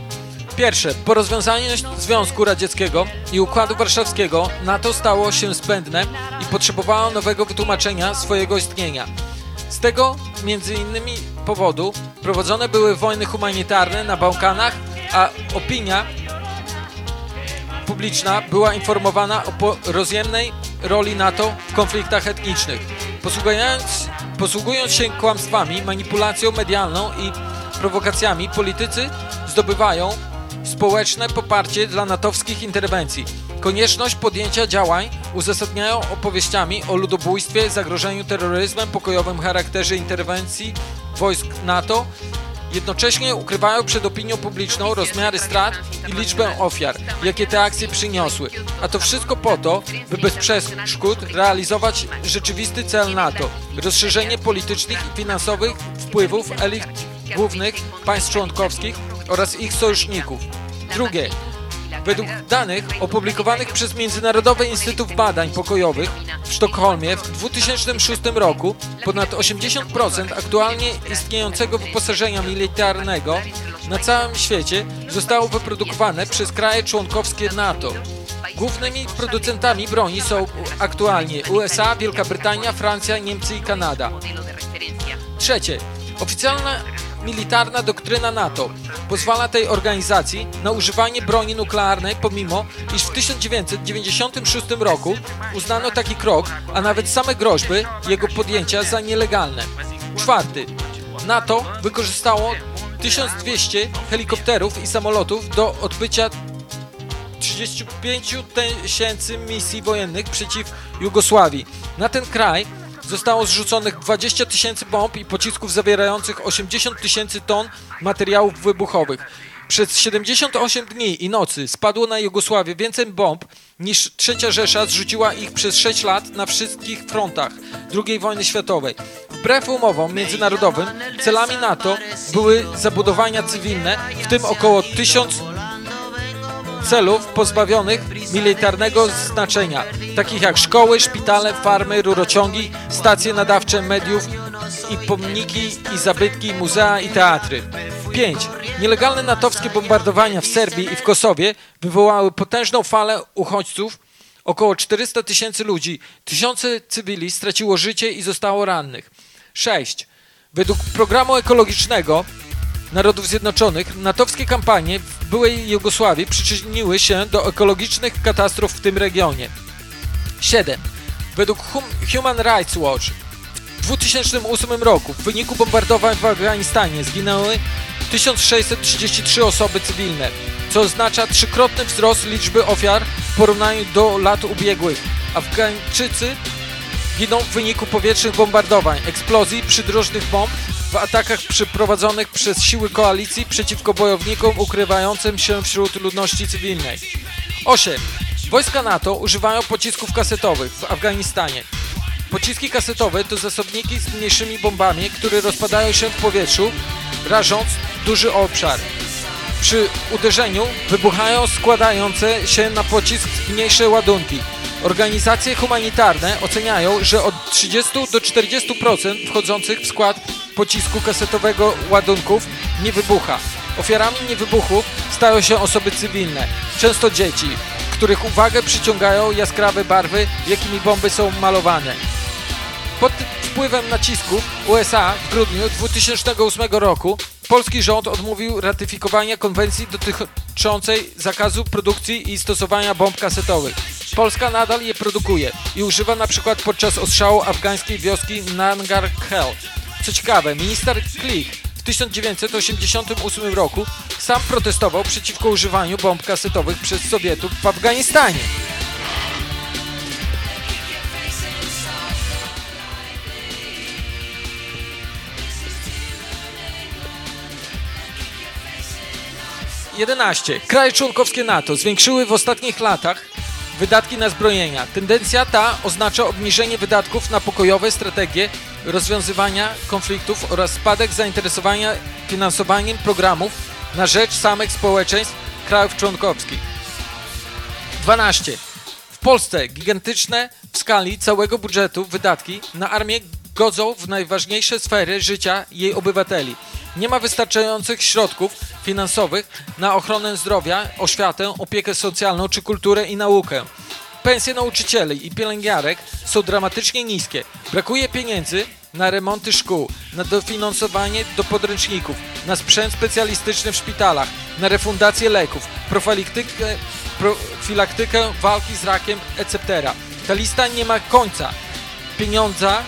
Pierwsze, po rozwiązaniu Związku Radzieckiego i Układu Warszawskiego NATO stało się zbędne i potrzebowało nowego wytłumaczenia swojego istnienia. Z tego między innymi powodu prowadzone były wojny humanitarne na Bałkanach, a opinia publiczna była informowana o rozjemnej roli NATO w konfliktach etnicznych. Posługując, posługując się kłamstwami, manipulacją medialną i prowokacjami, politycy zdobywają społeczne poparcie dla natowskich interwencji. Konieczność podjęcia działań uzasadniają opowieściami o ludobójstwie, zagrożeniu terroryzmem, pokojowym charakterze interwencji wojsk NATO Jednocześnie ukrywają przed opinią publiczną rozmiary strat i liczbę ofiar, jakie te akcje przyniosły. A to wszystko po to, by bez przeszkód realizować rzeczywisty cel NATO rozszerzenie politycznych i finansowych wpływów elit głównych państw członkowskich oraz ich sojuszników. Drugie, Według danych opublikowanych przez Międzynarodowy Instytut Badań Pokojowych w Sztokholmie w 2006 roku ponad 80% aktualnie istniejącego wyposażenia militarnego na całym świecie zostało wyprodukowane przez kraje członkowskie NATO. Głównymi producentami broni są aktualnie USA, Wielka Brytania, Francja, Niemcy i Kanada. Trzecie, oficjalna militarna doktryna NATO pozwala tej organizacji na używanie broni nuklearnej, pomimo iż w 1996 roku uznano taki krok, a nawet same groźby jego podjęcia za nielegalne. Czwarty, NATO wykorzystało 1200 helikopterów i samolotów do odbycia 35 tysięcy misji wojennych przeciw Jugosławii. Na ten kraj zostało zrzuconych 20 tysięcy bomb i pocisków zawierających 80 tysięcy ton materiałów wybuchowych. Przez 78 dni i nocy spadło na Jugosławię więcej bomb niż Trzecia Rzesza zrzuciła ich przez 6 lat na wszystkich frontach II wojny światowej. Wbrew umowom międzynarodowym celami NATO były zabudowania cywilne, w tym około 1000 celów pozbawionych militarnego znaczenia, takich jak szkoły, szpitale, farmy, rurociągi, stacje nadawcze mediów i pomniki i zabytki, muzea i teatry. 5. Nielegalne natowskie bombardowania w Serbii i w Kosowie wywołały potężną falę uchodźców. Około 400 tysięcy ludzi, tysiące cywili straciło życie i zostało rannych. 6. Według programu ekologicznego Narodów Zjednoczonych natowskie kampanie w byłej Jugosławii przyczyniły się do ekologicznych katastrof w tym regionie. 7. Według Human Rights Watch w 2008 roku w wyniku bombardowań w Afganistanie zginęły 1633 osoby cywilne, co oznacza trzykrotny wzrost liczby ofiar w porównaniu do lat ubiegłych. Afgańczycy giną w wyniku powietrznych bombardowań, eksplozji, przydrożnych bomb w atakach przeprowadzonych przez siły koalicji przeciwko bojownikom ukrywającym się wśród ludności cywilnej. 8. Wojska NATO używają pocisków kasetowych w Afganistanie. Pociski kasetowe to zasobniki z mniejszymi bombami, które rozpadają się w powietrzu, rażąc duży obszar. Przy uderzeniu wybuchają składające się na pocisk mniejsze ładunki. Organizacje humanitarne oceniają, że od 30 do 40% wchodzących w skład pocisku kasetowego ładunków nie wybucha. Ofiarami niewybuchów stają się osoby cywilne, często dzieci, których uwagę przyciągają jaskrawe barwy, jakimi bomby są malowane. Pod wpływem nacisków USA w grudniu 2008 roku polski rząd odmówił ratyfikowania konwencji dotyczącej zakazu produkcji i stosowania bomb kasetowych. Polska nadal je produkuje i używa na przykład podczas ostrzału afgańskiej wioski Nangar Khel. Co ciekawe, minister Klich w 1988 roku sam protestował przeciwko używaniu bomb kasetowych przez Sowietów w Afganistanie. 11. Kraje członkowskie NATO zwiększyły w ostatnich latach wydatki na zbrojenia. Tendencja ta oznacza obniżenie wydatków na pokojowe strategie rozwiązywania konfliktów oraz spadek zainteresowania finansowaniem programów na rzecz samych społeczeństw krajów członkowskich. 12. W Polsce gigantyczne w skali całego budżetu wydatki na armię godzą w najważniejsze sfery życia jej obywateli. Nie ma wystarczających środków finansowych na ochronę zdrowia, oświatę, opiekę socjalną czy kulturę i naukę. Pensje nauczycieli i pielęgniarek są dramatycznie niskie. Brakuje pieniędzy na remonty szkół, na dofinansowanie do podręczników, na sprzęt specjalistyczny w szpitalach, na refundację leków, profilaktykę, profilaktykę walki z rakiem, etc. Ta lista nie ma końca. Pieniądza,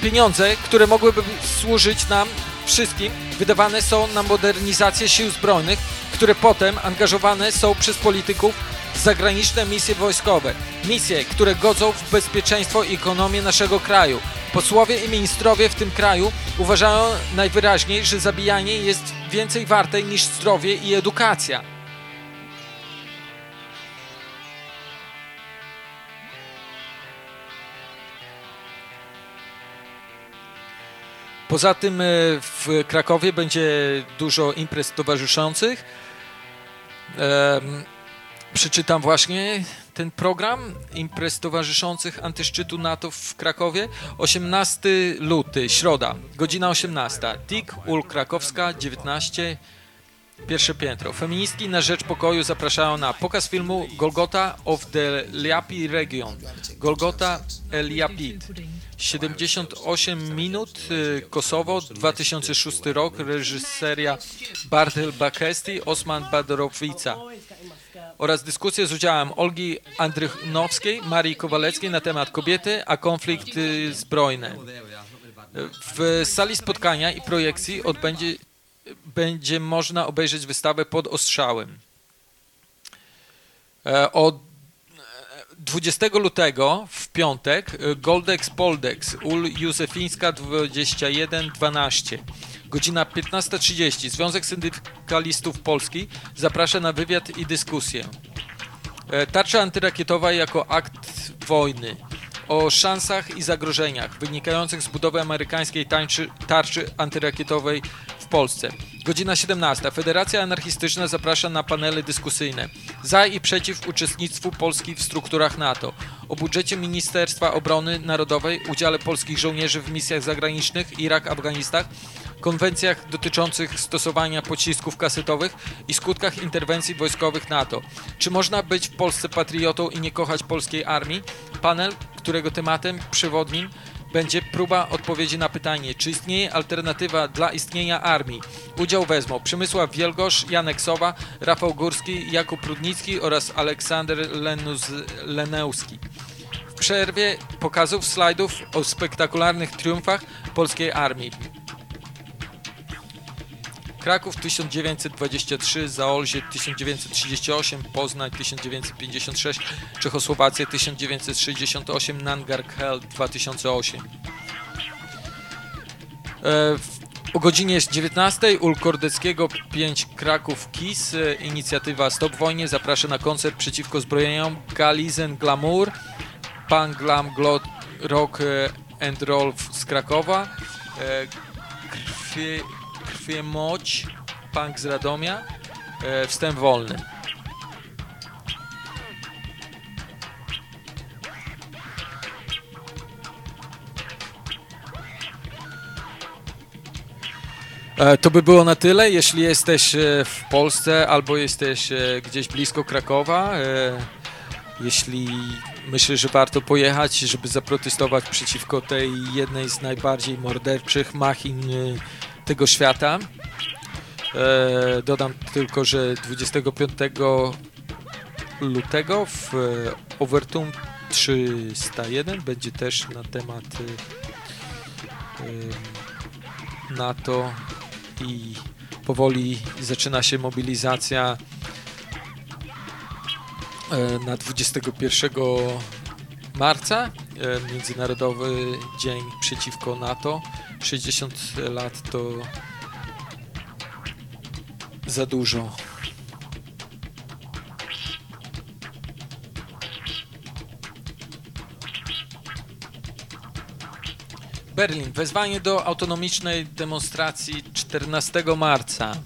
pieniądze, które mogłyby służyć nam wszystkim wydawane są na modernizację sił zbrojnych, które potem angażowane są przez polityków w zagraniczne misje wojskowe. Misje, które godzą w bezpieczeństwo i ekonomię naszego kraju. Posłowie i ministrowie w tym kraju uważają najwyraźniej, że zabijanie jest więcej warte niż zdrowie i edukacja. Poza tym e, w Krakowie będzie dużo imprez towarzyszących. Przeczytam właśnie ten program imprez towarzyszących antyszczytu NATO w Krakowie. 18 luty, środa, godzina 18. TIK, UL Krakowska, 19, pierwsze piętro. Feministki na rzecz pokoju zapraszają na pokaz filmu Golgota of the Liapi Region. Golgota Liapid. 78 minut, y, Kosowo, 2006 rok, reżyseria Bartel Bakesti, Osman Badorowica oraz dyskusje z udziałem Olgi Andrychnowskiej, Marii Kowaleckiej na temat kobiety, a konflikty zbrojne. W sali spotkania i projekcji odbędzie będzie można obejrzeć wystawę pod ostrzałem. E, od 20 lutego w piątek y, Goldex Poldex Ul Józefińska 2112 godzina 15.30 Związek Syndykalistów Polski zaprasza na wywiad i dyskusję. E, tarcza antyrakietowa jako akt wojny o szansach i zagrożeniach wynikających z budowy amerykańskiej tarczy, tarczy antyrakietowej Polsce. Godzina 17. Federacja Anarchistyczna zaprasza na panele dyskusyjne za i przeciw uczestnictwu Polski w strukturach NATO, o budżecie Ministerstwa Obrony Narodowej, udziale polskich żołnierzy w misjach zagranicznych Irak, Afganistan, konwencjach dotyczących stosowania pocisków kasetowych i skutkach interwencji wojskowych NATO. Czy można być w Polsce patriotą i nie kochać polskiej armii? Panel, którego tematem przewodnim będzie próba odpowiedzi na pytanie, czy istnieje alternatywa dla istnienia armii. Udział wezmą Przemysław Wielgosz, Janek Sowa, Rafał Górski, Jakub Prudnicki oraz Aleksander Lenuz, Leneuski. W przerwie pokazów slajdów o spektakularnych triumfach polskiej armii. Kraków 1923, Zaolzie 1938, Poznań 1956, Czechosłowacja 1968, Nangarkhel 2008. E, o godzinie 19 Ul Kordeckiego 5 Kraków KIS, e, inicjatywa Stop Wojnie zaprasza na koncert przeciwko zbrojeniom Galizen Glamour, Pan Glam Glot Rock e, and Roll z Krakowa, Krwie Krwie Moć, Punk z Radomia, e, wstęp wolny. E, to by było na tyle. Jeśli jesteś e, w Polsce albo jesteś gdzieś blisko Krakowa, jeśli myślisz, że warto pojechać, żeby zaprotestować przeciwko tej jednej z najbardziej morderczych machin tego świata. E, dodam tylko, że 25 lutego w Overtum 301 będzie też na temat e, NATO i powoli zaczyna się mobilizacja e, na 21 marca, Międzynarodowy Dzień Przeciwko NATO. 60 lat to za dużo. Berlin. Wezwanie do autonomicznej demonstracji 14 marca.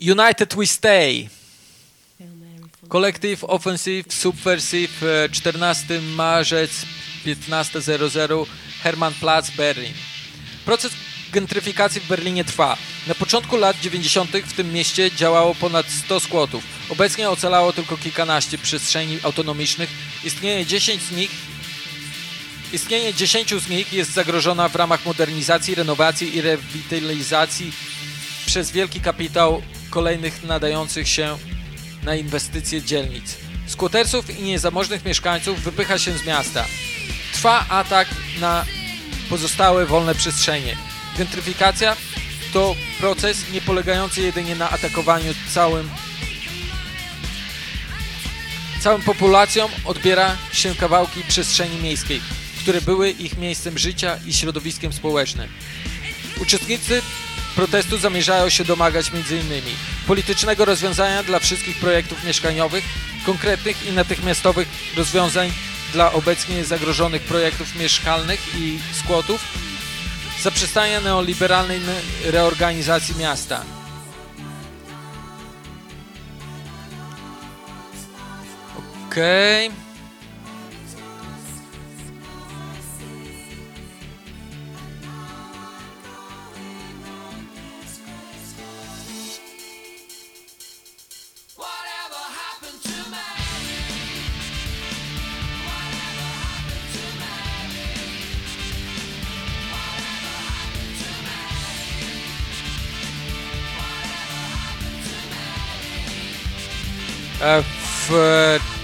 United we stay. Collective Offensive Subversive 14 marzec 15.00 Hermannplatz Berlin. Proces gentryfikacji w Berlinie trwa. Na początku lat 90. w tym mieście działało ponad 100 skłotów. Obecnie ocalało tylko kilkanaście przestrzeni autonomicznych. Istnieje 10 z nich Istnienie 10 z nich jest zagrożona w ramach modernizacji, renowacji i rewitalizacji przez wielki kapitał kolejnych nadających się na inwestycje dzielnic. Skłotersów i niezamożnych mieszkańców wypycha się z miasta. Trwa atak na pozostałe wolne przestrzenie. Gentryfikacja to proces nie polegający jedynie na atakowaniu całym całą populacją odbiera się kawałki przestrzeni miejskiej, które były ich miejscem życia i środowiskiem społecznym. Uczestnicy protestu zamierzają się domagać m.in. politycznego rozwiązania dla wszystkich projektów mieszkaniowych, konkretnych i natychmiastowych rozwiązań dla obecnie zagrożonych projektów mieszkalnych i skłotów, zaprzestania neoliberalnej reorganizacji miasta. Okej. Okay.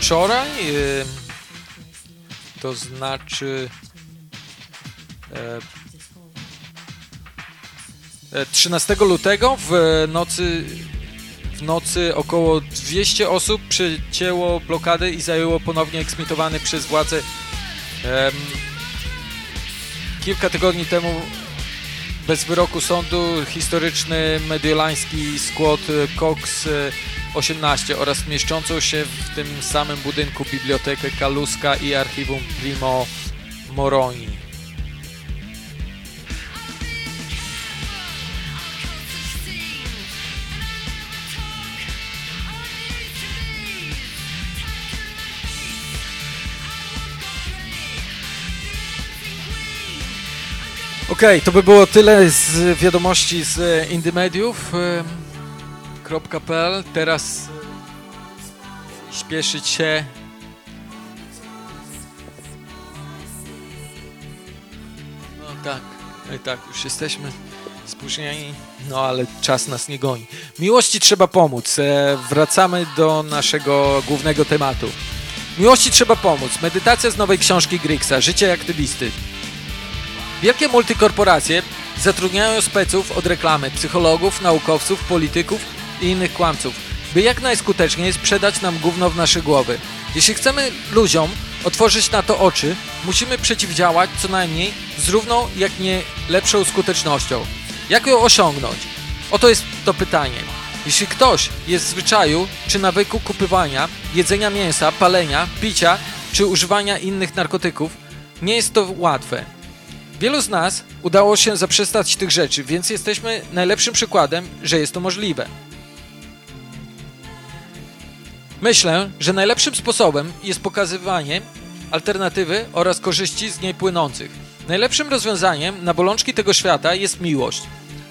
Wczoraj, e, to znaczy 13 e, lutego w nocy w nocy około 200 osób przecięło blokadę i zajęło ponownie eksmitowany przez władze. Kilka tygodni temu bez wyroku sądu historyczny mediolański skład Cox 18 oraz mieszczącą się w tym samym budynku bibliotekę Kaluska i archiwum Primo Moroni. Okej, okay, to by było tyle z wiadomości z indymediów.pl. Teraz śpieszyć się. No tak, no tak, już jesteśmy spóźnieni, no ale czas nas nie goni. Miłości trzeba pomóc. E, wracamy do naszego głównego tematu. Miłości trzeba pomóc. Medytacja z nowej książki Griggsa, Życie aktywisty. Wielkie multikorporacje zatrudniają speców od reklamy, psychologów, naukowców, polityków i innych kłamców, by jak najskuteczniej sprzedać nam gówno w nasze głowy. Jeśli chcemy ludziom otworzyć na to oczy, musimy przeciwdziałać co najmniej z równą, jak nie lepszą skutecznością. Jak ją osiągnąć? Oto jest to pytanie. Jeśli ktoś jest w zwyczaju czy nawyku kupywania, jedzenia mięsa, palenia, picia czy używania innych narkotyków, nie jest to łatwe. Wielu z nas udało się zaprzestać tych rzeczy, więc jesteśmy najlepszym przykładem, że jest to możliwe. Myślę, że najlepszym sposobem jest pokazywanie alternatywy oraz korzyści z niej płynących. Najlepszym rozwiązaniem na bolączki tego świata jest miłość.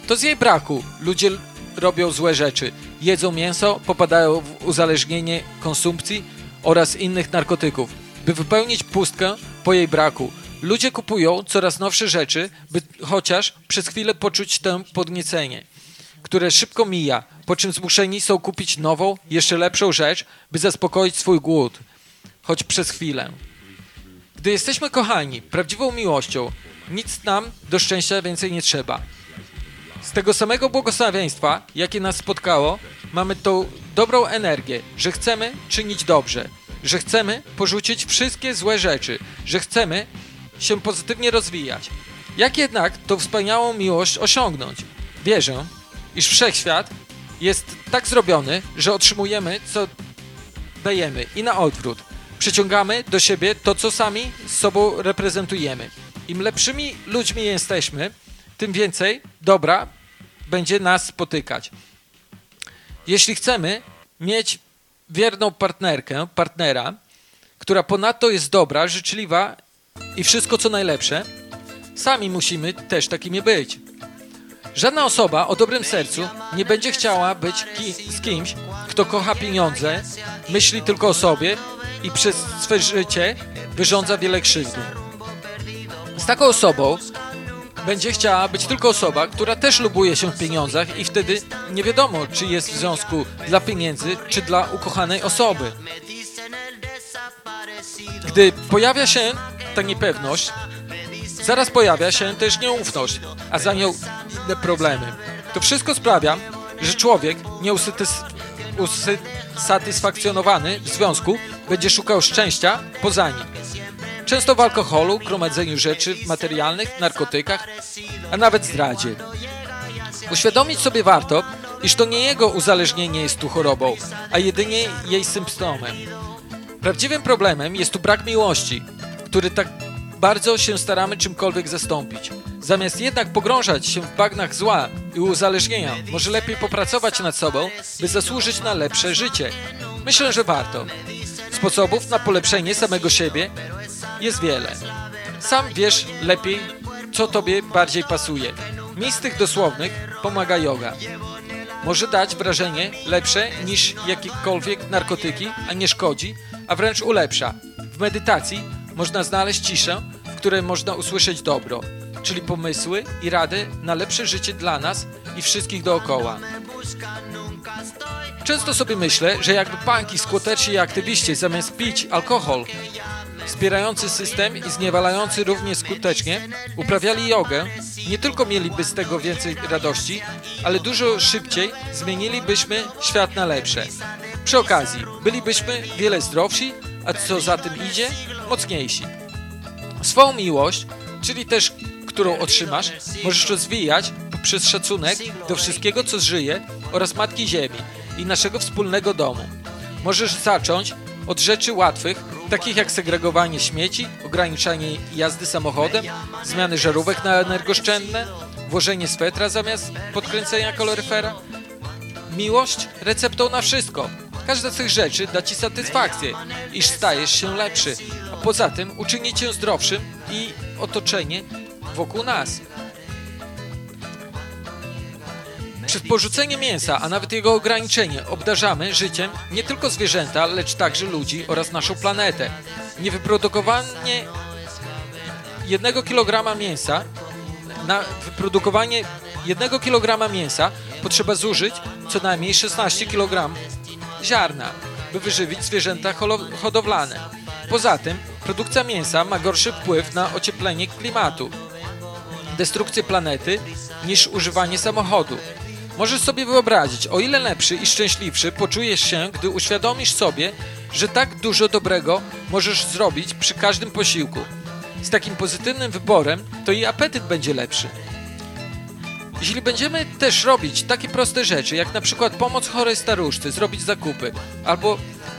To z jej braku ludzie robią złe rzeczy, jedzą mięso, popadają w uzależnienie konsumpcji oraz innych narkotyków, by wypełnić pustkę po jej braku. Ludzie kupują coraz nowsze rzeczy, by chociaż przez chwilę poczuć tę podniecenie, które szybko mija, po czym zmuszeni są kupić nową, jeszcze lepszą rzecz, by zaspokoić swój głód, choć przez chwilę. Gdy jesteśmy kochani prawdziwą miłością, nic nam do szczęścia więcej nie trzeba. Z tego samego błogosławieństwa, jakie nas spotkało, mamy tą dobrą energię, że chcemy czynić dobrze, że chcemy porzucić wszystkie złe rzeczy, że chcemy się pozytywnie rozwijać. Jak jednak tą wspaniałą miłość osiągnąć? Wierzę, iż wszechświat jest tak zrobiony, że otrzymujemy, co dajemy i na odwrót. Przyciągamy do siebie to, co sami z sobą reprezentujemy. Im lepszymi ludźmi jesteśmy, tym więcej dobra będzie nas spotykać. Jeśli chcemy mieć wierną partnerkę, partnera, która ponadto jest dobra, życzliwa i wszystko co najlepsze, sami musimy też takimi być. Żadna osoba o dobrym sercu nie będzie chciała być ki z kimś, kto kocha pieniądze, myśli tylko o sobie i przez swe życie wyrządza wiele krzywdy. Z taką osobą będzie chciała być tylko osoba, która też lubuje się w pieniądzach i wtedy nie wiadomo, czy jest w związku dla pieniędzy, czy dla ukochanej osoby. Gdy pojawia się ta niepewność, zaraz pojawia się też nieufność, a za nią inne problemy. To wszystko sprawia, że człowiek nieusatysfakcjonowany w związku będzie szukał szczęścia poza nim. Często w alkoholu, gromadzeniu rzeczy materialnych, narkotykach, a nawet zdradzie. Uświadomić sobie warto, iż to nie jego uzależnienie jest tu chorobą, a jedynie jej symptomem. Prawdziwym problemem jest tu brak miłości, który tak bardzo się staramy czymkolwiek zastąpić. Zamiast jednak pogrążać się w bagnach zła i uzależnienia, może lepiej popracować nad sobą, by zasłużyć na lepsze życie. Myślę, że warto. Sposobów na polepszenie samego siebie jest wiele. Sam wiesz lepiej, co tobie bardziej pasuje. Mi z tych dosłownych pomaga yoga. Może dać wrażenie lepsze niż jakiekolwiek narkotyki, a nie szkodzi, a wręcz ulepsza. W medytacji można znaleźć ciszę, w której można usłyszeć dobro, czyli pomysły i rady na lepsze życie dla nas i wszystkich dookoła. Często sobie myślę, że jakby panki, skłotersi i aktywiści zamiast pić alkohol, wspierający system i zniewalający równie skutecznie, uprawiali jogę, nie tylko mieliby z tego więcej radości, ale dużo szybciej zmienilibyśmy świat na lepsze. Przy okazji, bylibyśmy wiele zdrowsi, a co za tym idzie, mocniejsi. Swą miłość, czyli też którą otrzymasz, możesz rozwijać poprzez szacunek do wszystkiego, co żyje oraz Matki Ziemi i naszego wspólnego domu. Możesz zacząć od rzeczy łatwych takich jak segregowanie śmieci, ograniczanie jazdy samochodem, zmiany żarówek na energooszczędne, włożenie swetra zamiast podkręcenia kaloryfera. Miłość receptą na wszystko. Każda z tych rzeczy da Ci satysfakcję, iż stajesz się lepszy, a poza tym uczyni Cię zdrowszym i otoczenie wokół nas. Przez porzucenie mięsa, a nawet jego ograniczenie, obdarzamy życiem nie tylko zwierzęta, lecz także ludzi oraz naszą planetę. Niewyprodukowanie jednego kilograma mięsa na wyprodukowanie jednego kilograma mięsa potrzeba zużyć co najmniej 16 kg ziarna, by wyżywić zwierzęta hodowlane. Poza tym produkcja mięsa ma gorszy wpływ na ocieplenie klimatu, destrukcję planety niż używanie samochodu. Możesz sobie wyobrazić, o ile lepszy i szczęśliwszy poczujesz się, gdy uświadomisz sobie, że tak dużo dobrego możesz zrobić przy każdym posiłku. Z takim pozytywnym wyborem, to i apetyt będzie lepszy. Jeśli będziemy też robić takie proste rzeczy, jak na przykład pomoc chorej staruszce, zrobić zakupy, albo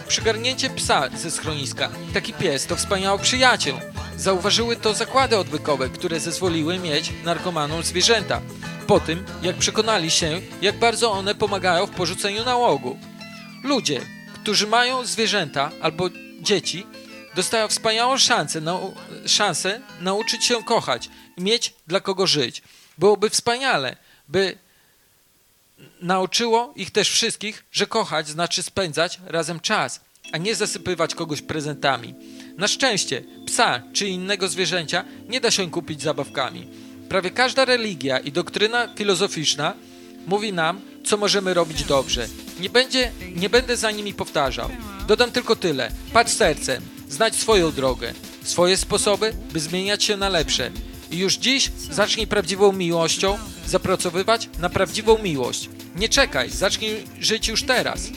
przygarnięcie psa ze schroniska, taki pies to wspaniały przyjaciel. Zauważyły to zakłady odwykowe, które zezwoliły mieć narkomanom zwierzęta, po tym jak przekonali się, jak bardzo one pomagają w porzuceniu nałogu. Ludzie, którzy mają zwierzęta albo dzieci, dostają wspaniałą szansę, nau szansę nauczyć się kochać i mieć dla kogo żyć. Byłoby wspaniale, by nauczyło ich też wszystkich, że kochać znaczy spędzać razem czas, a nie zasypywać kogoś prezentami. Na szczęście, psa czy innego zwierzęcia nie da się kupić zabawkami. Prawie każda religia i doktryna filozoficzna mówi nam, co możemy robić dobrze. Nie, będzie, nie będę za nimi powtarzał. Dodam tylko tyle. Patrz sercem, znać swoją drogę, swoje sposoby, by zmieniać się na lepsze. I już dziś zacznij prawdziwą miłością zapracowywać na prawdziwą miłość. Nie czekaj, zacznij żyć już teraz.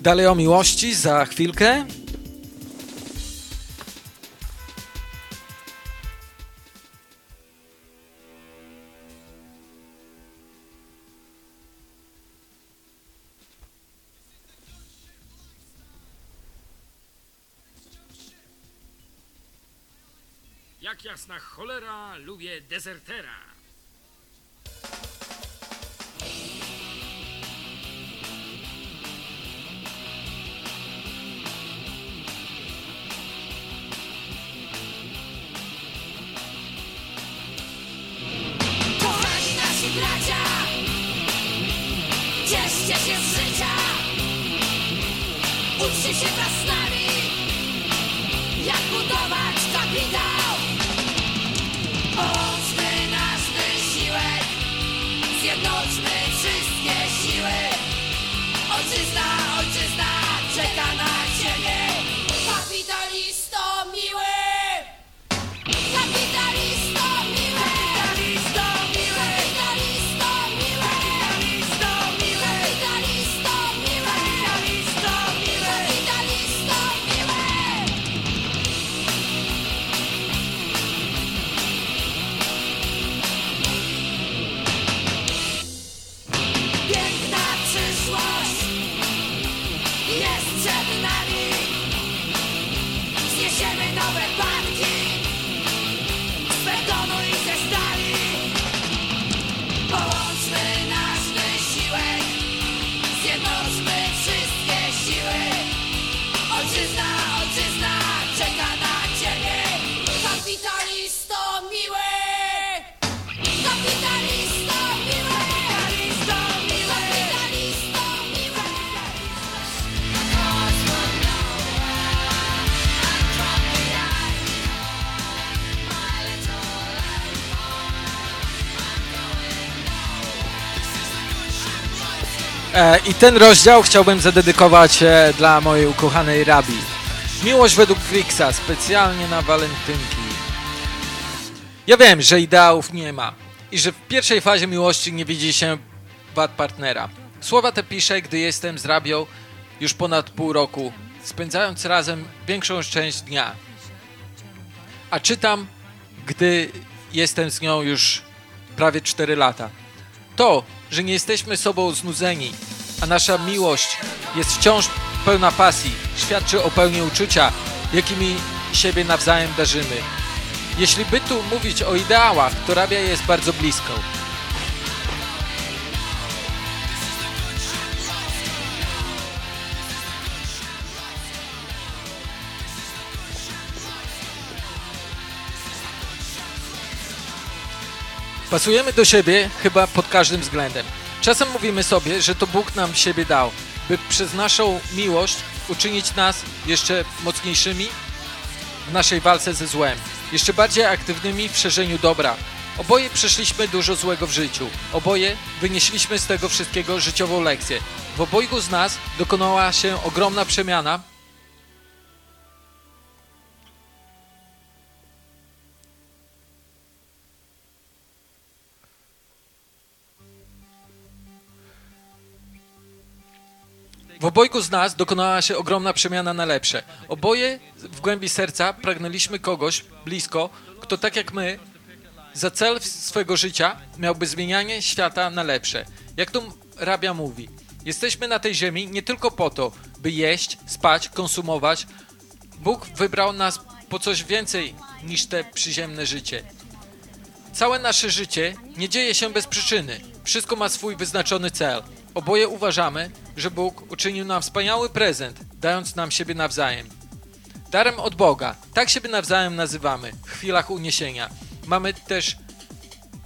Dalej o miłości za chwilkę. Jak jasna cholera lubię dezertera. Kochani nasi bracia, cieszcie się z życia. Uczcie się wraz miłe I ten rozdział chciałbym zadedykować e, dla mojej ukochanej Rabi. Miłość według Frixa, specjalnie na walentynki. Ja wiem, że ideałów nie ma i że w pierwszej fazie miłości nie widzi się wad partnera. Słowa te piszę, gdy jestem z Rabią już ponad pół roku, spędzając razem większą część dnia. A czytam, gdy jestem z nią już prawie 4 lata. To, że nie jesteśmy sobą znudzeni, a nasza miłość jest wciąż pełna pasji, świadczy o pełni uczucia, jakimi siebie nawzajem darzymy. Jeśli by tu mówić o ideałach, to rabia jest bardzo blisko. Pasujemy do siebie chyba pod każdym względem. Czasem mówimy sobie, że to Bóg nam siebie dał, by przez naszą miłość uczynić nas jeszcze mocniejszymi w naszej walce ze złem, jeszcze bardziej aktywnymi w szerzeniu dobra. Oboje przeszliśmy dużo złego w życiu. Oboje wynieśliśmy z tego wszystkiego życiową lekcję. W obojgu z nas dokonała się ogromna przemiana obojgu z nas dokonała się ogromna przemiana na lepsze. Oboje w głębi serca pragnęliśmy kogoś blisko, kto tak jak my za cel swego życia miałby zmienianie świata na lepsze. Jak tu rabia mówi, jesteśmy na tej ziemi nie tylko po to, by jeść, spać, konsumować. Bóg wybrał nas po coś więcej niż te przyziemne życie. Całe nasze życie nie dzieje się bez przyczyny. Wszystko ma swój wyznaczony cel. Oboje uważamy, że Bóg uczynił nam wspaniały prezent, dając nam siebie nawzajem. Darem od Boga, tak siebie nawzajem nazywamy w chwilach uniesienia. Mamy też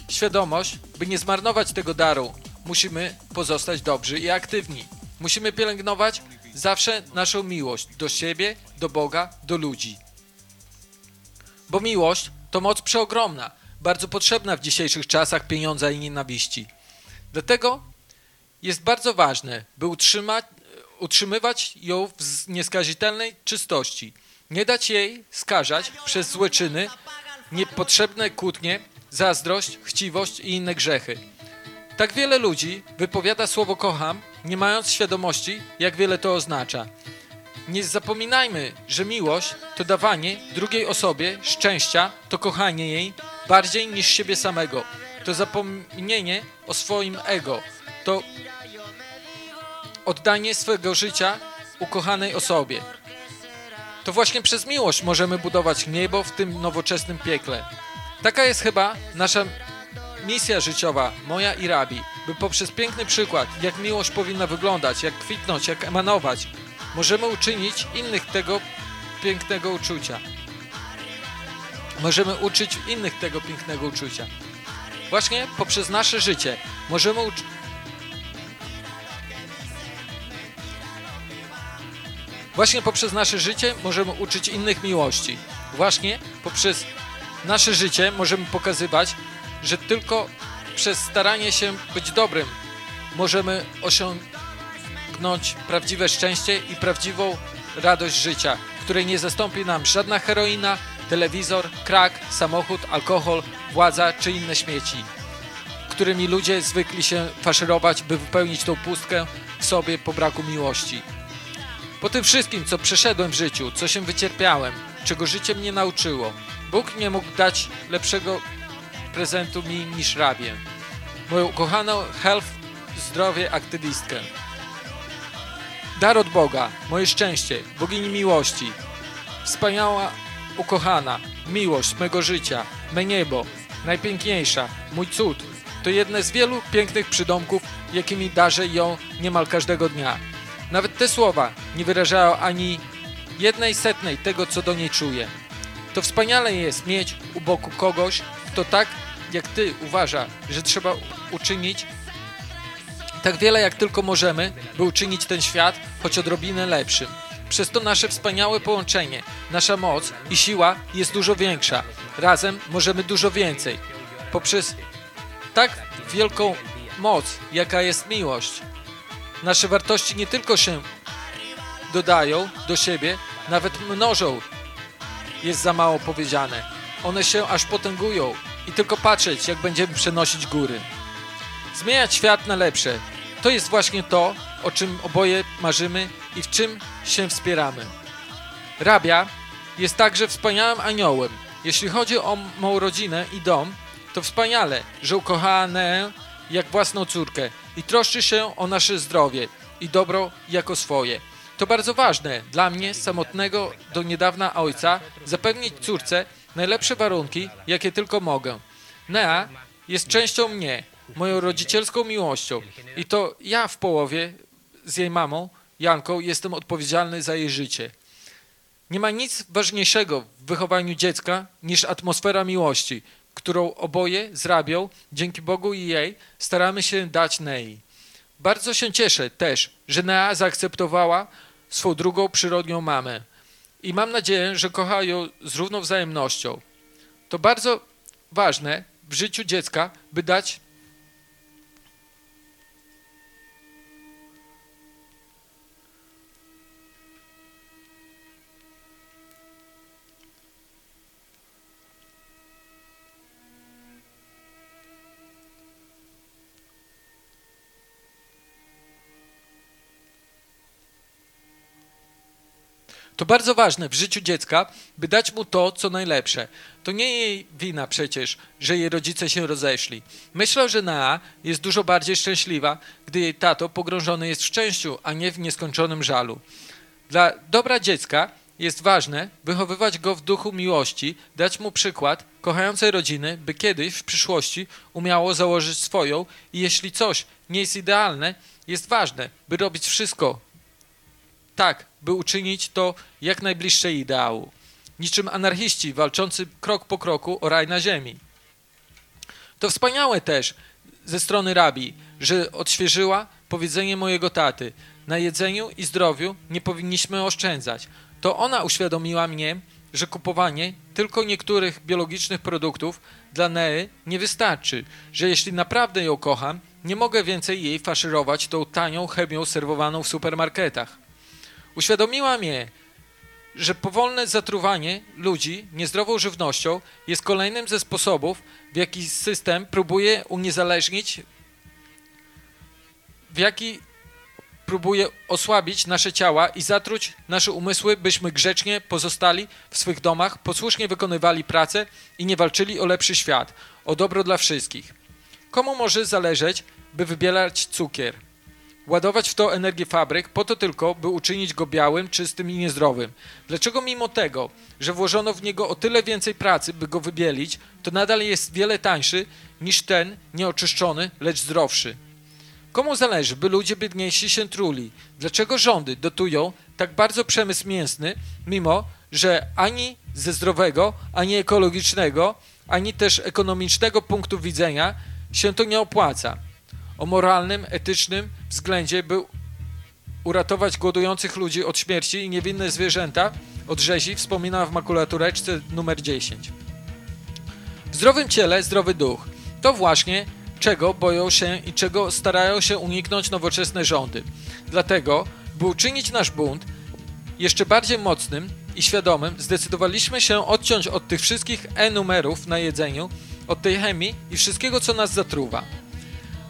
świadomość, by nie zmarnować tego daru, musimy pozostać dobrzy i aktywni. Musimy pielęgnować zawsze naszą miłość do siebie, do Boga, do ludzi. Bo miłość to moc przeogromna, bardzo potrzebna w dzisiejszych czasach pieniądza i nienawiści. Dlatego jest bardzo ważne, by utrzymać, utrzymywać ją w nieskazitelnej czystości. Nie dać jej skażać przez złe czyny, niepotrzebne kłótnie, zazdrość, chciwość i inne grzechy. Tak wiele ludzi wypowiada słowo kocham, nie mając świadomości, jak wiele to oznacza. Nie zapominajmy, że miłość to dawanie drugiej osobie szczęścia, to kochanie jej bardziej niż siebie samego. To zapomnienie o swoim ego, to oddanie swego życia ukochanej osobie. To właśnie przez miłość możemy budować niebo w tym nowoczesnym piekle. Taka jest chyba nasza misja życiowa, moja i Rabi, by poprzez piękny przykład, jak miłość powinna wyglądać, jak kwitnąć, jak emanować, możemy uczynić innych tego pięknego uczucia. Możemy uczyć innych tego pięknego uczucia. Właśnie poprzez nasze życie możemy uczyć Właśnie poprzez nasze życie możemy uczyć innych miłości. Właśnie poprzez nasze życie możemy pokazywać, że tylko przez staranie się być dobrym możemy osiągnąć prawdziwe szczęście i prawdziwą radość życia, której nie zastąpi nam żadna heroina, telewizor, krak, samochód, alkohol, władza czy inne śmieci, którymi ludzie zwykli się faszerować, by wypełnić tą pustkę w sobie po braku miłości. Po tym wszystkim, co przeszedłem w życiu, co się wycierpiałem, czego życie mnie nauczyło, Bóg nie mógł dać lepszego prezentu mi niż rabię. Moją ukochaną health, zdrowie aktywistkę. Dar od Boga, moje szczęście, bogini miłości. Wspaniała, ukochana, miłość mego życia, me niebo, najpiękniejsza, mój cud. To jedne z wielu pięknych przydomków, jakimi darzę ją niemal każdego dnia. Nawet te słowa nie wyrażają ani jednej setnej tego, co do niej czuję. To wspaniale jest mieć u boku kogoś, kto tak jak ty uważa, że trzeba uczynić tak wiele jak tylko możemy, by uczynić ten świat choć odrobinę lepszym. Przez to nasze wspaniałe połączenie, nasza moc i siła jest dużo większa. Razem możemy dużo więcej. Poprzez tak wielką moc, jaka jest miłość, nasze wartości nie tylko się dodają do siebie, nawet mnożą. Jest za mało powiedziane. One się aż potęgują i tylko patrzeć, jak będziemy przenosić góry. Zmieniać świat na lepsze. To jest właśnie to, o czym oboje marzymy i w czym się wspieramy. Rabia jest także wspaniałym aniołem. Jeśli chodzi o mą rodzinę i dom, to wspaniale, że ukochane jak własną córkę i troszczy się o nasze zdrowie i dobro jako swoje. To bardzo ważne dla mnie, samotnego do niedawna ojca, zapewnić córce najlepsze warunki, jakie tylko mogę. Nea jest częścią mnie, moją rodzicielską miłością i to ja w połowie z jej mamą, Janką, jestem odpowiedzialny za jej życie. Nie ma nic ważniejszego w wychowaniu dziecka niż atmosfera miłości, którą oboje z Rabią, dzięki Bogu i jej, staramy się dać Nei. Bardzo się cieszę też, że Nea zaakceptowała swą drugą przyrodnią mamę i mam nadzieję, że kocha ją z równą wzajemnością. To bardzo ważne w życiu dziecka, by dać To bardzo ważne w życiu dziecka, by dać mu to, co najlepsze. To nie jej wina przecież, że jej rodzice się rozeszli. Myślę, że Naa jest dużo bardziej szczęśliwa, gdy jej tato pogrążony jest w szczęściu, a nie w nieskończonym żalu. Dla dobra dziecka jest ważne wychowywać go w duchu miłości, dać mu przykład kochającej rodziny, by kiedyś w przyszłości umiało założyć swoją i jeśli coś nie jest idealne, jest ważne, by robić wszystko tak, by uczynić to jak najbliższe ideału. Niczym anarchiści walczący krok po kroku o raj na ziemi. To wspaniałe też ze strony rabi, że odświeżyła powiedzenie mojego taty. Na jedzeniu i zdrowiu nie powinniśmy oszczędzać. To ona uświadomiła mnie, że kupowanie tylko niektórych biologicznych produktów dla Nery nie wystarczy, że jeśli naprawdę ją kocham, nie mogę więcej jej faszerować tą tanią chemią serwowaną w supermarketach. Uświadomiła mnie, że powolne zatruwanie ludzi niezdrową żywnością jest kolejnym ze sposobów, w jaki system próbuje uniezależnić, w jaki próbuje osłabić nasze ciała i zatruć nasze umysły, byśmy grzecznie pozostali w swych domach, posłusznie wykonywali pracę i nie walczyli o lepszy świat, o dobro dla wszystkich. Komu może zależeć, by wybierać cukier? Ładować w to energię fabryk po to tylko, by uczynić go białym, czystym i niezdrowym. Dlaczego mimo tego, że włożono w niego o tyle więcej pracy, by go wybielić, to nadal jest wiele tańszy niż ten nieoczyszczony, lecz zdrowszy? Komu zależy, by ludzie biedniejsi się truli? Dlaczego rządy dotują tak bardzo przemysł mięsny, mimo że ani ze zdrowego, ani ekologicznego, ani też ekonomicznego punktu widzenia się to nie opłaca? O moralnym, etycznym względzie, by uratować głodujących ludzi od śmierci i niewinne zwierzęta od rzezi, wspomina w makulatureczce numer 10. W zdrowym ciele zdrowy duch. To właśnie czego boją się i czego starają się uniknąć nowoczesne rządy. Dlatego, by uczynić nasz bunt jeszcze bardziej mocnym i świadomym, zdecydowaliśmy się odciąć od tych wszystkich e-numerów na jedzeniu, od tej chemii i wszystkiego, co nas zatruwa.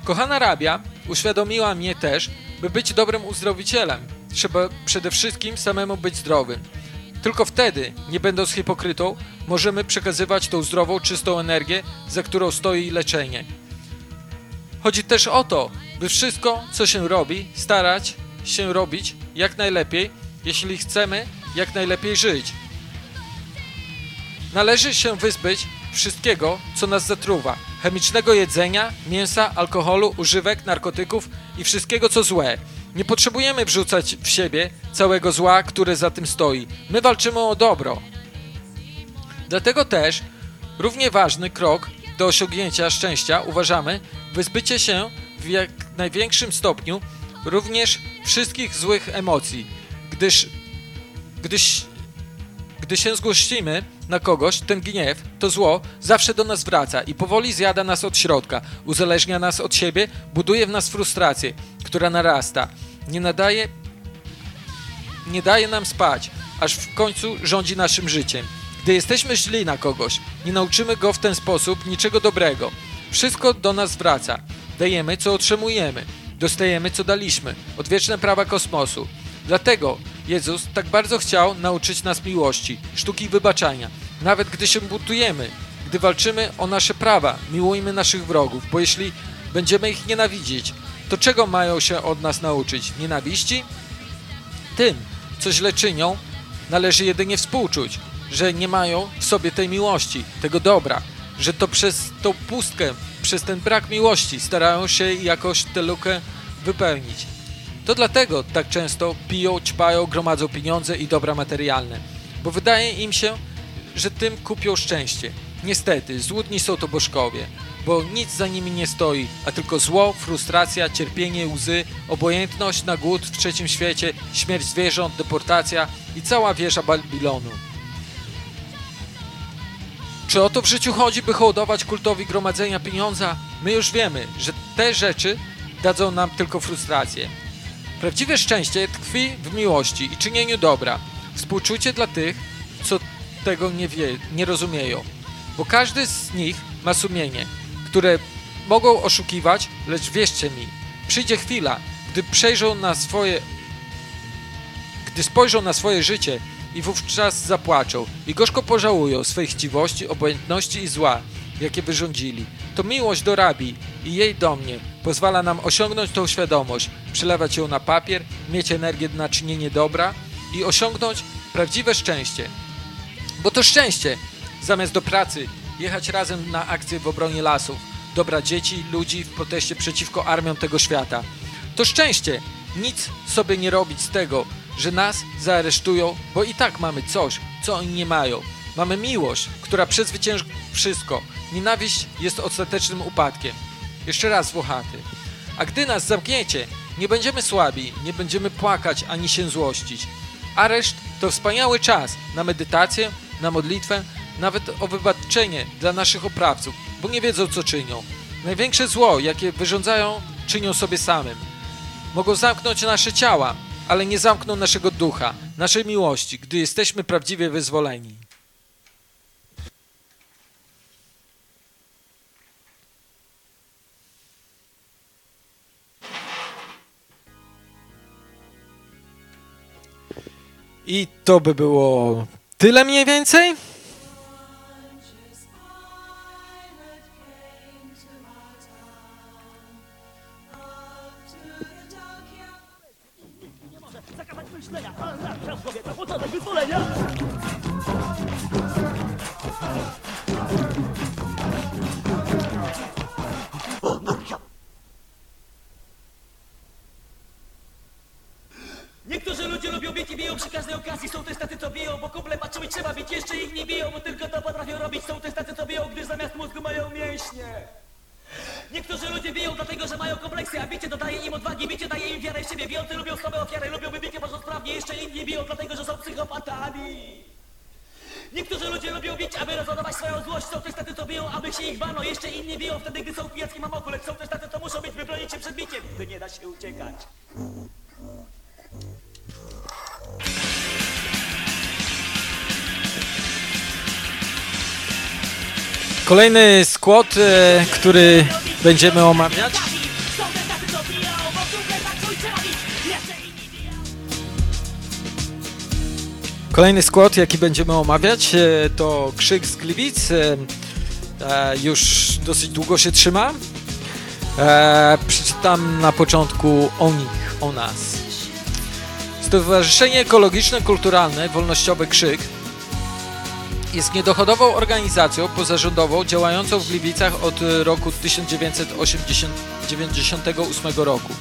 Kochana Rabia uświadomiła mnie też, by być dobrym uzdrowicielem, trzeba przede wszystkim samemu być zdrowym. Tylko wtedy, nie będąc hipokrytą, możemy przekazywać tą zdrową, czystą energię, za którą stoi leczenie. Chodzi też o to, by wszystko, co się robi, starać się robić jak najlepiej, jeśli chcemy jak najlepiej żyć. Należy się wyzbyć wszystkiego, co nas zatruwa, chemicznego jedzenia, mięsa, alkoholu, używek, narkotyków i wszystkiego co złe. Nie potrzebujemy wrzucać w siebie całego zła, które za tym stoi. My walczymy o dobro. Dlatego też równie ważny krok do osiągnięcia szczęścia uważamy wyzbycie się w jak największym stopniu również wszystkich złych emocji, gdyż, gdyż gdy się zgłosimy na kogoś, ten gniew, to zło zawsze do nas wraca i powoli zjada nas od środka, uzależnia nas od siebie, buduje w nas frustrację, która narasta, nie nadaje, nie daje nam spać, aż w końcu rządzi naszym życiem. Gdy jesteśmy źli na kogoś, nie nauczymy go w ten sposób niczego dobrego. Wszystko do nas wraca. Dajemy, co otrzymujemy. Dostajemy, co daliśmy. Odwieczne prawa kosmosu. Dlatego Jezus tak bardzo chciał nauczyć nas miłości, sztuki wybaczania. Nawet gdy się buntujemy, gdy walczymy o nasze prawa, miłujmy naszych wrogów, bo jeśli będziemy ich nienawidzić, to czego mają się od nas nauczyć? Nienawiści? Tym, co źle czynią, należy jedynie współczuć, że nie mają w sobie tej miłości, tego dobra, że to przez tą pustkę, przez ten brak miłości starają się jakoś tę lukę wypełnić. To dlatego tak często piją, ćpają, gromadzą pieniądze i dobra materialne, bo wydaje im się, że tym kupią szczęście. Niestety, złudni są to bożkowie, bo nic za nimi nie stoi, a tylko zło, frustracja, cierpienie, łzy, obojętność na głód w trzecim świecie, śmierć zwierząt, deportacja i cała wieża Babilonu. Czy o to w życiu chodzi, by hołdować kultowi gromadzenia pieniądza? My już wiemy, że te rzeczy dadzą nam tylko frustrację. Prawdziwe szczęście tkwi w miłości i czynieniu dobra. Współczucie dla tych, co tego nie, wie, nie rozumieją. Bo każdy z nich ma sumienie, które mogą oszukiwać, lecz wierzcie mi, przyjdzie chwila, gdy przejrzą na swoje gdy spojrzą na swoje życie i wówczas zapłaczą i gorzko pożałują swej chciwości, obojętności i zła, jakie wyrządzili. To miłość do Rabi i jej do mnie pozwala nam osiągnąć tą świadomość, przelewać ją na papier, mieć energię na czynienie dobra i osiągnąć prawdziwe szczęście. Bo to szczęście, zamiast do pracy, jechać razem na akcję w obronie lasów, dobra dzieci, ludzi w proteście przeciwko armiom tego świata. To szczęście, nic sobie nie robić z tego, że nas zaaresztują, bo i tak mamy coś, co oni nie mają. Mamy miłość, która przezwycięży wszystko. Nienawiść jest ostatecznym upadkiem. Jeszcze raz, Włochaty. A gdy nas zamkniecie, nie będziemy słabi, nie będziemy płakać ani się złościć. Areszt to wspaniały czas na medytację, na modlitwę, nawet o wybaczenie dla naszych oprawców, bo nie wiedzą co czynią. Największe zło, jakie wyrządzają, czynią sobie samym. Mogą zamknąć nasze ciała, ale nie zamkną naszego ducha, naszej miłości, gdy jesteśmy prawdziwie wyzwoleni. I to by było tyle mniej więcej. Ludzie lubią bić i biją przy każdej okazji. Są też tacy, co biją, bo kuple patrzą i trzeba bić Jeszcze inni biją, bo tylko to potrafią robić. Są też tacy, co biją, gdyż zamiast mózgu mają mięśnie. Niektórzy ludzie biją dlatego, że mają kompleksy A bicie dodaje im odwagi, bicie daje im wiarę w siebie. Bijący lubią słabe ofiary, lubią by bicie sprawnie. Jeszcze inni biją dlatego, że są psychopatami. Niektórzy ludzie lubią bić, aby rozładować swoją złość. Są też tacy, co biją, aby się ich bano. Jeszcze inni biją wtedy, gdy są w pijackim amoku Lecz są też tacy, co muszą być, by bronić się przed biciem Gdy nie da się uciekać Kolejny skład, e, który będziemy omawiać. Kolejny skład, jaki będziemy omawiać, e, to Krzyk z Gliwic. E, już dosyć długo się trzyma. Przeczytam na początku o nich, o nas. Stowarzyszenie Ekologiczne-Kulturalne Wolnościowy Krzyk jest niedochodową organizacją pozarządową działającą w Gliwicach od roku 1998 roku.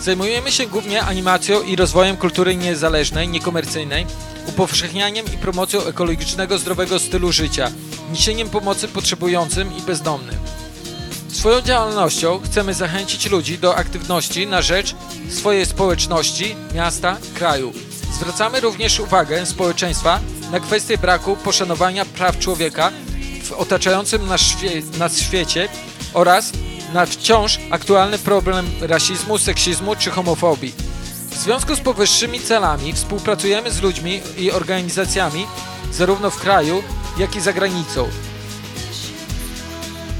Zajmujemy się głównie animacją i rozwojem kultury niezależnej, niekomercyjnej, upowszechnianiem i promocją ekologicznego, zdrowego stylu życia, niesieniem pomocy potrzebującym i bezdomnym. Swoją działalnością chcemy zachęcić ludzi do aktywności na rzecz swojej społeczności, miasta, kraju. Zwracamy również uwagę społeczeństwa na kwestię braku poszanowania praw człowieka w otaczającym nas, świe nas świecie oraz na wciąż aktualny problem rasizmu, seksizmu czy homofobii. W związku z powyższymi celami współpracujemy z ludźmi i organizacjami zarówno w kraju, jak i za granicą.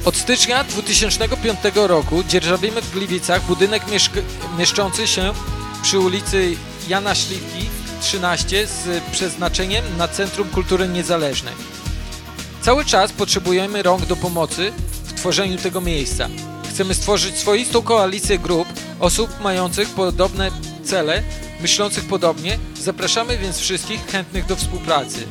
Od stycznia 2005 roku dzierżawimy w Gliwicach budynek mieszczący się przy ulicy Jana Śliwki 13 z przeznaczeniem na Centrum Kultury Niezależnej. Cały czas potrzebujemy rąk do pomocy w tworzeniu tego miejsca. Chcemy stworzyć swoistą koalicję grup osób mających podobne cele myślących podobnie, zapraszamy więc wszystkich chętnych do współpracy.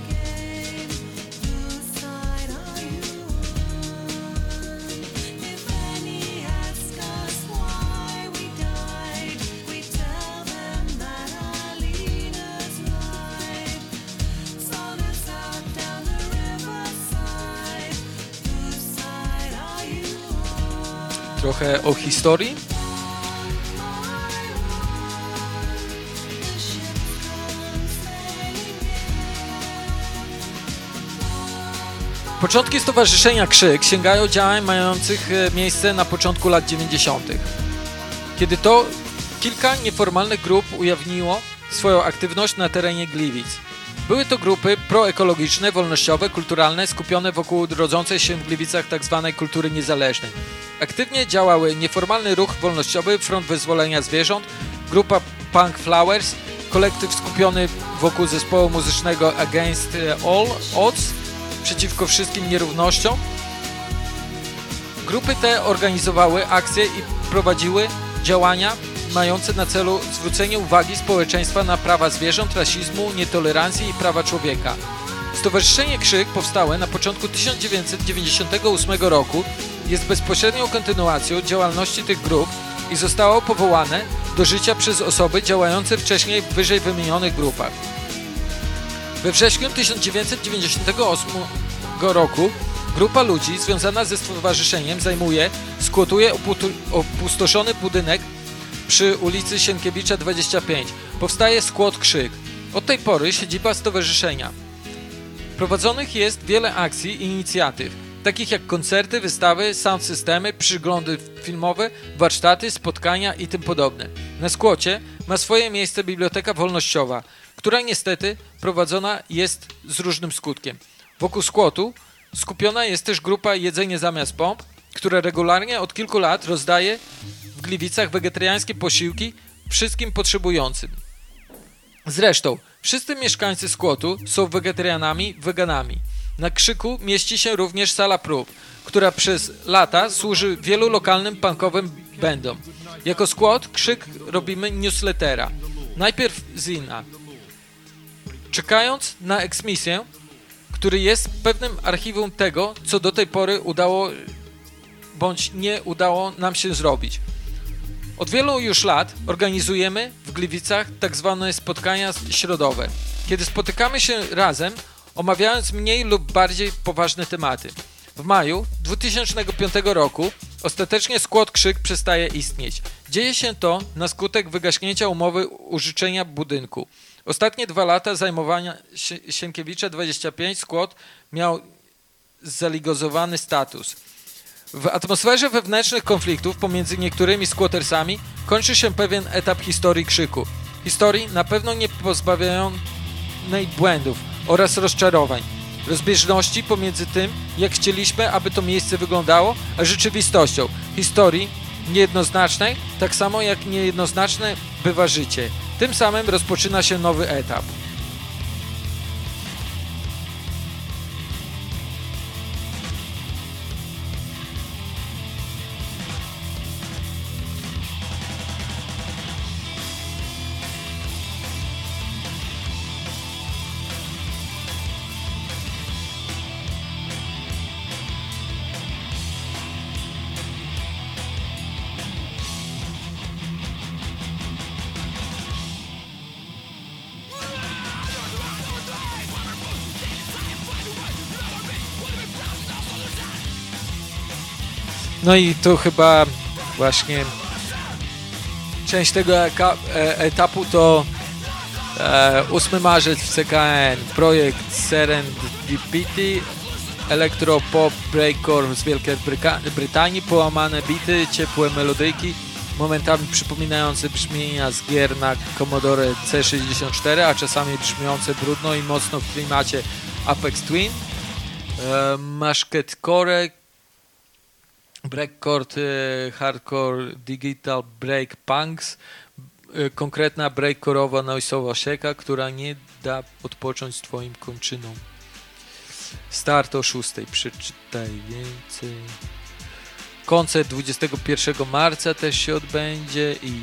Trochę o historii. Początki Stowarzyszenia Krzyk sięgają działań mających e, miejsce na początku lat 90. Kiedy to kilka nieformalnych grup ujawniło swoją aktywność na terenie Gliwic. Były to grupy proekologiczne, wolnościowe, kulturalne, skupione wokół rodzącej się w Gliwicach tzw. Tak kultury niezależnej. Aktywnie działały nieformalny ruch wolnościowy Front Wyzwolenia Zwierząt, grupa Punk Flowers, kolektyw skupiony wokół zespołu muzycznego Against All Odds, przeciwko wszystkim nierównościom. Grupy te organizowały akcje i prowadziły działania mające na celu zwrócenie uwagi społeczeństwa na prawa zwierząt, rasizmu, nietolerancji i prawa człowieka. Stowarzyszenie Krzyk powstałe na początku 1998 roku jest bezpośrednią kontynuacją działalności tych grup i zostało powołane do życia przez osoby działające wcześniej w wyżej wymienionych grupach. We wrześniu 1998 roku grupa ludzi związana ze stowarzyszeniem zajmuje, skłotuje opustoszony budynek przy ulicy Sienkiewicza 25. Powstaje skłot Krzyk. Od tej pory siedziba stowarzyszenia. Prowadzonych jest wiele akcji i inicjatyw, takich jak koncerty, wystawy, sound systemy, przyglądy filmowe, warsztaty, spotkania i tym podobne. Na skłocie ma swoje miejsce Biblioteka Wolnościowa, która niestety prowadzona jest z różnym skutkiem. Wokół skłotu skupiona jest też grupa Jedzenie zamiast bomb, która regularnie od kilku lat rozdaje w Gliwicach wegetariańskie posiłki wszystkim potrzebującym. Zresztą, wszyscy mieszkańcy skłotu są wegetarianami, weganami. Na krzyku mieści się również sala prób, która przez lata służy wielu lokalnym punkowym bandom. Jako skład krzyk robimy newslettera. Najpierw Zina. Czekając na eksmisję, który jest pewnym archiwum tego, co do tej pory udało bądź nie udało nam się zrobić. Od wielu już lat organizujemy w Gliwicach tak zwane spotkania środowe, kiedy spotykamy się razem, omawiając mniej lub bardziej poważne tematy. W maju 2005 roku ostatecznie skład Krzyk przestaje istnieć. Dzieje się to na skutek wygaśnięcia umowy użyczenia budynku. Ostatnie dwa lata zajmowania Sienkiewicza 25 skład miał zaligozowany status. W atmosferze wewnętrznych konfliktów pomiędzy niektórymi squattersami kończy się pewien etap historii krzyku. Historii na pewno nie pozbawionej błędów oraz rozczarowań. Rozbieżności pomiędzy tym, jak chcieliśmy, aby to miejsce wyglądało, a rzeczywistością. Historii niejednoznacznej, tak samo jak niejednoznaczne bywa życie. Tym samym rozpoczyna się nowy etap. No i tu chyba właśnie część tego e, etapu to 8 e, marzec w CKN projekt Serendipity elektropop breakcore z Wielkiej Brytanii połamane bity, ciepłe melodyjki momentami przypominające brzmienia z gier na Commodore C64, a czasami brzmiące brudno i mocno w klimacie Apex Twin. E, Maszketcore, breakcore, hardcore, digital break punks, e, konkretna breakcore'owa noisowa sieka, która nie da odpocząć twoim kończynom. Start o 6. Przeczytaj więcej. Koncert 21 marca też się odbędzie i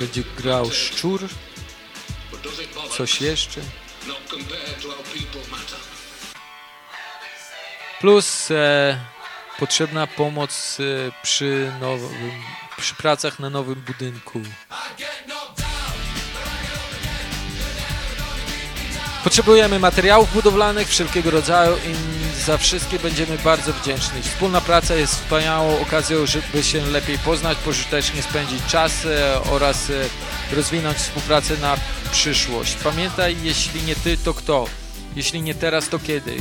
Będzie grał szczur, coś jeszcze. Plus e, potrzebna pomoc e, przy, nowym, przy pracach na nowym budynku. Potrzebujemy materiałów budowlanych wszelkiego rodzaju i za wszystkie będziemy bardzo wdzięczni. Wspólna praca jest wspaniałą okazją, żeby się lepiej poznać, pożytecznie spędzić czas e, oraz e, rozwinąć współpracę na przyszłość. Pamiętaj, jeśli nie ty, to kto? Jeśli nie teraz, to kiedy?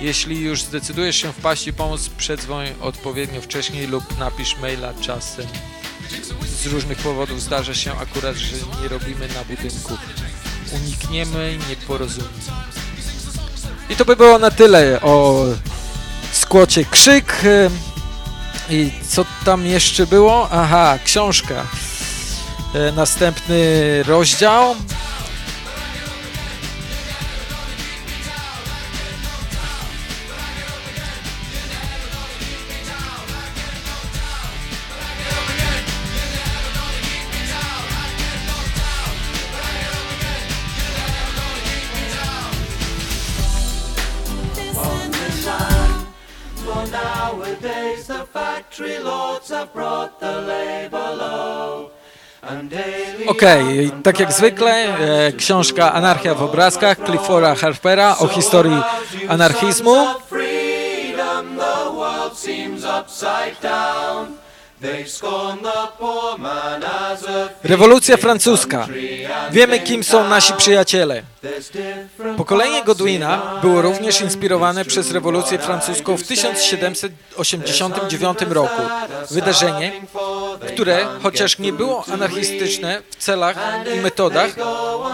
Jeśli już zdecydujesz się wpaść i pomóc, przedzwoń odpowiednio wcześniej lub napisz maila czasem. Z różnych powodów zdarza się akurat, że nie robimy na budynku. Unikniemy nieporozumień. I to by było na tyle o skłocie Krzyk. I co tam jeszcze było? Aha, książka. E, następny rozdział. Okej, tak jak zwykle e, książka Anarchia w obrazkach Cliffora Harpera o historii anarchizmu. Rewolucja francuska. Wiemy, kim są nasi przyjaciele. Pokolenie Godwina było również inspirowane przez rewolucję francuską w 1789 roku. Wydarzenie, które, chociaż nie było anarchistyczne w celach i metodach,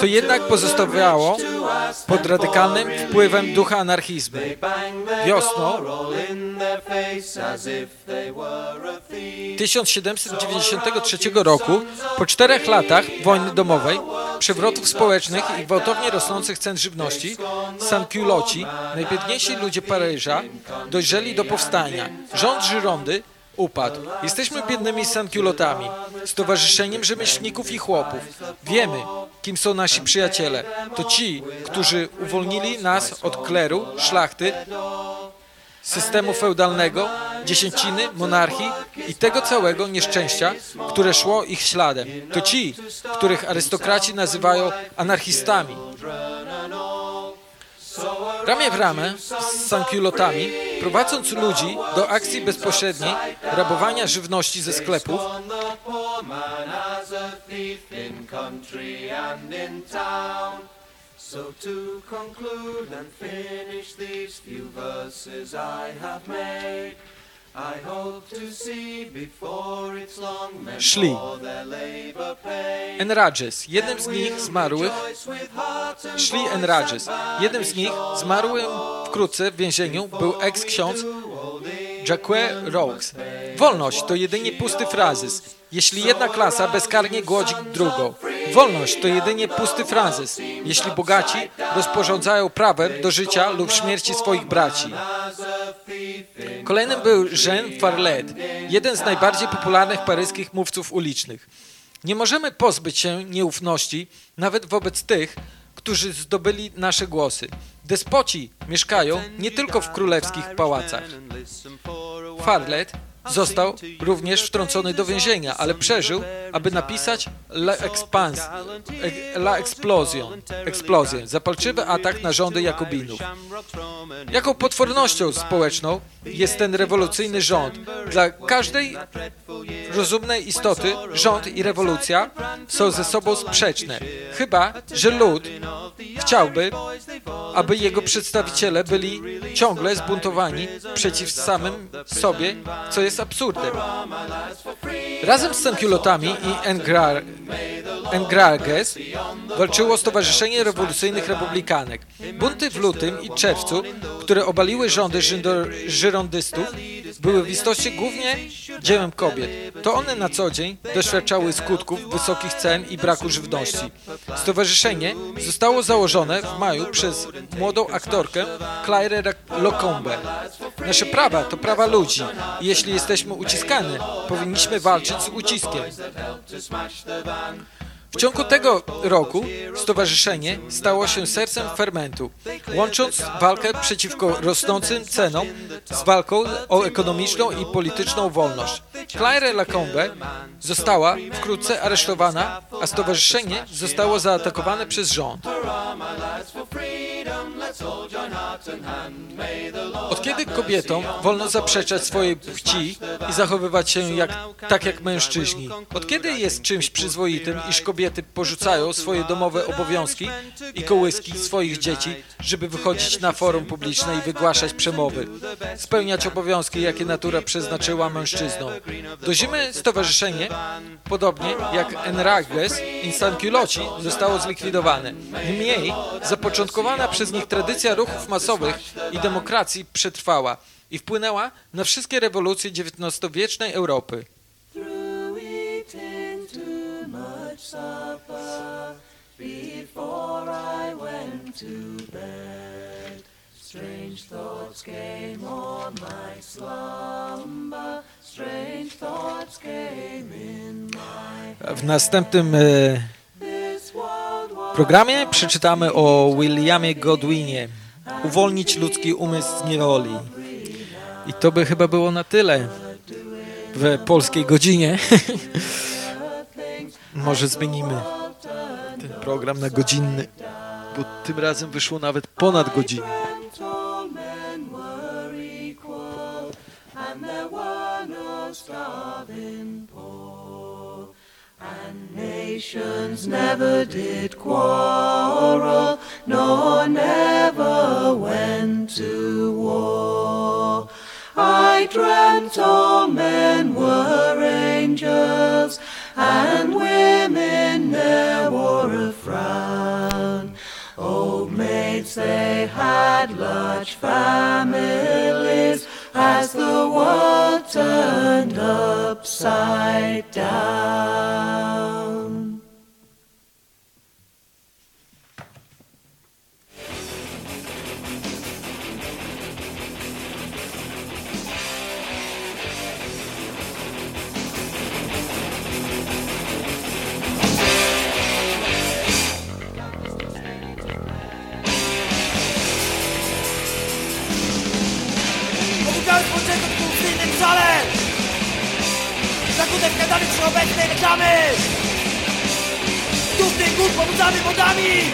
to jednak pozostawiało pod radykalnym wpływem ducha anarchizmu. Wiosną 1793 roku, po czterech latach wojny domowej, przewrotów społecznych i gwałtownie rosnących cen żywności, sankuloci, najbiedniejsi ludzie Paryża, dojrzeli do powstania. Rząd Żyrondy upadł. Jesteśmy biednymi sankulotami, stowarzyszeniem rzemieślników i chłopów. Wiemy, kim są nasi przyjaciele. To ci, którzy uwolnili nas od kleru, szlachty, systemu feudalnego, dziesięciny, monarchii i tego całego nieszczęścia, które szło ich śladem. To ci, których arystokraci nazywają anarchistami. Ramię w ramę z sankulotami, prowadząc ludzi do akcji bezpośredniej rabowania żywności ze sklepów, So to conclude and finish these few verses I have made, Szli. Enrages, jednym z nich zmarłych, szli Enrages, jednym z nich zmarłym wkrótce w więzieniu był eks-ksiądz Jacques Rogues. Wolność to jedynie pusty frazes, jeśli jedna klasa bezkarnie głodzi drugą. Wolność to jedynie pusty frazes, jeśli bogaci rozporządzają prawem do życia lub śmierci swoich braci. Kolejnym był Jean Farlet, jeden z najbardziej popularnych paryskich mówców ulicznych. Nie możemy pozbyć się nieufności nawet wobec tych, którzy zdobyli nasze głosy. Despoci mieszkają nie tylko w królewskich pałacach. Farlet Został również wtrącony do więzienia, ale przeżył, aby napisać La, Expans, La Explosion, Eksplozję, zapalczywy atak na rządy Jakobinów. Jaką potwornością społeczną jest ten rewolucyjny rząd? Dla każdej rozumnej istoty rząd i rewolucja są ze sobą sprzeczne. Chyba, że lud chciałby, aby jego przedstawiciele byli ciągle zbuntowani przeciw samym sobie, co jest absurdem. Razem z Sankulotami i Engrar Engrarges walczyło Stowarzyszenie Rewolucyjnych Republikanek. Bunty w lutym i czerwcu, które obaliły rządy żyrondystów, były w istocie głównie dziełem kobiet. To one na co dzień doświadczały skutków wysokich cen i braku żywności. Stowarzyszenie zostało założone w maju przez młodą aktorkę Claire Locombe. Nasze prawa to prawa ludzi jeśli jesteśmy uciskani, powinniśmy walczyć z uciskiem. W ciągu tego roku stowarzyszenie stało się sercem fermentu, łącząc walkę przeciwko rosnącym cenom z walką o ekonomiczną i polityczną wolność. Claire Lacombe została wkrótce aresztowana, a stowarzyszenie zostało zaatakowane przez rząd. Od kiedy kobietom wolno zaprzeczać swojej płci i zachowywać się jak, tak jak mężczyźni? Od kiedy jest czymś przyzwoitym, iż kobiety porzucają swoje domowe obowiązki i kołyski swoich dzieci, żeby wychodzić na forum publiczne i wygłaszać przemowy, spełniać obowiązki, jakie natura przeznaczyła mężczyznom? Do zimy stowarzyszenie, podobnie jak Enrages i Sanculoci, zostało zlikwidowane. Niemniej zapoczątkowana przez nich tradycja ruchów masowych i demokracji przetrwała i wpłynęła na wszystkie rewolucje XIX-wiecznej Europy. W następnym e, programie przeczytamy o Williamie Godwinie. Uwolnić ludzki umysł z niewoli. I to by chyba było na tyle w polskiej godzinie. Może zmienimy ten program na godzinny, bo tym razem wyszło nawet ponad godzinę. Nations never did quarrel, nor never went to war. I dreamt all men were angels, and women ne'er wore a frown. Old maids they had large families, as the world turned upside down. skutek skandaliczny obecnej reklamy Tu z tych gór pobudzamy wodami!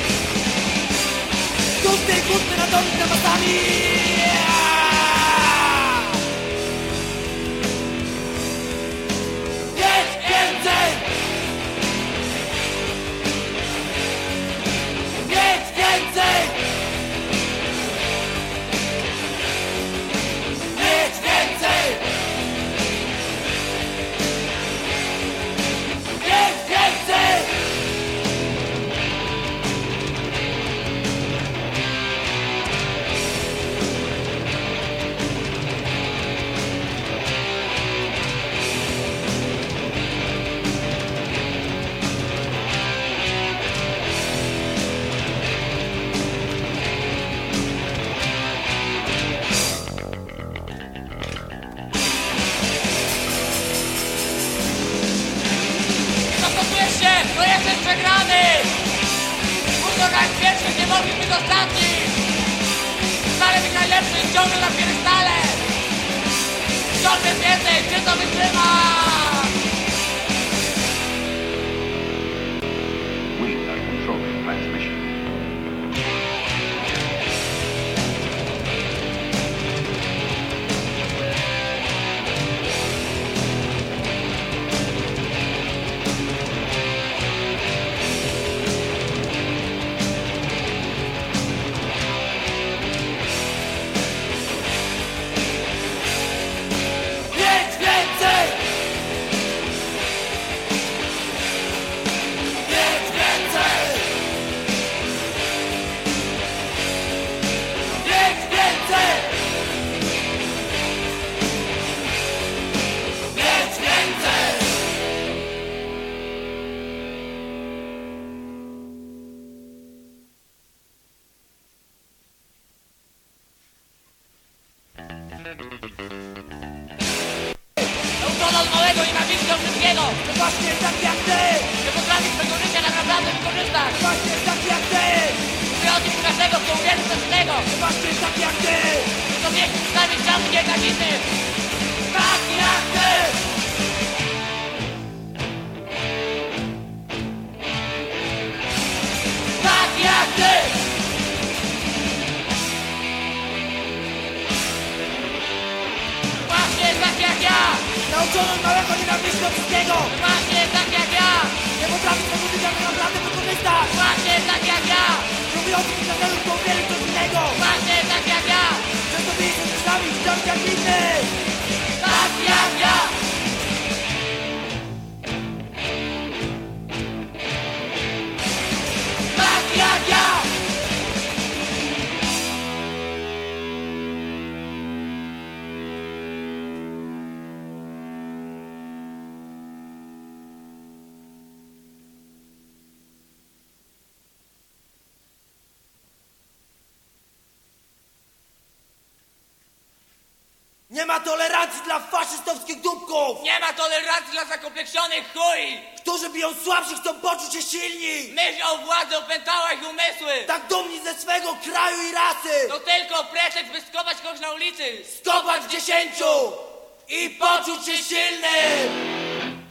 Tu z tych gór na masami! silencio y yo de las fiestales. Yo me siento, siento mis temas. swego kraju i rasy. To tylko pretekst, by skopać kogoś na ulicy. Skopać w dziesięciu i poczuć się silnym.